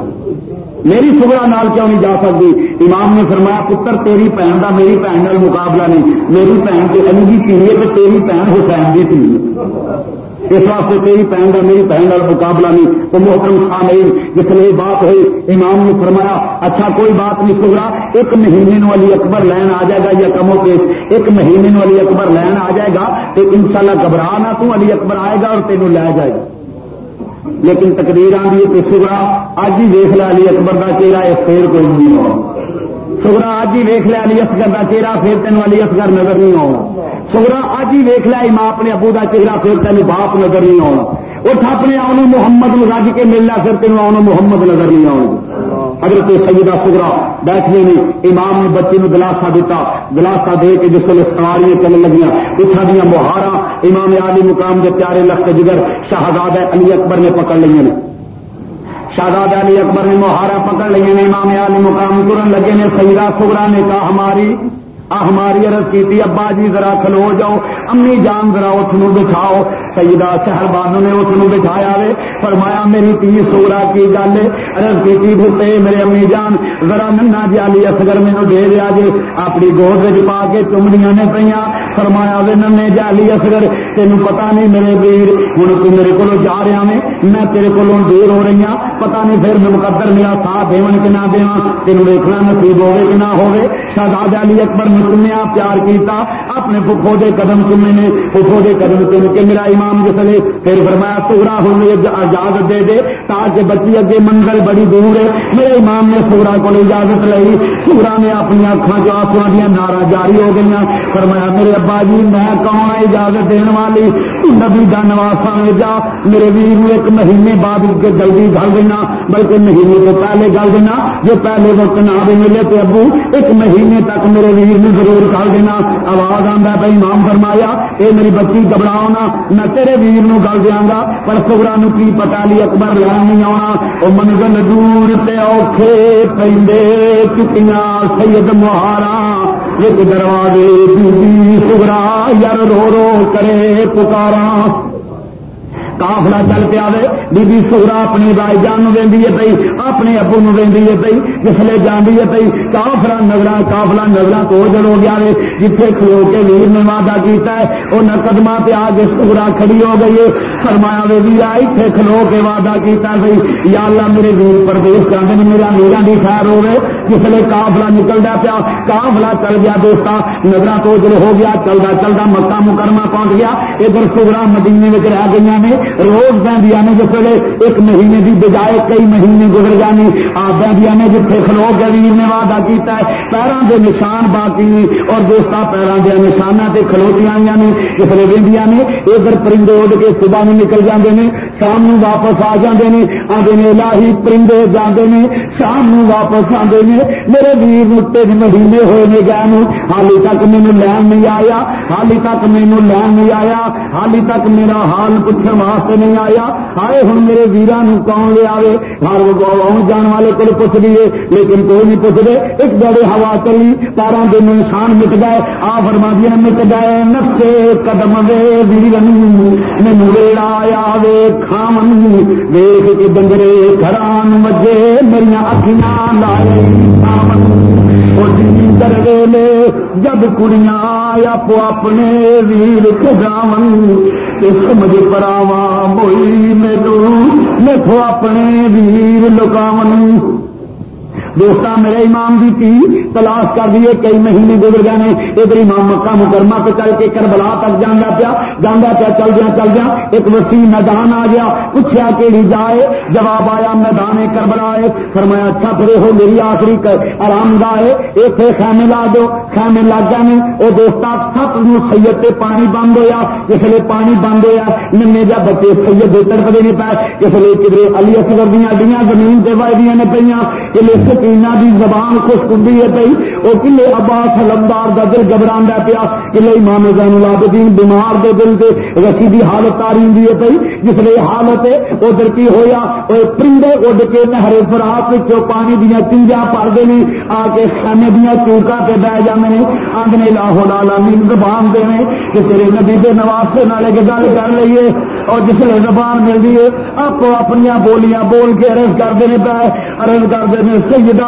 میری سگڑا نال کیوں نہیں جا سکتی؟ امام نے فرمایا، پتر، تیری بھن کا میری بھن نال مقابلہ نہیں۔ میری بھن تو علی کی تھی ہے تو تیری بھن حسین کی تھی۔ اس واسطے تیری بھن کا میری بھن نال مقابلہ نہیں۔ تو محترم خان جس نے یہ بات ہوئی، امام نے فرمایا اچھا کوئی بات نہیں سگڑا ایک مہینے نو علی اکبر لین آ جائے گا یا کمو کے ایک مہینے نو علی اکبر لین آ جائے گا، تو ان شاء اللہ گھبرا نہ تو علی اکبر آئے گا اور تینوں لے جائے گا۔ لیکن تقریر آئی ہے تو سگرا اج ہی ویخ لیا علی اکبر کا چہرہ اس پھر کوئی نہیں ہو۔ سگرا اج ہی ویخ لیا علی اصغر کا چہرہ، پھر تین علی اصغر نظر نہیں آنا سگرا اج ہی ویخ لیا ماں اپنے ابو کا چہرہ، پھر تین باپ نظر نہیں آنا اٹھ اپنے آنو محمد رج کے ملنا پھر تین آنو محمد نظر نہیں آؤ حضرت سیدہ سگرا بیٹھنے میں امام نے بچے نے دلاسا دیتا دلاسا دے کے جس ویسے سواریاں چلنے لگیاں۔ اٹھا دیا مہارا، امام عالی مقام کے پیارے لخت جگر شہزاد علی اکبر نے پکڑ لیا نے۔ شہزاد علی اکبر نے مہارا پکڑ لیا نے، امام عالی مقام ترن لگے نے، سیدہ سگرا نے کہا، ہماری ہماری عرض کی ابا جی ذرا کھلو جاؤ، امی جان ذرا اس بٹھاؤ۔ سیدہ شہر بانو نے اس بٹھایا وے۔ فرمایا، میری تی سورا کی گل۔ عرض کی بھوتے، میرے امی جان، ذرا ننا جی علی اصغر مینو دے دیا جی اپنی گود پا کے چمڑیاں نے پہ فرمایا وے ننے جالی اصغر تین پتا نہیں میرے ویر ہوں تو میرے کو جا رہا میں میں تیرے کو دور ہو رہی ہوں پتا نہیں پھر میں مقدر میرا ہاں، ساتھ دے کہ نہ دے تین ویکنا نصیب ہوے کہ نہ ہوے شہزاد علی اکبر نے سنیا، پیار کیتا، اپنے پھپھو دے قدم چومے نے، پھپھو دے قدم چوم کے میرا امام جسلے پھر فرمایا سورا ہوں اجازت دے دے، تاکہ بچی اگے منگل بڑی دور ہے۔ میرے امام نے سورا کو اجازت لی سورا نے اپنی اکھان جو آسو دیا نارا جاری ہو گئی فرمایا میرے ابا جی میں کون اجازت دن والی؟ نبی کا نواسا میں جا، میرے ویر ایک مہینے بعد جلدی گل دینا، بلکہ مہینے تو پہلے گل دینا، جو پہلے وقت نہ بھی ملے تو ابو، ایک مہینے تک میرے ویر نے ضرور گل دینا، آواز آتا بھائی امام فرمایا، اے میری بچی گھبراؤ نا میں تیرے ویر نو گل دیا گا، پر سورا نو کی پتا لی اکبر لین نہیں آنا وہ منگن دور تے اوکھے پہ چکیاں سید مہارا ایک دروازے بی سگرا یار رو رو کرے پکارا کافلا چل پیا بی بی سورا اپنی بائی جان دینی ہے پی اپنے ابو نو پی جسے جاندی ہے پی کافلا نگرا کافلا نگرا تو جڑ گیا ہے جتھے کھلو کے ویر نے وعدہ کیتا ہے ان قدم پہ آ کے سورا کھڑی ہو گئی ہے۔ فرمایا وے بھی آئی کھلو کے وعدہ کیتا سی یا اللہ میرے ویر پردیش چاہتے ہیں میرا ویران کی خیر ہوے جسے کافلا نکلتا پیا کافلا چل گیا دوست نگرا تو جڑ ہو گیا چلتا چلتا مکہ مکرمہ پہنچ گیا۔ ادھر سورا مدینے میں رہ گئی نے روز دیا نے جس ویلے ایک مہینے کی بجائے کئی مہینے گزر جانی آپ دیا نے جتنے کھلو گویر نے وعدہ کیتا ہے۔ پیروں کے نشان باقی اور دوست پیروں کے نشانہ سے کھلوتی آئی نے۔ جس ویلے وہدیا نے ادھر پرندے اڈ کے صبح میں نکل جاتے ہیں شام نو واپس آ جاتے ہیں آتے نے لاہی پرندے جاتے ہیں شام نو واپس آتے ہیں میرے ویر تین مہینے ہوئے نے گئے حالی تک مینو لین نہیں آیا، حالی تک مینو لین نہیں آیا، حالی تک میرا حال پوچھنے واسطے نہیں آیا۔ آئے ہوں میرے ویران کون لے آئے ہر جان والے کو پوچھ لیے، لیکن کوئی نہیں پوچھ رہے ایک بڑے ہوا چلی تارا دن انسان مٹ گئے۔ آ فرما دیا مٹ گئے نقصے قدم وے ویرن مینو ویڑا آیا وے کھامن ویخ کے ڈنگرے گھران مجھے میری اکھیاں لائے جی در ویلے جب کڑیاں آپ اپنے ویر کھجاون سمجھ پراوا موئی میرو میٹھو اپنے ویر لکاون دوست میرے امام بھی تھی، تلاش کر دیے کئی مہینے گزر گئے ادھر امام مکہ مکرمہ پہ چل کے کربلا تک جانا پیا جانا پیا، چل دیا چل دیا ایک وسیع میدان آ گیا پوچھا کہ جائے؟ جواب آیا، میدان کربلا ہے۔ فرمایا اچھا پھر ہو میری آخری آرام دہ ہے۔ اتنے خیمے لا دو، خیمے لگ جانے وہ دوست سب سید سے پانی بند ہوا جس لیے پانی بند ہوا ننے جا بچے سید دے تڑپتے نہیں پائے۔ جس لیے کدھر علی اصغر دیا اڈیاں زمین سے وائدیاں نے پہ سکینہ دی زبان خوش کندی ہے پی وہ کلے عباس لمدار دا دل گھبرا پیا، کلے امام زین العابدین بیمار دے دل دے رسی دی حالت تاریم دی ہے پی جس لیے حالت ہے، ادھر کی ہویا وہ پرندے اڈ کے نہر فراق پانی دیا چنجا پڑتے ہیں آ کے خانے دیا چوکا پہ بہ جانے ہیں آدھنے لاہو لالا زبان دے کہ تیرے نبی دے نواز سے نالے کے گل کر لیے اور جس لیے زبان ملتی ہے، آپ اپنی بولیاں بول کے ارض کرتے ہیں پہ ارض کرتے ہیں سید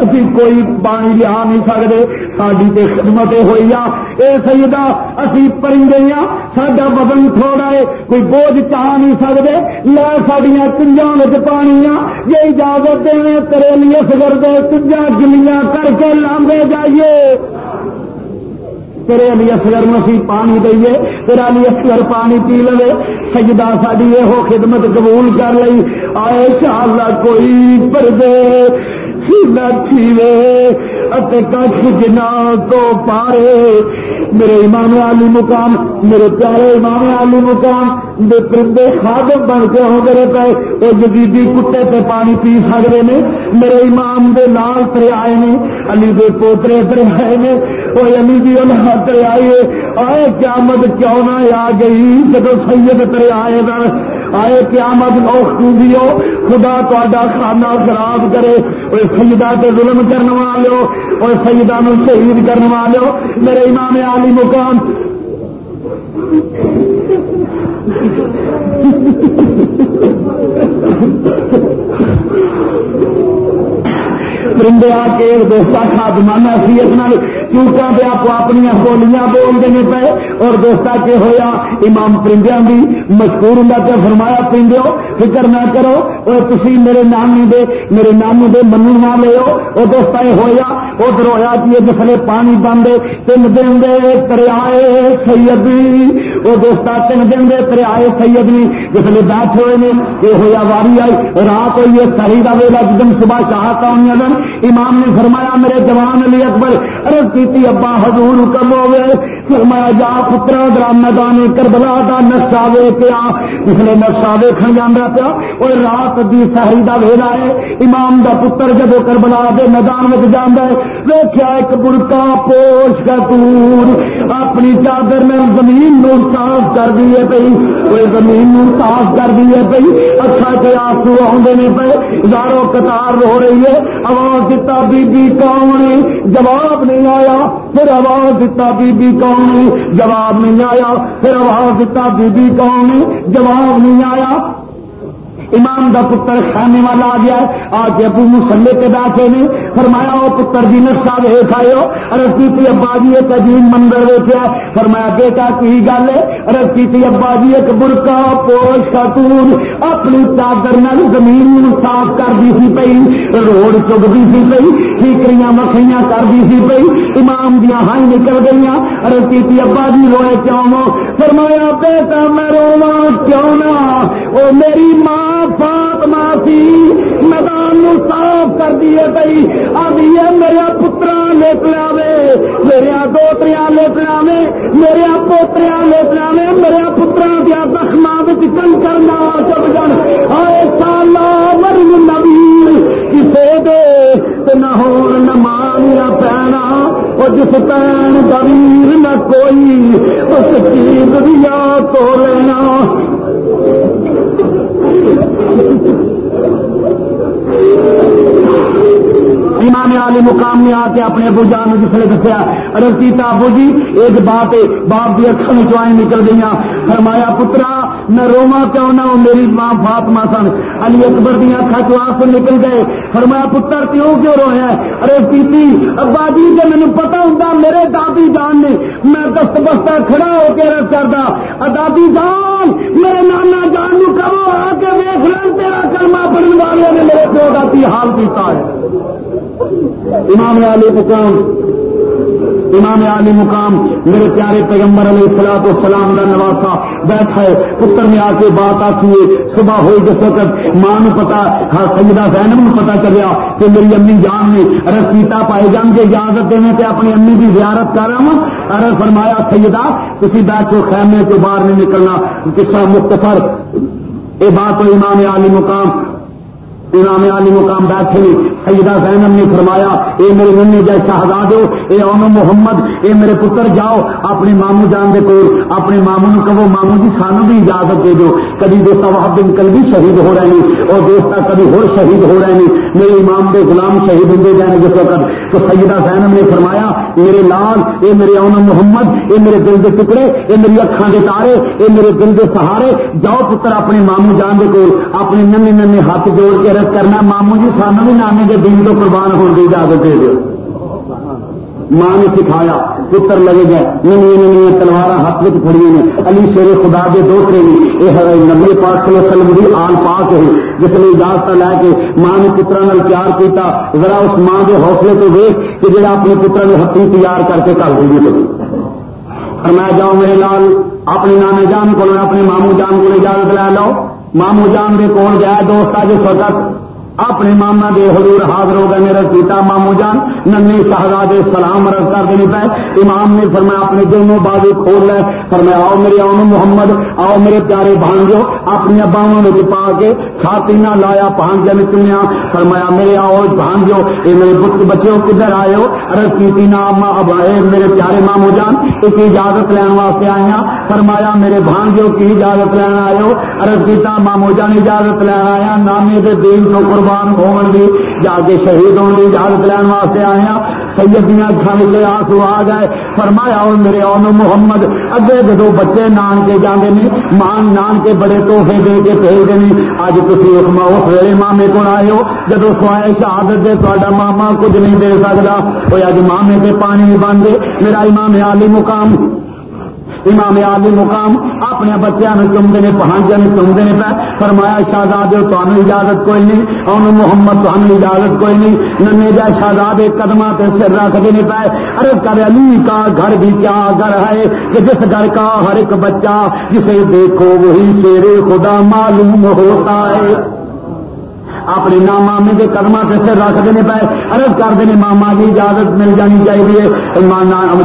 اسی کوئی پانی لیا نہیں سکتے ساری تے خدمت ہوئی آ اے سیدہ، اسی پرندے ہاں سڈا وزن تھوڑا ہے، کوئی بوجھ چاہ نہیں سکتے۔ لے سڈیا کنجا پانی آ یہ اجازت دیں تیرے لیے سگر دے کنجا گلیاں کر کے لامبے جائیے۔ تیرے علی اصغر اسی پانی دئیے تیرا علی اصغر پانی پی لو سجدہ ساری یہ خدمت قبول کر لی آئے چالا کوئی پردے کچھ جنا تو پارے۔ میرے امام علی مقام، میرے پیارے امام علی مقام دے پرندے خادم بن کے ہو گئے پے وہ جدیدی کتے پہ پانی پی سکتے ہیں۔ میرے امام دے لال تر آئے نے علی دے پوترے تر آئے نے وہ یعنی علی دی اللہ تر آئے آئے قیامت کیوں نہ آ گئی جب سید تر آئے آئے قیامت لوگ دیو خدا تا کھانا خراب کرے۔ اور سیدہ تے ظلم کرنے والے اور سیدہ نو شہید کرنے والے میرے امام علی مقام۔ پرندے آ کے دوستا کھا دمانا سی چونکا پہ آپ اپنی بولیاں بولتے ہیں پے اور دوستا کے ہویا امام پرندیاں بھی مشہور ہوں پہ فرمایا پرندو فکر نہ کرو، اور تھی میرے نامی دے، میرے نام دے منو نہ لو وہ دوستا یہ ہویا، ادھر ہوا کہ جسے پانی بند تین دن دے تریائے سید وہ دوستا تین دن دے تریائے سید نے جسے بیٹھے ہوئے یہ ہوا واری آئی، رات ہوئی ہے صحیح کا ویلا جدم صبح چاہتا ہوں امام نے فرمایا، میرے جوان علی اکبر ارد کی ابا حضور کم ہو گئے فرمایا جا پترا درا میدان کربلا کا نقشہ وے پیا پچھلے نقشہ ویکن جانا پیا۔ اور رات کی سہری کا ویلا ہے، امام دا پتر جب کربلا کے میدان میں جانا ہے ویخیا ایک برکا پوش کا دور اپنی چادر میں زمین نو صاف کر دیے پی کوئی زمین نو صاف کر دیے پی اچھا کے آسو آدھے پہ دارو قطار ہو رہی ہے۔ عوام آواز دیتا بی بی کون جواب نہیں آیا، پھر آواز دیتا بی بی کون جواب نہیں آیا، پھر آواز دیتا بی بی کون جواب نہیں آیا امام دا پتر خانے والا آ گیا آج ابو مسلے کے بیٹھے نے، فرمایا وہ پتر جی نقشہ ویخ آئے ارب کی ابا جی ایک عجیب منظر ویچیا فرمایا، بیٹا، کی گل ہے؟ ارب کی ابا جی ایک برقا پوش، خاتون، اپنی چادر نال زمین صاف کر دی سی پئی روڈ چگتی سی پئی ٹھیکریاں مکھیاں کر دی سی پئی، امام دیا ہائی نکل گئی ارب کی ابا جی روئے کیوں فرمایا، بیٹا، میں روا کیوں نہ ہاں؟ وہ میری ماں فاطمہ سی میدان صاف کر دیے پی آدھی میرا پترا لیٹنا وے میرے دوتریاں لیٹنا وے میرے پوتریا لیٹنا وے میرے پترا دیا زخموں کن کرنا چپ جان آئے سالا مرگ نبی کسے دے نہ ہو نہ مانیا پینا۔ وہ جس پین دبیر نہ کوئی اس چیز دیا تو لینا۔ امام علی مقام میں آ کے اپنے ابو جان جس نے دسیا ارے سیتا ابو جی ایک بات ہے، باپ کی اکھان چوائیں نکل گئی فرمایا، پترا میں روما کیوں نہ ہوں؟ میری ماں فاطمہ سن، علی اکبر دیا اکھا چوا نکل گئے۔ فرمایا، پتر، کیوں کیوں رویا ارے سیتی ابا جی جی مینو پتا ہوں میرے دادی جان نے، میں دست بستہ کھڑا ہو کے رکھ کردا دادی جان، میرے نانا جان نو کرو آ کے ویخ لین، تیرا کلمہ پڑھنے والے نے میرے پیو کا حال کیتا ہے؟ امام علی مقام امام علی مقام، میرے پیارے پیغمبر علیہ السلاط السلام کا نواسا بیٹھا ہے، پتر میں آ کے بات آتی ہے، صبح ہوئی جس وقت ماں پتا ہاں سیدہ زینب کو پتا چلیا کہ میری امی جان نے رسیتا پائے جان کے اجازت دینے سے اپنی امی کی زیارت کر رہا ہوں ارے فرمایا، سیدہ کسی بیٹھو، خیمے کے باہر نہیں نکلنا۔ کس طرح مختصر یہ بات تو امام علی مقام، امام علی مقام بیٹھے سیدہ زینب نے فرمایا، اے میرے ننے جائے شہزاد اے اونو محمد، اے میرے پتر جاؤ، اپنے مامو جان دے کول، اپنے مامو نو کہو مامو جی سانو بھی اجازت دے دو، کبھی دوستا وہاں بن کل بھی شہید ہو رہے ہیں اور دوستا کبھی ہو شہید ہو رہے ہیں میرے امام دے غلام شہید ہوں جائیں جس وقت، تو سیدہ زینب نے فرمایا، میرے لال، اے میرے اونو محمد، اے میرے دل دے ٹکڑے، اے میری اکھان دے تارے، اے میرے دل دے سہارے، جاؤ پتر اپنے مامو جان دے کول، اپنے ننے ننے ہاتھ جوڑ کے کرنا مامو جی سانو بھی نانے کے دن تو قربان ہونے کی اجازت دے دو ماں نے سکھایا، پتر لگے گئے ننی ننی تلوار ہاتھ میں کھڑی نے۔ علی شیر خدا کے دوسرے نے یہ نبی پاک صلی اللہ علیہ وسلم بھی آل پاک ہے۔ جس نے اجازت لے کے ماں نے پترا نال پیار کیتا، ذرا اس ماں کے حوصلے کو دیکھ کہ جڑا اپنے پترا نے ہاتھی تیار کر کے کر دیں اور میں جاؤں میرے لال، اپنے نانے جان کو اپنے مامو جان کو اجازت لے لو۔ مامو جان کے کون گیا، دوست جس وقت اپنے ماما دے حضور حاضر ہو گئے، میرا پیتا مامو جان، ننی شہزاد سلام رد کر دینی پہ۔ امام نے فرمایا، اپنے دونوں بازو کھول لے۔ فرمایا، آؤ میرے آؤ محمد، آؤ میرے پیارے بھانجو، اپنی باہوں میں پا کے چھاتی نہ لایا پانچ نے چنیا۔ فرمایا، میرے آؤ بھانجو یہ میرے بت بچے کدھر آئے ہو؟ ارے کیتی نام اب آئے میرے پیارے مامو جان، اس کی اجازت لین واسطے آئے ہیں۔ فرمایا، میرے بھانجو کی اجازت لینا آئے ہو ارے پیتا مامو جان اجازت لینا آیا نامی دے دین تو قربان ہون دی جا کے شہید ہونے کی اجازت لین واسطے آئے ہیں سیدیاں کھان کے آسو آ گئے، فرمایا اور میرے اون محمد، اگے جدو بچے نان کے جانے نے مان نان کے بڑے توحفے دے کے بھیجتے ہیں اج تھی اس ویلے مامے کو آئے ہو، جدو سوائے شہادت دے تا ماما کچھ نہیں دے سکتا وہ اج مامے سے پانی نہیں بن دے میرا امام عالی مقام امام عالی مقام اپنے بچوں نے چمتے ہیں پہنچے نے چمتے ہیں پہ۔ فرمایا شہزاد تمہیں اجازت کوئی نہیں۔ اور محمد تمہیں اجازت کوئی نہیں۔ ننے جا شہزاد قدم سے سر رکھتے نہیں پہ۔ ارے کر علی کا گھر بھی کیا گھر ہے کہ جس گھر کا ہر ایک بچہ جسے دیکھو وہی شیر خدا معلوم ہوتا ہے۔ اپنے نام مامے کے قدم سے سر رکھ دینے پائے۔ ارد کر دینے ماما کی اجازت مل جانی چاہیے۔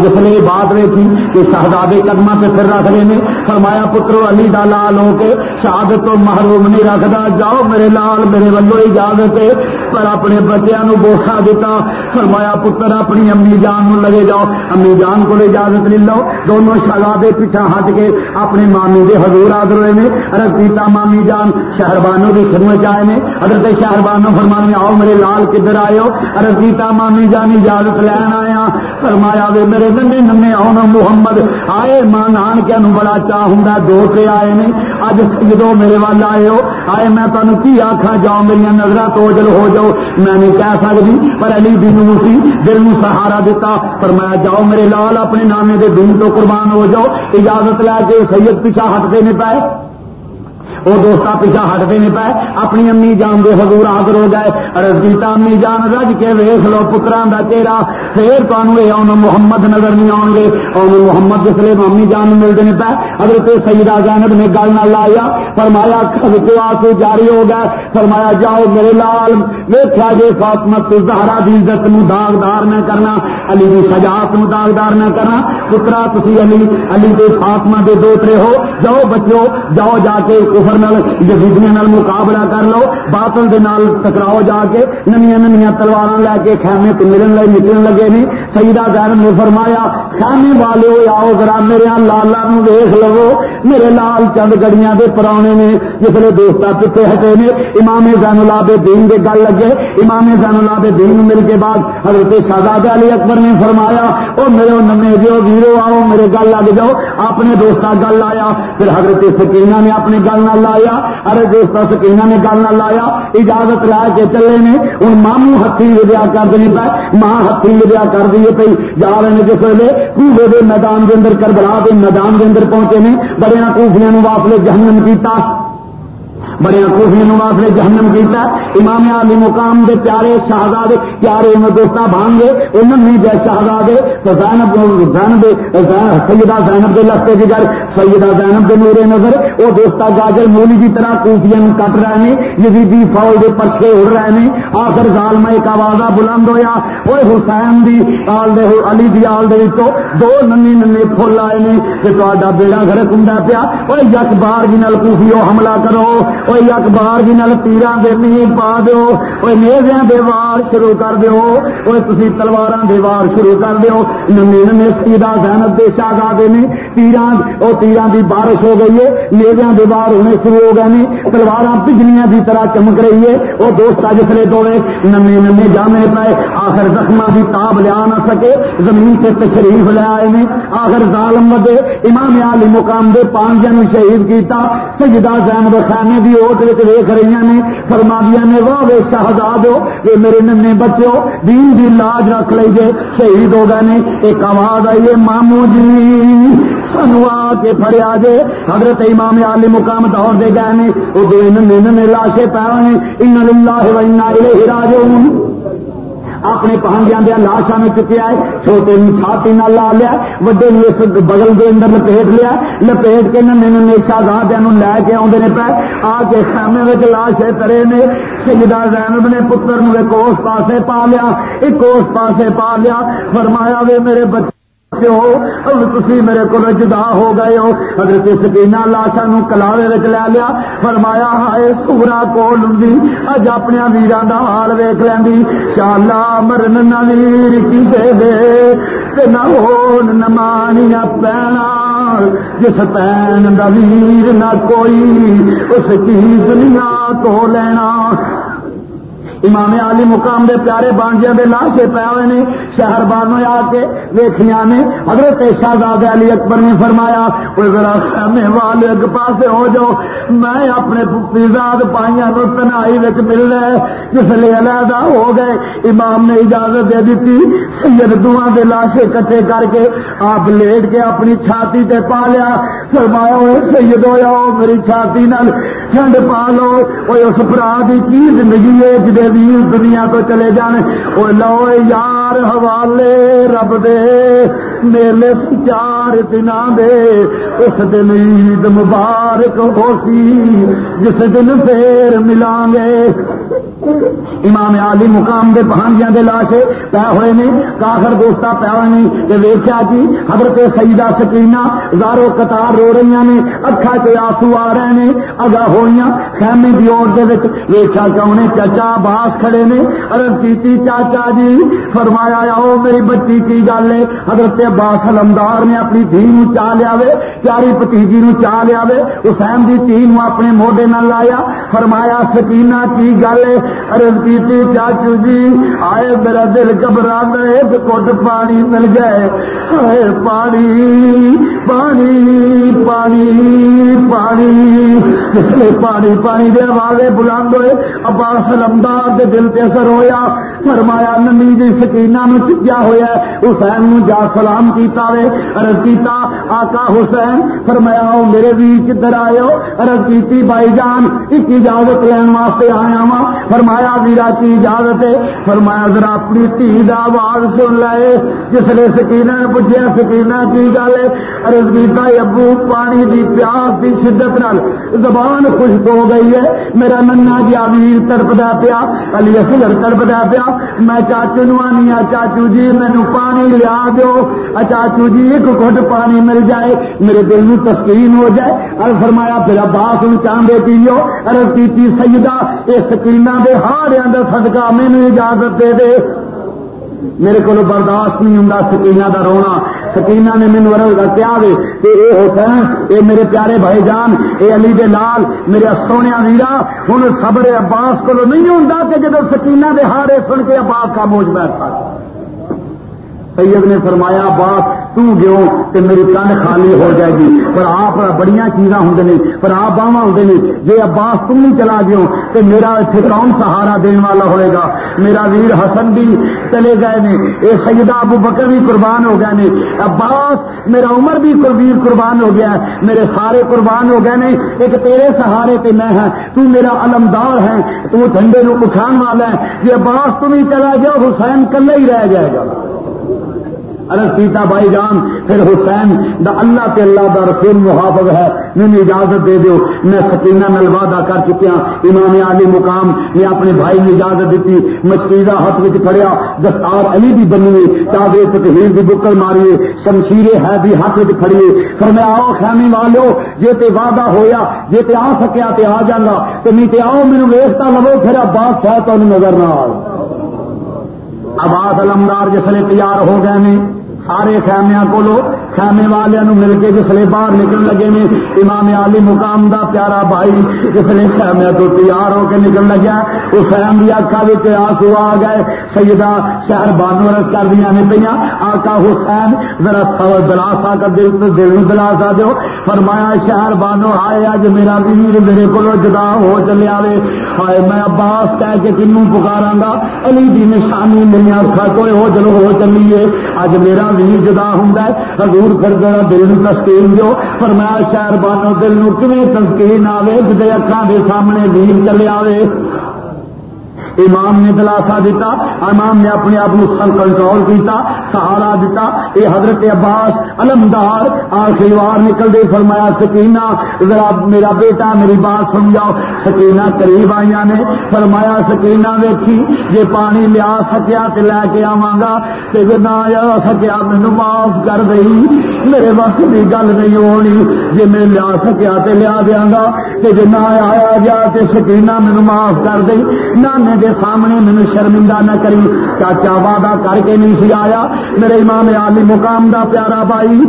جس نے بات رہی تھی کہ شہزادے قدم سے سر رکھ دینے، فرمایا پترو علی دا لال ہو کے شہادت تو محروم نہیں رکھتا جاؤ میرے لال، میرے ولو اجازت ہے۔ پر اپنے بچوں بوسا دیتا فرمایا پتر، اپنی امی جان نو لگے جاؤ۔ امی جان کو اجازت لے لو۔ دونوں شہزادے پیچھا ہٹ کے اپنے مامی کے حضور آدر ہوئے نے۔ ارد پیتا مامی جان، شہربانوں کی خدمت آئے نے۔ حضرت شہربانوں فرمانے، آؤ میرے لال کدھر آئے ہو؟ رسیتا مامی جانی اجازت لین آیا۔ فرمایا، وے میرے ننے ننے آؤ محمد۔ آئے ماں نان کے بڑا چاہ ہوں دو سے آئے نے۔ اج جدو میرے وال آئے ہو، آئے میں تمہیں کی آخا جاؤ میری نظر توجل ہو جاؤ۔ میں نہیں کہہ سکتی پر علی دین سی دل میں سہارا دیتا فرمایا، جاؤ میرے لال اپنے نانے کے دین تو قربان ہو جاؤ، اجازت لے کے سید پیچھا ہٹتے نہیں پائے۔ وہ دوست پیچھا ہٹتے نہیں پائے اپنی امی جان دے حضور حاضر ہو گئے رزیتا امی جان، رج کے ویخ لو پترا کا چہرہ۔ پھر تمہیں یہ آن محمد نظر نہیں آؤ گے۔ آن محمد جس لیے امی جان ملتے نہیں پائے حضرت سیدہ زینب نے گل نہ لایا، فرمایا کے آسو جاری ہو گیا فرمایا، جاؤ میرے لال ویخیا جی فاطمت زہرا دی عزت نو داغدار نہ کرنا، علی کی سجاوت نو داغدار نہ کرنا۔ پترا تھی علی علی کے فاطمہ دے دوترے ہو۔ جاؤ بچو جاؤ جا کے کفر نال مقابلہ کر لو، باطل دے نال ٹکراؤ جا کے نمیا نمیا تلوار لے کے خیمے تو ملن لگے، نکلن لگے نہیں۔ سیدہ زینب نے فرمایا خیمے والے آؤ ذرا، میرے ہاں لالا نو دیکھ لو۔ میرے لال چند گڑیاں دے پرانے نے جسے دوست پیچھے ہٹے نے۔ امام زین اللہ دے دین دے گل لگے۔ امام زین اللہ دین مل کے بعد حضرت شہزاد علی اکبر نے فرمایا، او میرے نمے جو ویرو آؤ، میرے گل لگ جاؤ۔ اپنے دوست گل لایا پھر حضرت سکینہ نے اپنی گل نہ لایا۔ ارے دوست سکینہ نے گل نہ لایا۔ اجازت لا کے چلے نے۔ ہوں مامو ہاتھی ودیا کر دینی پہ ماں ہاتھی ودیا کر دیے پی جا رہے ہیں جس ویلے کوفے کے میدان کے اندر، کربلا کے میدان کے اندر پہنچے نے۔ بڑے کوفیاں واپس جہنم کیتا۔ بڑے خوفی نواز نے جہنم کیتا امام علی مقام دے پیارے شہزاد پیارے ان دوستا بھانگے، انہوں نے جائے شہزاد تو زینب زینب سیدہ زینب دے لگتے کی گل سیدہ زینب دے میرے نظر وہ دوستا گاجر مولی کی طرح کوفیاں کٹ رہے ہیں یزیدی فوج دے پرچے اڑ رہے ہیں آخر ظالم ایک آواز بلند ہویا وہ حسین دی آل دے، علی دی آل دے تو دو ننی ننی پھول آئے نے، کہ تا بیڑا گھر کمڈا پیا وہ یک بار جی نل کوفیو حملہ کرو کوئی اخبار جی تیران دے نہیں پا دو کوئی نیزیاں دے وار شروع کر دیو کوئی تلوار دے وار شروع کر دیو نمی نمی سیدا زینت دے شاہزادے نے تیران وہ تیران دی بارش ہو گئی ہے نیزیاں دے وار ہونے شروع ہو گئے نے تلوار بجلیاں دی طرح چمک رہی ہے وہ دوست جسلے دوڑے نمی نمی جانے پائے آخر زخم دی تاب لیا نہ سکے زمین سے تشریف لے آئے نے آخر ظالم ودے امام علی مقام دے پانچ جن شہید کیتا سجدہ زین خیمے دی اوٹ ویخ رہی نے فرما دیا نے، واہ وے شہزاد ہو یہ میرے ننے بچو دین دی لاج رکھ لیجیے شہید ہو گئے نے۔ ایک آواز آئی ہے مامو جی سنو آ کے فریا جے۔ حضرت امام علی مقام دور دے گئے نے۔ وہ دو ننے ننے لاشے پہ ان اللہ و الیہ راجعون۔ اپنے پہنجیا دیا لاشا میں چکیا ہے چھوٹے چھاتی نہ لا لیا، وڈے اس بغل کے اندر لپیٹ لیا، لپیٹ کے انہوں نے نیشا شہزادیا لے کے آدھے نے پہ آ کے خامے میں لاشے ترے نے، سیدہ زینب نے پتر نو ایک اس پاسے پا لیا، ایک اس پاسے پا لیا، فرمایا وے میرے بچے تھی میرے کو جدا ہو گئے ہو، حضرت سکینہ لاشا نو کلاوے لے لیا، فرمایا، ہائے سورا کول ہوں اج اپنے ویران کا حال ویک لینی شالا مرن نہ ویر کی دے دے نہ ہو نمانیا پینا۔ جس پین کا ویر نہ کوئی، اس کی دنیا تو لینا۔ امام علی مقام دے پیارے بانجیا دے لاشے پے ہوئے نے، شہر بانو آ کے ویخیا نے۔ حضرت شہزاد علی اکبر نے فرمایا، کوئی ذرا خیمے والے ایک پاس ہو جاؤ، میں اپنے پیزاد پائیاں نو تنہائی وچ مل رہا ہے جس لیے علیحدہ ہو گئے، امام نے اجازت دے دیتی سید دعا دے لاشے کٹے کر کے آپ لیٹ کے اپنی چھاتی تے پا لیا۔ فرمایا ہوئے سید ہو جاؤ میری چھاتی نال ٹھنڈ پا لو اس برا کی زندگی ہے جی ویر دنیا تو چلے جانے وہ لو یار حوالے رب دے، میلے چار دن دے۔ اس دن عید مبارک ہو سی جس دن پھر ملان گے۔ امام علی مقام دے پہانجیاں دے لاشے پہ ہوئے نے کاخر دوستا پہ ہوئے نے۔ کہ ویخیا جی حضرت سیدہ سکینہ زارو قطار رو رہی نے، اکھا کے آسو آ رہے نے اگا ہوئی خیمے کی اور ویخیا کیوں چاچا باس کھڑے نے ارد کی چاچا جی فرمایا آؤ میری بچی، کی گل ہے؟ حضرت عباس علمدار نے اپنی دھی نو چاہ لیا پیاری پتیجی نو چاہ لیا حسین کی دھی اپنے موڈے نہ لایا، فرمایا، سکینہ، کی گل ہے؟ ارد کی چاچو جی آئے میرا دل گھبرا ایک کٹ پانی مل جائے آئے پانی پانی پانی پانی۔ پانی پانی دے آوازے بلند ہوئے۔ عباس لمدار دے دل تے اثر ہویا فرمایا نمی جی سکینہ نو چکیا ہوا حسین نو جا سلام کیتا وے، عرض کیتا، آقا حسین، فرمایا ہو میرے بھی کدھر آئے ہو، عرض کیتی بائی جان، ایک اجازت لین واسطے آیا وا فرمایا، ویرا کی اجازت ہے، فرمایا، ذرا اپنی تھی آواز سن لائے جس نے سکینہ نے پوچھا سکینہ کی گل ہے، عرض کیتا ابو، پانی دی پیاس دی شدت نال زبان خشک ہو گئی ہے، میرا ننا جی ویر تڑپدا پیا، علی اصغر تڑپدا پیا میں چاچو نو آنی چاچو جی مینو پانی لیا دو چاچو جی ایک گھٹ پانی مل جائے، میرے دل نو تسکین ہو جائے۔ ارے فرمایا، پھر باس چاندے پیو۔ ارد کی سیدہ یہ سکرین دے ہار سدکا مینو اجازت دے دے۔ میرے کو برداشت نہیں ہوں سکینہ دا رونا۔ سکینہ نے مینو کیا وے؟ کہ اے حسین، اے میرے پیارے بھائی جان، اے علی دے لال، میرے سونے ویرا ہوں خبر عباس کو نہیں ہوں کہ جب سکینہ دے ہارے سن کے عباس کا موج بیٹھا سید نے فرمایا عباس گیو تو میری کن خالی ہو جائے گی. پر آپ بڑی چیزاں ہوں نے پر آپ باہم ہوں نے جی عباس تم نہیں چلا گیو تو میرا اتنے کون سہارا دن والا ہوئے گا؟ میرا ویر حسن بھی چلے گئے نے یہ سیدہ ابو بکر بھی قربان ہو گئے نے، عباس، میرا عمر بھی ویر قربان ہو گیا ہے، میرے سارے قربان ہو گئے نے۔ ایک تیرے سہارے تے میں ہوں تو میرا علمدار ہے، تو ٹھنڈے نو اٹھان والا ہے۔ جی عباس تم ہی چلا گیا، حسین کلے ہی رہ جائے گا۔ ارے سیتا بھائی جان، پھر حسین دا اللہ کے اللہ دا رسول محافظ ہے، مجھے اجازت دے دو میں سکینہ میں وعدہ کر چکیا۔ امام علی مقام نے اپنے بھائی نے اجازت دیتی مشکیزہ ہاتھ میں پڑیا دستار علی بھی بنیے چادے تحریر بھی بکل ماریے، شمشیرے ہے بھی ہاتھ میں کھڑیے۔ پھر میں آؤ خیمے والو جی تے وعدہ ہویا جی تے آ سکیا تے آ جاگا تو نہیں تے آؤ میرے ویستا لو پھر بات شاید تو نظر نہ آؤ آباد علمدار جسے تیار ہو گئے ہیں سارے خیمیا کو خیمے والوں مل کے جسے باہر نکل لگے نے امام علی مقام دا پیارا بھائی جسے خیمیا تو تیار ہو کے نکل لگیا۔ اس خیم کی اکا بھی آسو آ گئے۔ سیدہ شہر بانو رس کر دیا نے پہ آقا حسین، ذرا دلاسا کر دل دل دلاسا دو فرمایا، شہر بانو، آئے اج میرا ویر میرے کو جدا ہو چلے آئے ہائے میں عباس کہہ کے کنوں پکارا گا۔ علی دی نشانی میری اکھا کوئی ہو چلو ہو چلیے۔ اج میرا نہیں جدا ہوں حضور پھر ذرا دل نو تسکین دو پر میں شہر بانو دل نو کمی تسکین آئے جدے اکھان کے سامنے ویر چلے آئے امام نے دلاسا دیتا امام نے اپنے آپ کنٹرول کیتا، سہارا دیتا یہ حضرت عباس علمدار آخری وار نکل دے، فرمایا، سکینہ، ذرا میرا بیٹا، میری بات سمجھاؤ۔ سکینہ قریب آئی نے، فرمایا، سکینہ ویکھی جی پانی لیا سکیا تو لے کے آوا گا جی نہ آ سکیا مینو معاف کر دئی۔ میرے وقت کی گل نہیں ہونی جی میں لیا سکیا تو لیا دیا گا جی نہ آیا گیا تو سکینہ مینو معاف کر دئی۔ نانے دے سامنے مینو شرمندہ نہ کری۔ چاچا وعدہ کر کے نہیں سی آیا۔ میرے امام عالی مقام دا پیارا بھائی۔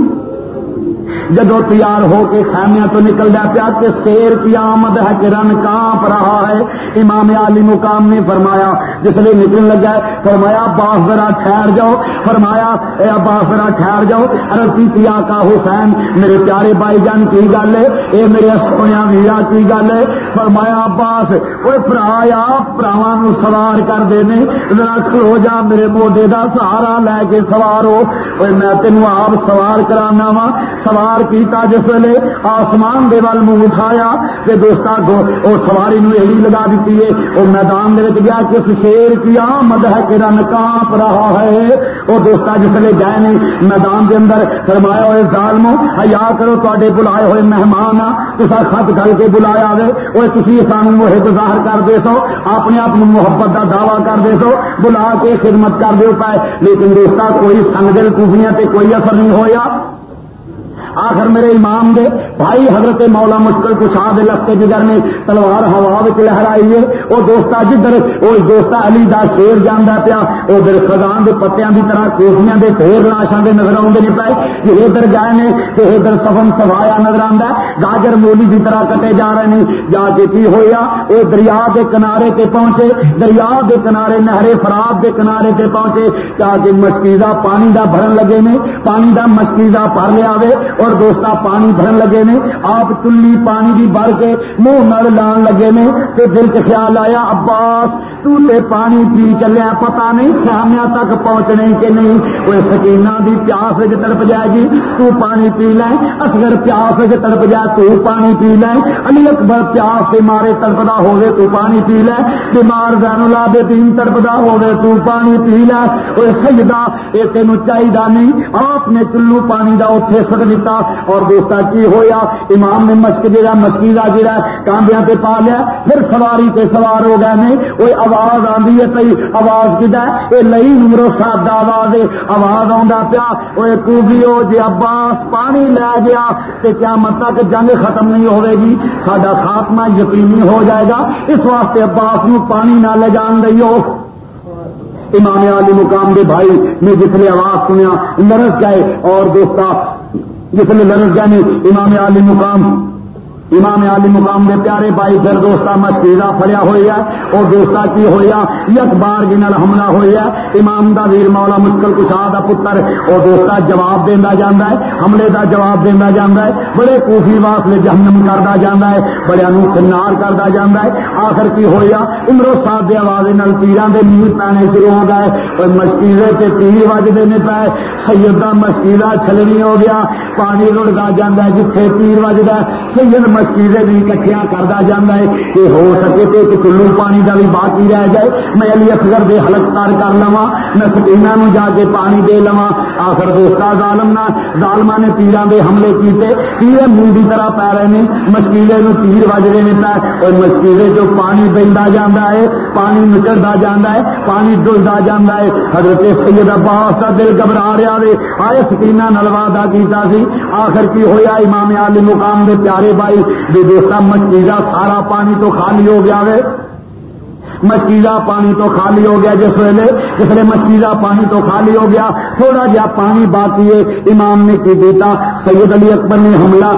جدو تیار ہو کے خیمیا تو نکل جا پیا کہ شیر کی آمد ہے کہ رن کانپ رہا ہے۔ امام علی مقام نے فرمایا، جس نے نکلنے لگا ہے، فرمایا باس ذرا ٹھہر جاؤ۔ فرمایا، اے اباس ذرا ٹھہر جاؤ۔ ارتی پیا کا حسین، میرے پیارے بھائی جان، کی گل ہے؟ اے میرے سویا ویرا، کی گل ہے؟ فرمایا، عباس وہ پرا پراوا نو سوار کر دے ذرا کھلو جا، میرے موڈے کا سہارا لے کے سوار ہو۔ میں تینوں آپ سوار کرانا وا۔ سوار انتظار کیتا جس ویلے آسمان دے وال منہ اٹھایا کہ دوستا وہ سواری نو ایڑی لگا دیتی ہے وہ میدان دے گیا کس شیر کی آمد ہے کہ رن کانپ رہا ہے۔ وہ دوستا جس ویلے گئے نے میدان دے اندر فرمایا ہوئے ظالمو، حیا کرو تے بلائے ہوئے مہمان آ تصا خط کر کے بلایا آئے وہ تھی سانو محب ظاہر کر دے سو اپنے آپ محبت کا دعوی کر دے سو بلا کے خدمت کر دے پائے۔ لیکن دوستا، کوئی سنگ دل کوفیاں تے کوئی اثر نہیں ہویا۔ آخر میرے امام دے بھائی حضرت مولا مشکل کشا دے لگتے جگر نے تلوار ہوا لہرائی ہے۔ وہ دوستا جدھر وہ دوستا علی دا شیر جانا پیا ادھر خزان کے پتیاں کی طرح کوفیاں دے پھر لاشاں دے نظر آتے نہیں پائے۔ کہ ادھر گئے نے کہ ادھر سفن سوایا نظر آتا گاجر مولی کی طرح کٹے جا رہے ہیں جا کے کی ہویا؟ وہ دریا کے کنارے تے پہنچے۔ دریا کے کنارے نہرے فراب کے کنارے تے پہنچے۔ کیا کہ مشکیزہ پانی دا بھرن لگے نے۔ پانی دا مشکیزہ بھر لیا اور اور دوستا پانی بھرن لگے نے، آپ چلی پانی بھی بھر کے منہ نل لان لگے نے، تو دل کے خیال آیا، عباس تو تے پانی پی چلے پتا نہیں خیامیا تک پہنچنے کے نہیں۔ وہ سکینہ دی پیاس تڑپ جائے گی تو پانی پی لیں اصغر پیاس تڑپ جائے، تو پانی پی لیں علی اکبر پیاس سے مارے تڑپدا ہوگے تو پانی پی لیں بیمار زین اللہ دے تین تڑپدا ہوگے تو پانی پی لیں وہ سجدہ یہ تین چاہیے نہیں۔ آپ نے چلو پانی دا اتنے سک دیتا اور دوستا کی ہویا؟ امام نے مسجد جا مسجدہ جہا کانبیا پہ پا لیا۔ پھر سواری پہ سوار ہو گئے نے۔ وہ آواز آدھی ہے پی آواز کتا یہ لئی نمرو سادہ آواز ہے آواز آ پیا۔ وہ کوبیو جی عباس پانی لے گیا تو کیا مت تک جنگ ختم نہیں ہوئے گی۔ سڈا خاتمہ یقینی ہو جائے گا۔ اس واسطے عباس نو پانی نہ لے جان دئیو امام علی مقام دے بھائی نے جتنے آواز سنیا لرس گئے اور دوستا جتنے لرس گئے نے امام علی مقام امام علی مقام میں پیارے بھائی پھر دوستا مسیدہ فلیا ہوئی ہے اور دوستا کی ہویا یک بار جنل حملہ ہوئی ہے۔ امام دا ویر مولا مشکل کشا دا پتر اور دوستا جواب دینا جانا ہے، حملے دا جواب دینا جانا ہے۔ بڑے کوفی واسطے جہنم کرتا جانا ہے بڑے انو کنار کرتا جانا ہے۔ آخر کی ہویا امرو صاحب دے آواز نل تیران دے نیو پینے شروع ہو گئے۔ اور مشکیزے سے تیر وجدے نے پائے سیدہ مشکیزہ چھلنی ہو گیا، پانی رڑتا جانا ہے، جتھے تیر وجدا سید مشکیزیں بھی کٹیا کرتا جانا ہے کہ ہو سکے تو ایک کلو پانی کا بھی باقی رہ جائے۔ میں علی اصغر دے حلق تار کر لوا میں سکینہ نو جا کے پانی دے لوا آخر دوستا ظالم نہ ظالما نے تیران دے حملے کیتے تیر منہ کی طرح پی رہے ہیں مشکیلے نو تیر وج رہے ہیں پہ اور مشکیلے جو پانی پہنتا جانا ہے، پانی نکلتا جانا ہے، پانی ڈلتا جانا ہے۔ حضرت سید عباس کا دل گھبرا رہا ہے آئے سکینہ نلوا دا کیتا سی۔ آخر کی ہویا امام علی مقام دے پیارے بھائی بے دوستا مچھلی سارا پانی تو خالی ہو گیا ہے مچیلا پانی تو خالی ہو گیا جس ویلے جس ویلے مچیلا پانی تو خالی ہو گیا۔ تھوڑا جہا پانی باقی ہے، امام نے کی دیتا، سید علی اکبر نے حملہ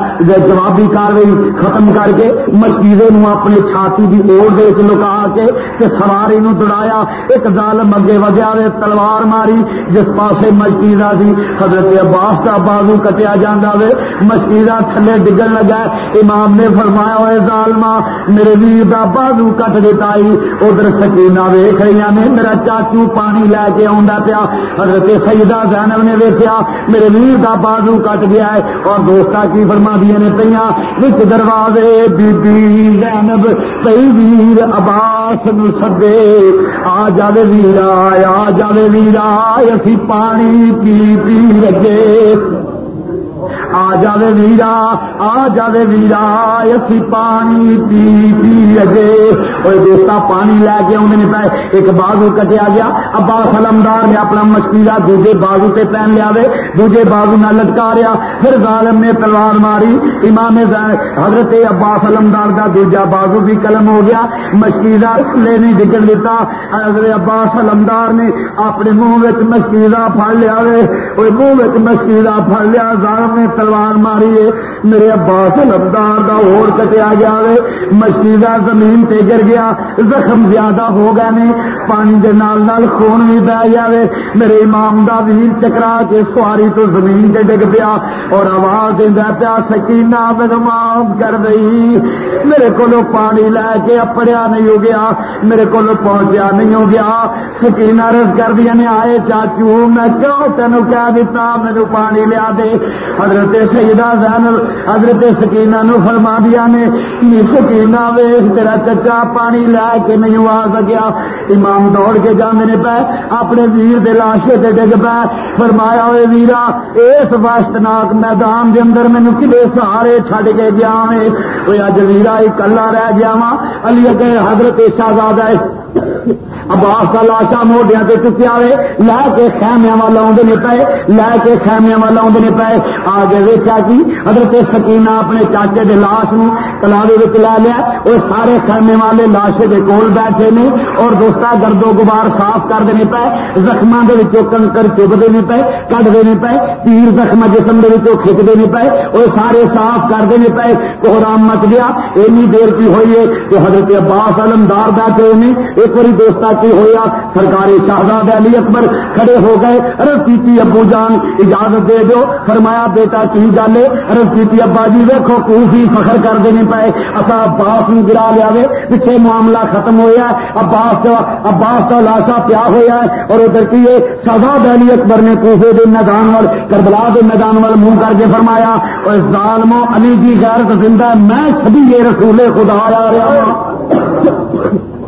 جوابی کاروائی ختم کر کے مچیزے نو اپنے چھاتی کی اوڑ دے کے لکا کے سواری نو دوڑایا۔ ایک ظالم اگے وجہ تلوار ماری، جس پاسے مچیزا سی حضرت عباس کا بازو کٹیا جانا وے مچیزا تھلے ڈگن لگا۔ امام نے فرمایا ہوئے ظالما میرے ویر کا بازو کٹ دیتا ادھر سکینا ویخ رہی نے میرا چاچو پانی لے کے آ پیا۔ حضرت سیدہ زینب نے ویکیا میرے ویر کا بازو کٹ گیا ہے اور دوستا کی فرما دیا نے پہ وچ دروازے بی بی زینب پی ویر اباس ن سدے۔ آ جائے ویرا آ جائے ویرا اسی پانی پی پی لگے آ جاوے ویرا آ جاوے ویرا اسی پانی پی پی لگے۔ وہ دوستا پانی لے کے آدھے پہ ایک بازو کٹیا گیا۔ ابا سلمدار نے اپنا مشکیلا دوجے بازو سے پہن لیا دوجے بازو نہ لٹکا رہا پھر ظالم نے تلوار ماری۔ امام حضرت ابا سلمدار کا دوجا بازو بھی قلم ہو گیا۔ مشکیلا لے نہیں ڈگن دیتا۔ حضرت ابا سلمدار نے اپنے منہ مشکیلا پڑ لیا منہ مشکیلا پڑ لیا، ظالم نے تلوار ماری ہے۔ میرے عباس لبدار کا اور کٹیا گیا وے مشکیزہ زمین تے گر گیا۔ زخم زیادہ ہو گئے نے۔ پانی دے نال نال خون بھی بہ جائے میرے امام دا ویر چکرا کے سواری تو زمین تے ڈگ پیا اور آواز دینا پیا، سکینہ میرے معاف کر گئی میرے کو پانی لے کے اپڑیا نہیں ہو گیا۔ میرے کو پہنچیا نہیں ہو گیا۔ سکینہ رس کر دیا نے، آئے چاچو، میں کیوں تینوں کہہ دیتا؟ میرے پانی لیا دے۔ حضرت سیدہ زینل حضرت سکینہ نو فرما دیا نے سکینہ ویخ، تیرا چچا پانی لے کے نہیں آ سکیا۔ امام دوڑ کے جانے پہ اپنے ویر دے لاشے تے ڈگ پہ فرمایا ہوئے ویرا، اس واشتناک میدان دے اندر مینو کلے سہارے چھڈ کے گیا میں اج ویرا ہی کلا رہ گیا وا علی اگے حضرت شہزادہ عباس کا لاشا موڈیا سے چکیا ہوئے لے کے خیمیا والا آدھے پے، لے کے خیمیا والا آدھے پے۔ آگے ویچا کی جی، حضرت سکینہ اپنے چاچے دے لاش نو کلاوے لے لیا، وہ سارے خیمے والے لاشے دے کول بیٹھے نے اور دوستا گردو غبار صاف کر دینے پے زخموں کے کنکر چپ دینے پے کٹ دینے پے، تیر زخم جسم کے کھچ دینے پے، وہ سارے صاف کر دینے پے۔ کوہرام مچ گیا، اینی دیر کی ہوئی ہے کہ حضرت عباس علمدار بیٹھے ہوئے ایک بار دوست کی ہویا۔ سرکاری شہزاد علی اکبر کھڑے ہو گئے۔ رس کی ابو جان، اجازت دے دو فرمایا، بیٹا، کی گل رس کی ابا جی ویکو کوفی فخر کر دینے پائے۔ اصا عباس نو گرا لیا پیچھے معاملہ ختم ہوا عباس عباس کا لاشا پیا ہوا ہے۔ اور ادھر کی شہزاد علی اکبر نے کوفے کے میدان وال کربلا کے میدان وال منہ کر کے فرمایا اور ظالمو علی کی غیرت زندہ میں سبھی یہ رسول خدا آ رہا ہوں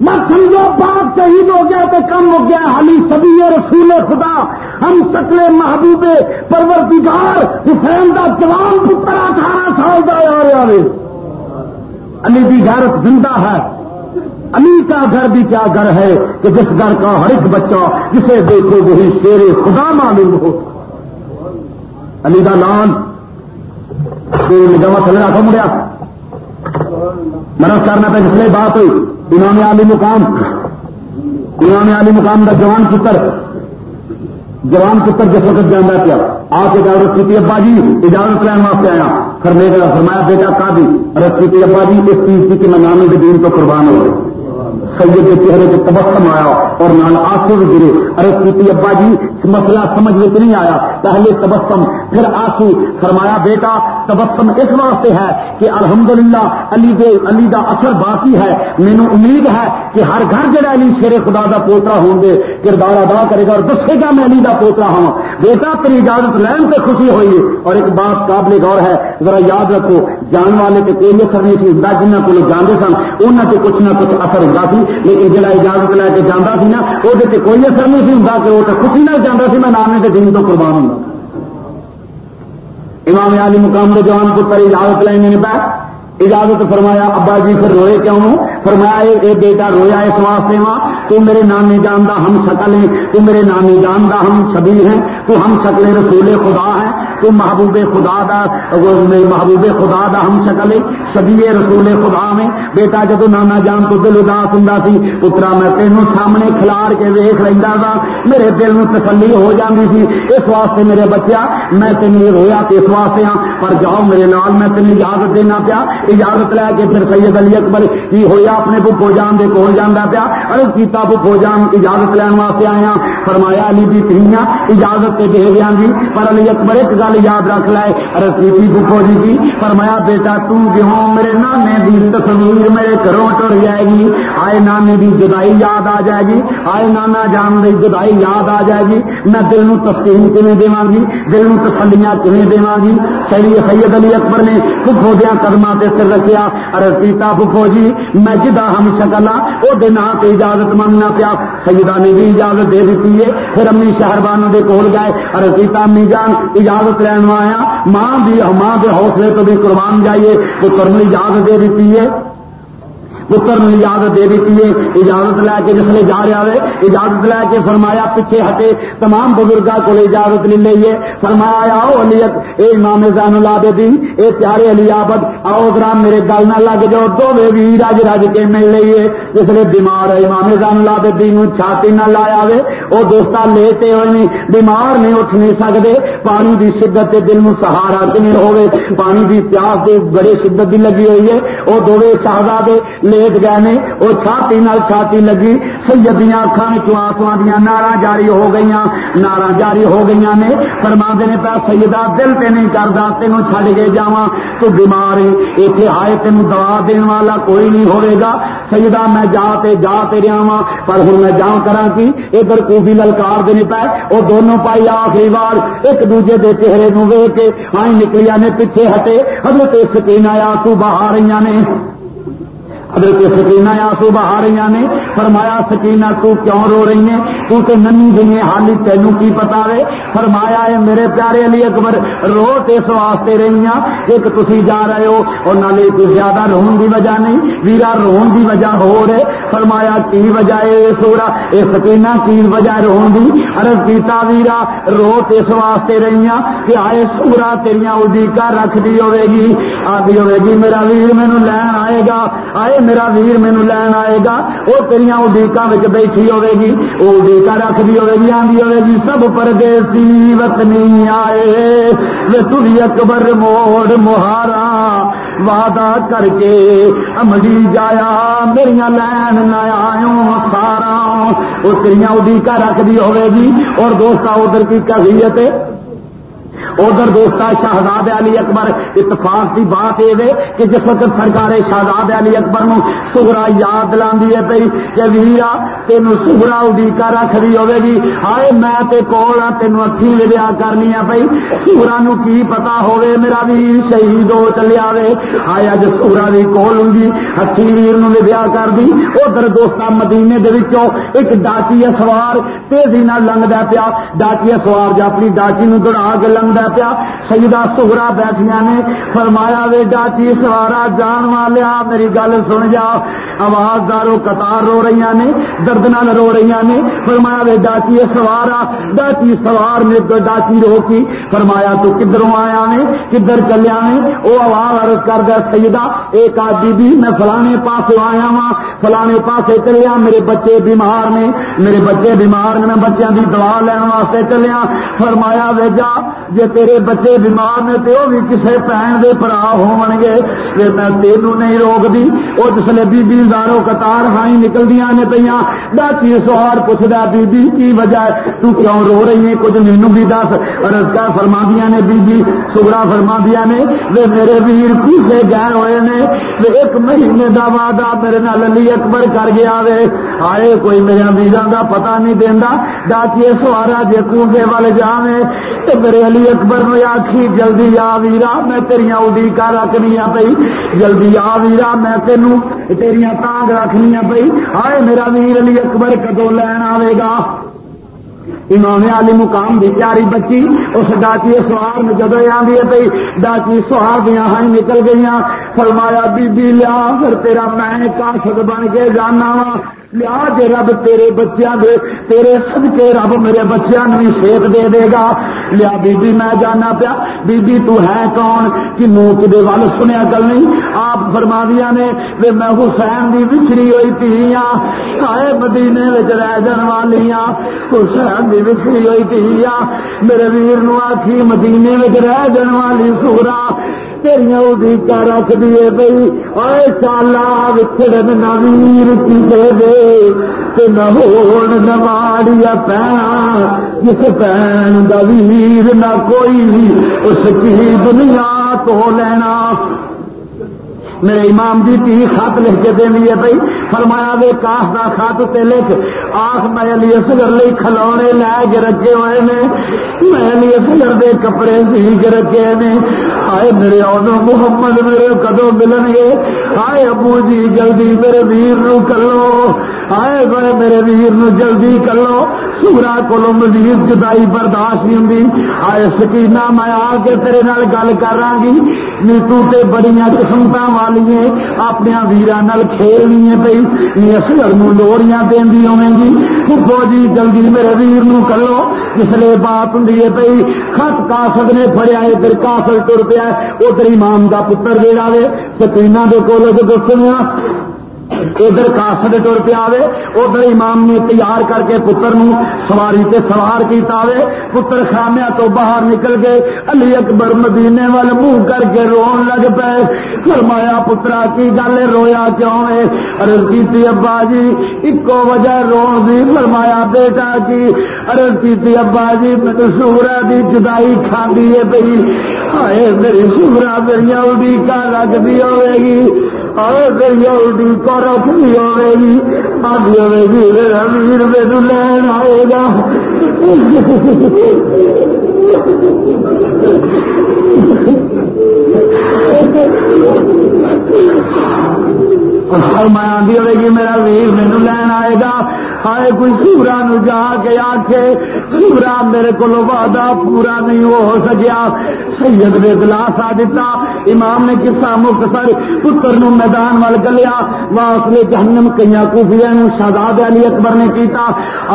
مت سمجھو، باپ شہید ہو گیا تو کم ہو گیا حالی سبھی رسول خدا، ہم سکلے محبوب پرورتگار حسین کا جوان پتر اٹھارہ سال کا علی کی غیرت زندہ ہے۔ علی کا گھر بھی کیا گھر ہے کہ جس گھر کا ہر ایک بچہ جسے دیکھو وہی شیر خدا معلوم ہو۔ علی کا لال نگاہ چلنا تھا مڑیا۔ مرض کرنا پہ جس بات ہوئی، امام علی مقام، امام علی مقام کا جوان پتر جوان پتر جس وقت جانا کیا آپ اجازت کی ابا جی اجازت لینا واسطے آیا۔ پھر میرے فرمایا، بیٹا کا بھی رس کی ابا جی اس چیز کی کہ میں نامی کے دین تو قربان ہو گئے سید کے چہرے سے تبسم آیا اور نال آنسو بھی گرے۔ ارے کی ابا جی مسئلہ سمجھ میں نہیں آیا؟ پہلے تبسم، پھر آنسو۔ فرمایا، بیٹا، تبسم اس واسطے ہے کہ الحمدللہ، علی دے، علی دا اثر باقی ہے۔ مینو امید ہے کہ ہر گھر جڑا علی شیر خدا دا پوترا ہوں گے کردار ادا کرے گا اور دسے گا میں علی دا پوترا ہوں بیٹا، تیری اجازت لین سے خوشی ہوئی۔ اور ایک بات قابل غور ہے، ذرا یاد رکھو، جان والے کے کوئی اثر نہیں سی جنہ کو جانتے سن انہوں سے کچھ نہ کچھ اثر ہوتا سی۔ سی لیکن جہاں اجازت لے کے جانا سی نا وہ کوئی اثر نہیں سی ہوں کہ وہ تو خوشی نہ جانا سی، میں نام کے دن تو قربان ہوں امام علی مقام کے جوان پتر اجازت لینے پہ اجازت فرمایا، ابا جی پھر روئے کیوں فرمایا، اے بیٹا رویا اس واسطے ماں تو میرے نانی جاندا ہم شکل ہیں، تو میرے نانی جاندا ہم شبی ہیں، تو ہم شکل رسول خدا ہیں۔ تو محبوب خدا دا محبوب خدا دا ہم شکل شبی رسول خدا میں۔ بیٹا جب نانا جان تو دل اداس ہوں سی، پترا، میں تینوں سامنے کھلار کے ویخ لینا تھا میرے دل میں تسلی ہو جاتی تھی اس واسطے میرے بچہ میں تین رویا تو اس واسطے ہاں۔ پر جاؤ میرے لال میں تین اجازت دینا پیا۔ اجازت لے کے پھر سید علی اکبر کی ہویا اپنے بھو جان کے کول جانا پیا۔ ارے کیتا بھو جان، اجازت لین واسطے آیا۔ فرمایا، علی دی تھیاں، اجازت دے دیا جی۔ پر علی اکبر ایک گل گل یاد رکھ لائے ارے کیتی بھو جی کی؟ فرمایا بیٹا تم کیوں میرے نانے دی تصویر میرے گھروں ٹر جائے گی؟ آئے نانے دی جدائی یاد آ جائے گی۔ آئے نانا جان دی جدائی یاد آ جائے گی۔ میں دل نو تسکین کیویں دیواں گی؟ دل نو تسلیاں کیویں دیواں گی؟ سید علی اکبر نے بھو دیا قدماں تے سر رکھیا۔ ارے سیتا بھو جی میں جدا ہم شکل ہاں وہ نام سے اجازت مننا پیا۔ سیدہ نے بھی اجازت دے دیتی ہے۔ پھر امی شہربانوں کے کول گئے۔ ارے سیتا امی جان، اجازت لین آیا ماں بھی ماں کے حوصلے تو بھی قربان جائیے تو کرنے جاگ دے دیتی ہے پتر نے اجازت دے دیتی ہے اجازت لے کے جس نے جا رہا ہے، اجازت لے کے فرمایا، پیچھے ہٹے، تمام بزرگوں کو اجازت لے لیے فرمایا، آؤ علیت اے امام زین اللہ دین، اے پیارے علی آبد آؤ ذرا میرے گل نہ لگ جاؤ دو بھی رج رج کے مل لیے جس نے بیمار ہے امام زین اللہ دین چھاتی نہ لایا وے وہ دوست لیتے ہوئے بیمار نہیں اٹھ نہیں سکتے پانی کی شدت دل میں سہارا نہیں ہوئے، پانی کی پیاس کے بڑے شدت بھی لگی ہوئی ہے۔ وہ دونوں شہزادے لیٹ گئے نے وہ چھاتی نال چھاتی لگی سید سیدیاں اکھان چواسواں دیا نارا جاری ہو گئی نارا جاری ہو گئی نے فرما نے پہ سیدہ دل تے نہیں کرتا تینوں چھڈ کے جا تو بیمار ہے اتنے آئے تین دوا دن والا کوئی نہیں ہوئے گا سیدہ میں جا تے جا تے رہا پر ہوں میں جا کرا کی ادھر کوفی للکار دے پہ وہ دونوں پائی آخری بار ایک دوجے دے چہرے نو ویک کے آئی نکلیا نے پیچھے ہٹے حضرت سکین آیا تو باہر رہی نے حضرت سکینہ آسو بہا رہی نے فرمایا، سکینہ، تو کیوں رو رہی ہیں؟ تو تے ننی جنی حالی تینوں کی پتا رہے فرمایا ہے میرے پیارے علی اکبر، رو اس واسطے رہی ہیں۔ ایک تسی جا رہے ہو، اور نالے کوئی زیادہ رون دی وجہ نہیں، ویرا رون دی وجہ ہو رہے فرمایا، کی وجہ ہے سورا اے سکینہ، کی وجہ رون دی؟ عرض کیتا، ویرا، رو اس واسطے رہی ہیں۔ کہ آئے سورا تیریاں اڈیکا رکھ دی ہوے گی آدھی ہوے گی۔ میرا ویر مینو لین آئے گا۔ آئے میرا ویر مینو لین آئے گا، وہ تیریا اڈیکا بیٹھی ہوے گی وہ اڈیکا رکھتی ہوے گی آدھی ہوے گی سب پردیسی وطنی آئے۔ تھی اکبر موڑ مہارا، وعدہ کر کے املی جایا۔ میری لین نہ آئوں سارا۔ وہ تیریا اڈیکا رکھتی ہوے گی اور دوست ادھر کی کبیت ادھر دوست شہزاد علی اکبر۔ اتفاق کی بات یہ کہ جس وقت سرکار شہزاد علی اکبر نو سگرا یاد دلا پی کہ ویرا تین سگرا ادیکا رکھتی ہوے گی۔ ہائے، میں تے کول ہاں تین اکھی لیا کرنی پی سورا نو کی پتا ہوے میرا ویر شہید ہو چلیا وے۔ ہائے، اج سورا بھی کول ہوں گی ہاتھی ویر نو لیا کر دی۔ ادھر دوست مدینے دے وچوں ایک ڈاکی سوار تیزی نہ لنگدا پیا۔ ڈاکی سوار جا اپنی ڈاکی نو دوڑا کے لنگدا پیا سیدہ سہرا بیٹھیا نے فرمایا، وے ڈاچی سوارا جان والیا، میری گل سن جا۔ آواز دارو، قطار رو رہی نے، درد نال رو رہی نے۔ فرمایا، وے ڈاچی سوارا ڈاچی سوار نے ڈاچی رو کی فرمایا، تو کدھروں آیا نے؟ کدھر چلیا نے؟ وہ آواز عرض کر دیا سیدہ، ایک آدھی بھی میں فلانے پاس آیا وا فلانے پاس چلیا، میرے بچے بیمار نے۔ میرے بچے بیمار نے، میں بچوں کی دعا لین واسطے چلیا۔ فرمایا، وے جا جی تیرے بچے بیمار نے تو وہ بھی کسی بھن کے پرا ہو گے میں تینوں نہیں روکتی وہ جسے بی بی دارو قطار ہائی نکلدیا نے پہ ڈاچی سوار پوچھتا بی بی کی وجہ تو کیوں رو رہی ہے کچھ مینو بھی دس۔ رسکا فرما دیا نے، بی بی سگڑا فرما دیا نے۔ وہ میرے ویر پیچھے گئے ہوئے نے؟ وہ ایک مہینے کا وعدہ میرے نال علی اکبر کر گیا وے۔ آئے کوئی میرے ویران کا پتا نہیں دینا ڈاچیے سوارا جی کنڈے والے جانے میرے علی اکبر اکبر نے آخی جلدی آ ویرا، میں تیریا اڈیکا رکھنی پی جلدی آ ویرا، میں تینوں تیریا تانگ رکھنی پی آئے میرا ویر علی اکبر، کدو لین آئے گا؟ امام علی مقام بھی پیاری بچی، اس ڈاکی سوار میں جدو آدھی پی ڈاکی سوار دیا ہائی نکل گئی فرمایا، بی بی لیا پھر تیرا میں کاشت بن کے جانا وا لیا جی رب تیرے بچیاں دے، تیرے سد کے رب میرے بچیاں بھی سیک دے دے گا۔ لیا بی بی میں جانا پیا بی بی تو ہے کون؟ کہ نو کدے وال سنیا گل نہیں؟ آپ فرما دیا نے، وے میں حسین دی بچھڑی ہوئی تھی آئے مدینے وچ رہ جان والی حسین دی بچھڑی ہوئی تھی میرے ویر نو آخی مدینے وچ رہ جان والی سورا۔ تیریا ادیکا رکھ دیے پی آئے چالا وچڑن ویر کسے دے تے نہ ہون نواڑیا پینا جس پین دا ویر نہ کوئی اس کی دنیا تو لینا۔ میرے امام جی تھی خط لکھ کے دینی ہے بھائی، فرمایا وے کاس کا خط تے لکھ، آخ میں علی اصغر لئی کھلونے لے کے رکھے ہوئے نے۔ میں علی اصغر دے کپڑے سی کے رکھے نے۔ آئے میرے آدھو محمد، میرے کدو ملن گے۔ آئے ابو جی جلدی میرے ویر نو کلو۔ آئے گئے میرے ویر نو جلدی کرو سورا کو مزید جدائی برداشت نہیں ہوں آئے سکینہ، میں آ کے تیرے نال گل کر گی نیتو تے بڑی قسمت والی ہیں اپنے ویران کھیلنی ہے پی اصل لوڑیاں دینی ہوے گی فوجی جلدی میرے ویر نو کرو جسے بات ہوں پی خط کاسد نے فریا ادھر کاسل تر پیا ادھر امام کا پتر جہا وے، سکینہ کے کولج دسنیا ادھر کاسٹ ٹر پہ آئے ادھر امام نے تیار کر کے پتر نو سواری تے سوار کیتا آئے پتر خامیا تو باہر نکل گئے، علی اکبر مدینے وال منہ کر کے رون لگ پے فرمایا، پترا، کی گل رویا کیوں ہے؟ ارد کی ابا جی ایکو وجہ رون دی۔ فرمایا، بیٹا، کی؟ ارد کی ابا جی میرے سورا دی جدائی کھاندی ہے پی ہائے میری سورا میری اڈی کا لگتی ہوے گی۔ الٹی رکھ بھی گی۔ امیر لین آئے گا۔ گی، میرا ویر مینو لین آئے گا۔ ہائے کوئی سورا نو جا کے آخے سورا میرے کو وعدہ پورا نہیں ہو سکیا۔ سید نے دلاسا دیتا امام نے کسا مختصر، پتر نو میدان وال گلیا۔ واس نے جہنم کئی کوفیا شہزاد علی اکبر نے کیتا۔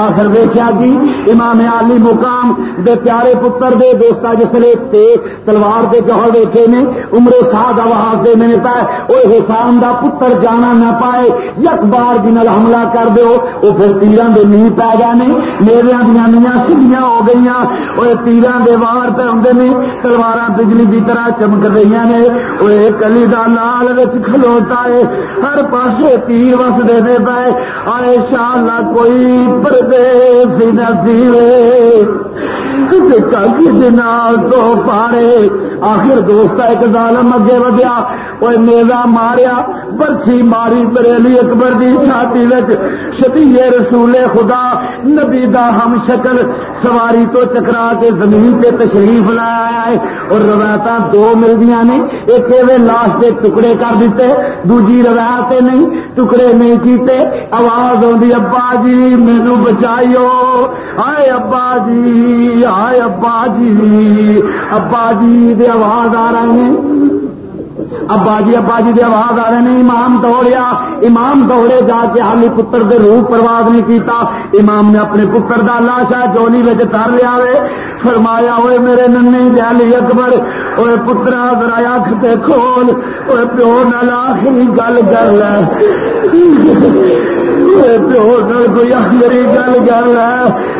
آخر دیکھا جی امام علی مقام دے پیارے پتر دے دوستا جسلے تے تلوار دے جوہر دیکھے نے، عمر ساد آواز دے میں پائے وہ حسام دا پتر جانا نہ پائے، یک بار بھی نل حملہ کر دو وہ پھر تیران دے نہیں پی گئے نے میرے دیا نیا سیڑیاں ہو گئی وہ تیران دے وار پہ آدھے نے تلوار بجلی کی طرح چمک رہی نے۔ وہ کلی کا لال کھلوتا ہے، ہر پاسے تیر وس دے پے آئے شان کوئی پردیس نصیب تو پارے، آخر دوست ایک ظالم اگے ودیا۔ وہ میزا ماریا برسی ماری بریلی اکبر دی چھاتی شتی رسول خدا، نبی دا ہم شکل، سواری تو چکرا کے زمین پہ تشریف لایا ہے اور روایت دو ملدیاں نے، ایک لاش کے ٹکڑے کر دیتے، دوجی روایت نہیں، ٹکڑے نہیں کیتے۔ آواز آدھی ابا جی مینو بچائیو۔ آئے ابا جی آئے ابا جی۔ ابا جی آواز آ رہے ہیں۔ ابا جی ابا جی آواز آ رہے ہیں امام دوڑیا۔ امام دوڑے جا کے حالی پتر دے روح پرواز نہیں کیتا۔ امام نے اپنے پتر دا لاشا جونی میں تر لیا وے۔ فرمایا ہوئے میرے ننے جالی اکبر وہ پترا، ذرا اکھ تے کھول۔ وہ پیو نال آخری گل کر لے۔ پیو نال کوئی آخری گل کر لے۔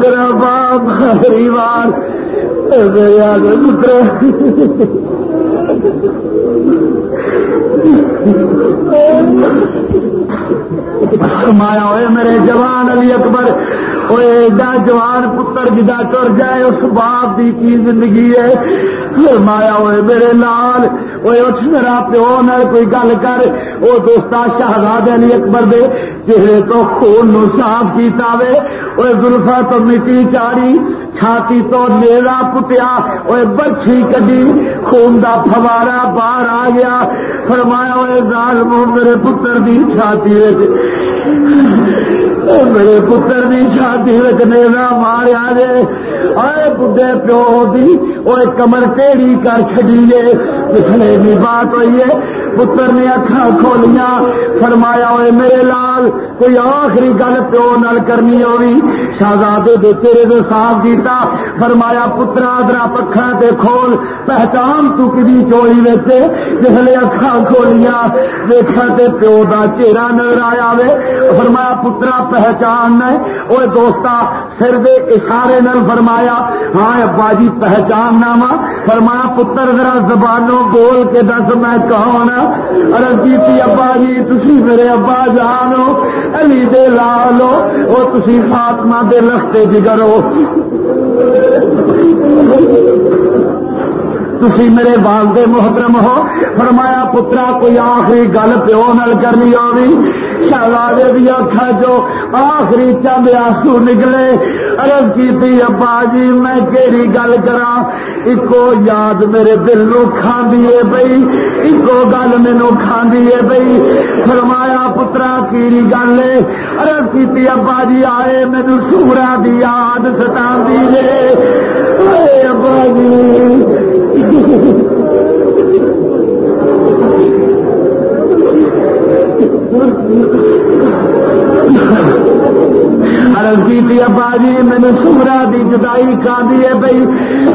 تیرا باپ آخری بار پتر مایا ہوئے، میرے جوان علی اکبر وہ ایڈا جوان پتر جی جدا تر جائے، اس باپ کی کی زندگی ہے؟ پھر مایا ہوئے، میرے لال وہ اٹھ میرا پیو نہ کوئی گل کر۔ وہ دوستا شہزاد علی اکبر دے، چہرے تو خون نو صاف کیتا وے۔ وہ زلفا تو مٹی چاڑی چھاتی تو نیلا پٹیا وہ برچھی کدی خون دا فوارا باہر آ گیا۔ فرمایا ہوئے ظالم میرے پتر دی چھاتی میرے پتر دی چھاتی وچ نیلا ماریا جے۔ اے بڈے پیو دی وہ کمر ٹیڑی کر چڈیے پچھلے بھی بات ہوئی ہے۔ پتر نے اکھا کھولیاں، فرمایا ہوئے میرے لال، کوئی آخری گل پیو نال کرنی ہوئی شہزادے دے تیرے دے صاف کیتا فرمایا، پترا درا پکھا تے کھول، پہچان تو کدی چوڑی ویچے؟ جسے اکھا کھولیاں دیکھا تے پیو دا چہرہ نظر آیا وے؟ فرمایا، پترا، پہچان نے وہ دوستا سر دے اشارے نال فرمایا ہاں ابا جی پہچان ناما فرمایا، پتر، ذرا زبانوں بول کے دس میں کون ارد کی ابا جی تھی میرے ابا جانو، علی دے لالو وہ تھی فاطمہ دے لختے جگر ہو تھی میرے والدے محترم ہو، فرمایا پترا، کوئی آخری گل پیو نل کرنی ہوگی شہزادے دیا اکھا جو آخری چند آسو نکلے۔ ارد کی ابا جی میں کہڑی گل کرا ایکو یاد میرے دل نو کھاندی ہے بئی ایکو گل مینو کھاندی ہے بئی فرمایا پترا کی گل ہے؟ ارد کی ابا جی آئے مینو سورا دی یاد ستا دی ابا جی ابا جی مینو سمرا دی جدائی کا دی ہے بھائی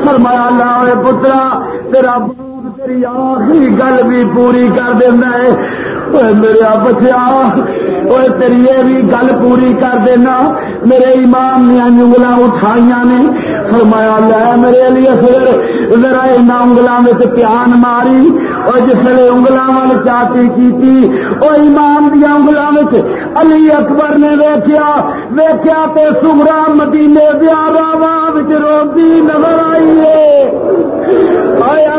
فرمایا لا پترا تیرا تیری آخری گل بھی پوری کر دینا ہے۔ میرا بچیا تیری یہ بھی گل پوری کر دینا۔ میرے امام نے انگل اٹھائی نے۔ فرمایا، لے میرے لیے پھر ذرا انہیں انگلوں میں پیان ماری۔ اور جس جسے انگلوں وال چاٹی کی وہ امام دیا انگلوں علی اکبر نے ویکیا ویکیا تو سمرا مدینے دیا راہ روزی نظر آئی ہے۔ آیا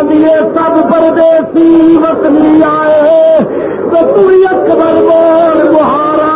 دیے پردیسی وطنی آئے تو پوری اکبر بول بہارا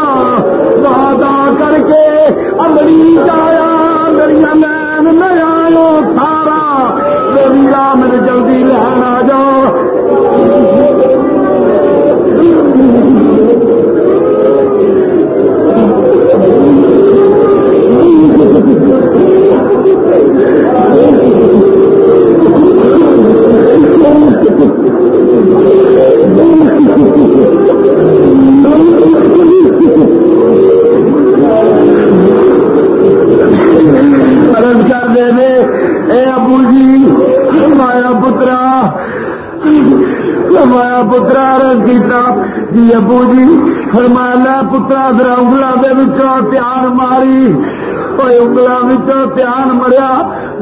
مریا،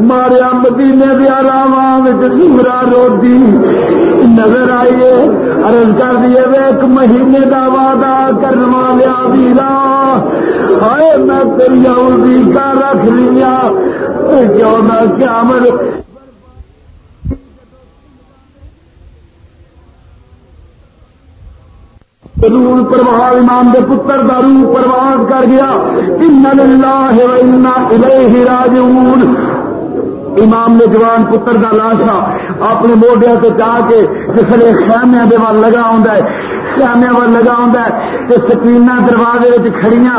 ماریا مدینے دیا راواں سمرا روڈی۔ نظر آئیے ارد کر دیے ایک مہینے کا وعدہ کرنا لیا ویلا ہائے، میں تیری کا رکھ لیا ہاں۔ کیوں نہ کیا مر روح پرواز، امام دے پتر دا روح پرواز کر گیا۔ ان اللہ الیہ راجعون۔ امام نے جوان پتر دا لاشا اپنے موڈیا سے چاہ کے جسے خیمیا دے وال لگا ہوں خیمیا وال لگا ہوں تو سکینہ دروازے کھڑیاں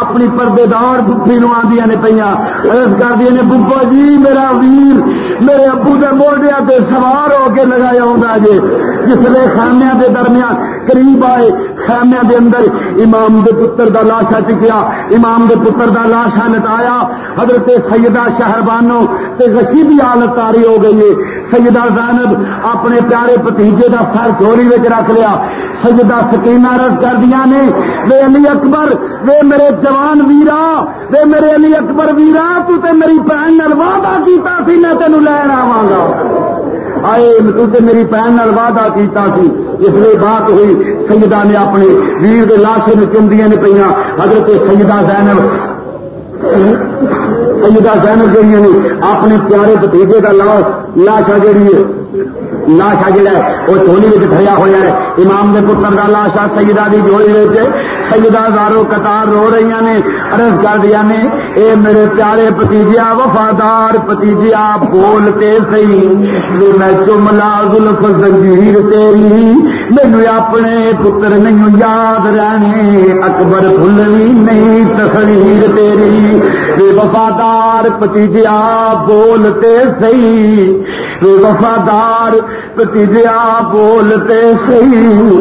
اپنی پردے دار بپی نو آدی نے پہ ارد کر دیا نے ببا جی میرا ویر، میرے ابو کے موڈیا سے سوار ہو کے لگایا ہوں جی۔ جسے خیمیا دے درمیان قریب آئے۔ خیمیا دے اندر امام دے پتر دا لاشا ٹکیا امام دے پتر دا لاشا لٹایا حضرت سیدہ شہر بانو غشیبی حالت تاری ہو گئی ہے۔ سیدہ زینب اپنے پیارے پتیجے دا سر چوری رکھ لیا۔ سجدہ سکینہ رس کر دیا نے، وے علی اکبر، وے میرے جوان ویرا، وے میرے علی اکبر ویرا، تو تے میری بھن بہن وعدہ کیتا سی، میں تینوں لین آواں گا۔ آئے تو میری بھن نال وعدہ کیتا سی۔ اس لیے بات ہوئی، سیدہ نے اپنے ویر کے لاشے میں چمدیاں نے پہ حضرت سیدہ زینب سیدہ زینب جہاں نے اپنے پیارے بتیجے کا لاش لاشا جہی ہے۔ لاشا جہا ہے وہ چولی میں تھریا ہوا ہے۔ امام کے پتر کا لاشا سیدہ کی جوڑی سیدہ دارو قطار رو رہی نے ارد کر دیا نے، اے میرے پیارے پتیجیا وفادار پتیجیا بولتے سی جی میں چملا زلف زنجیر تیری مینو اپنے پتر نہیں یاد رہنے، اکبر بھی نہیں تصویر تیری۔ بے وفادار پتیجیا بولتے سی بے وفادار آپ بولتے صحیح۔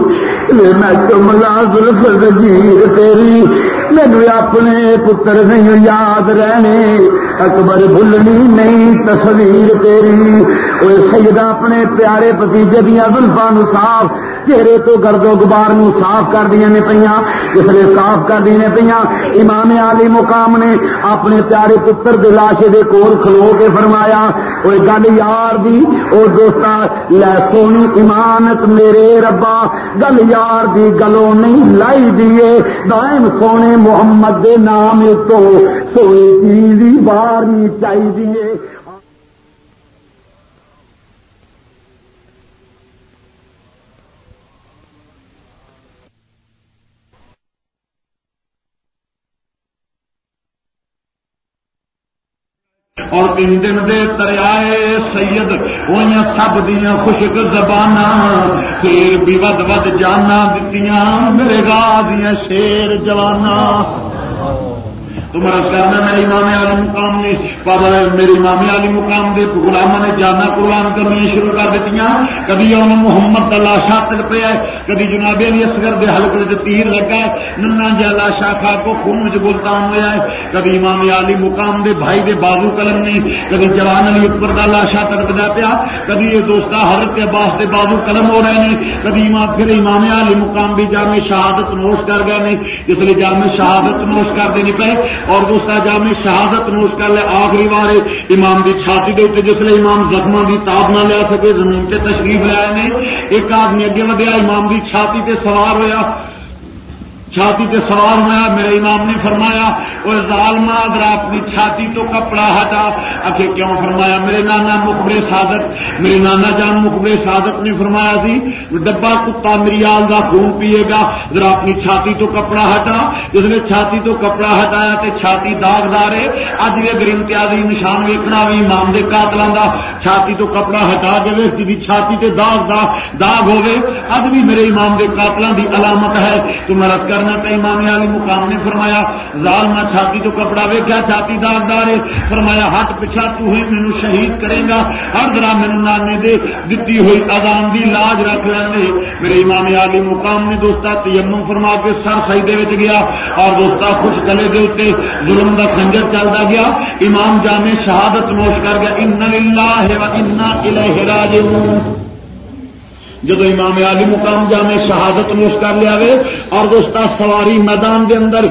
میں کملا زلف زنجیر تیری، مینو اپنے پتر نہیں یاد رہنے۔ اکبر بھولنی نہیں تصویر تیری۔ وہ سیدہ اپنے پیارے پتیجے دیا زلفا نو صاف۔ چہرے تو گرد و گبار نو صاف کر دیا نے پہ اس لیے صاف کر دیا پہ امام علی مقام نے اپنے پیارے پتر دلاشے دے کول کھلو کے فرمایا وہ گل یار دی، او دوستا، لے سونی امانت میرے ربا، گل یار دی گلوں نہیں لائی دیے دائم سونے محمد دے نام تو سوئی چیز بار نہیں چاہیے اور تین دن دے دریائے سید ہوئی سب دیا خشک زبان پھر بھی ود ود جانا دتیاں، میرے گاہ دیا شیر جوانا تمہارا کرنا میرے امام علی مقام نے پتا میرے امام علی مقام دے غلام نے جانا قربان کرنی شروع کر دیتی کدی ان محمد کا لاشا تل پیا کدی جناب علی اصغر دے حلقے تیر لگا ننا جا لاشا کھا کو خون چ گلتان ہوا ہے۔ کدی امام علی مقام دے بھائی دے بازو قلم نے، کدی جوان علی اکبر کا لاشا تڑپدا پیا۔ کدی یہ دوست حضرت عباس دے بازو قلم ہو رہے ہیں کدی امام پھر امام علی مقام بھی جامع شہادت نوش کر گئے ہیں اس لیے جامع شہادت نوش کر دینی پے اور دوسرا جامع شہادت نوش کر لے، آخری بار امام کی چھاتی کے اتنے جسے امام زخم کی تاب نہ لیا سکے، زمین سے تشریف لیا ایک آدمی اگے ودیا امام کی چھاتی سے سوار ہوا چھاتی تے سوار ہوا میرے امام نے فرمایا وہ ظالما اگر اپنی چھاتی تو کپڑا ہٹا۔ اکے کیوں فرمایا؟ میرے نانا مقبر سادت میرے نانا جان مقبر سادت نے فرمایا سی ڈبا کتا میری آل کا خون پیے گا۔ اگر اپنی چھاتی تو کپڑا ہٹا۔ جس نے چھاتی تو کپڑا ہٹایا تے چھاتی داغدار ہے اج بھی اگر امتیازی نشان ویکنا بھی امام دے قاتلاں دا، چھاتی تو کپڑا ہٹا کے ویس جی چھاتی تے داغ دا، داغ ہوے اج بھی میرے امام دے قاتلاں دی علامت ہے تو مرد کرنا پہ امام علی مقام نے فرمایا زال نہ چھاتی تو کپڑا ویکیا چھاتی داغدار فرمایا، ہٹ پچھا تو ہوئی مینو شہید کرے گا۔ ہر طرح مینو نانے دے دیتی ہوئی آدام دی لاج رکھ لیں میرے امام علی مقام نے دوستا تیمم فرما کے سر سجدے وچ گیا اور دوستا خوش گلے دے اتنے ظلم کا خنجر چلتا گیا۔ امام جامع شہادت نوش کر گیا، ان اللہ و انا الیہ راجعون. جب امام علی مقام جامع شہادت نوش کر لیا اور دوست سواری میدان دے اندر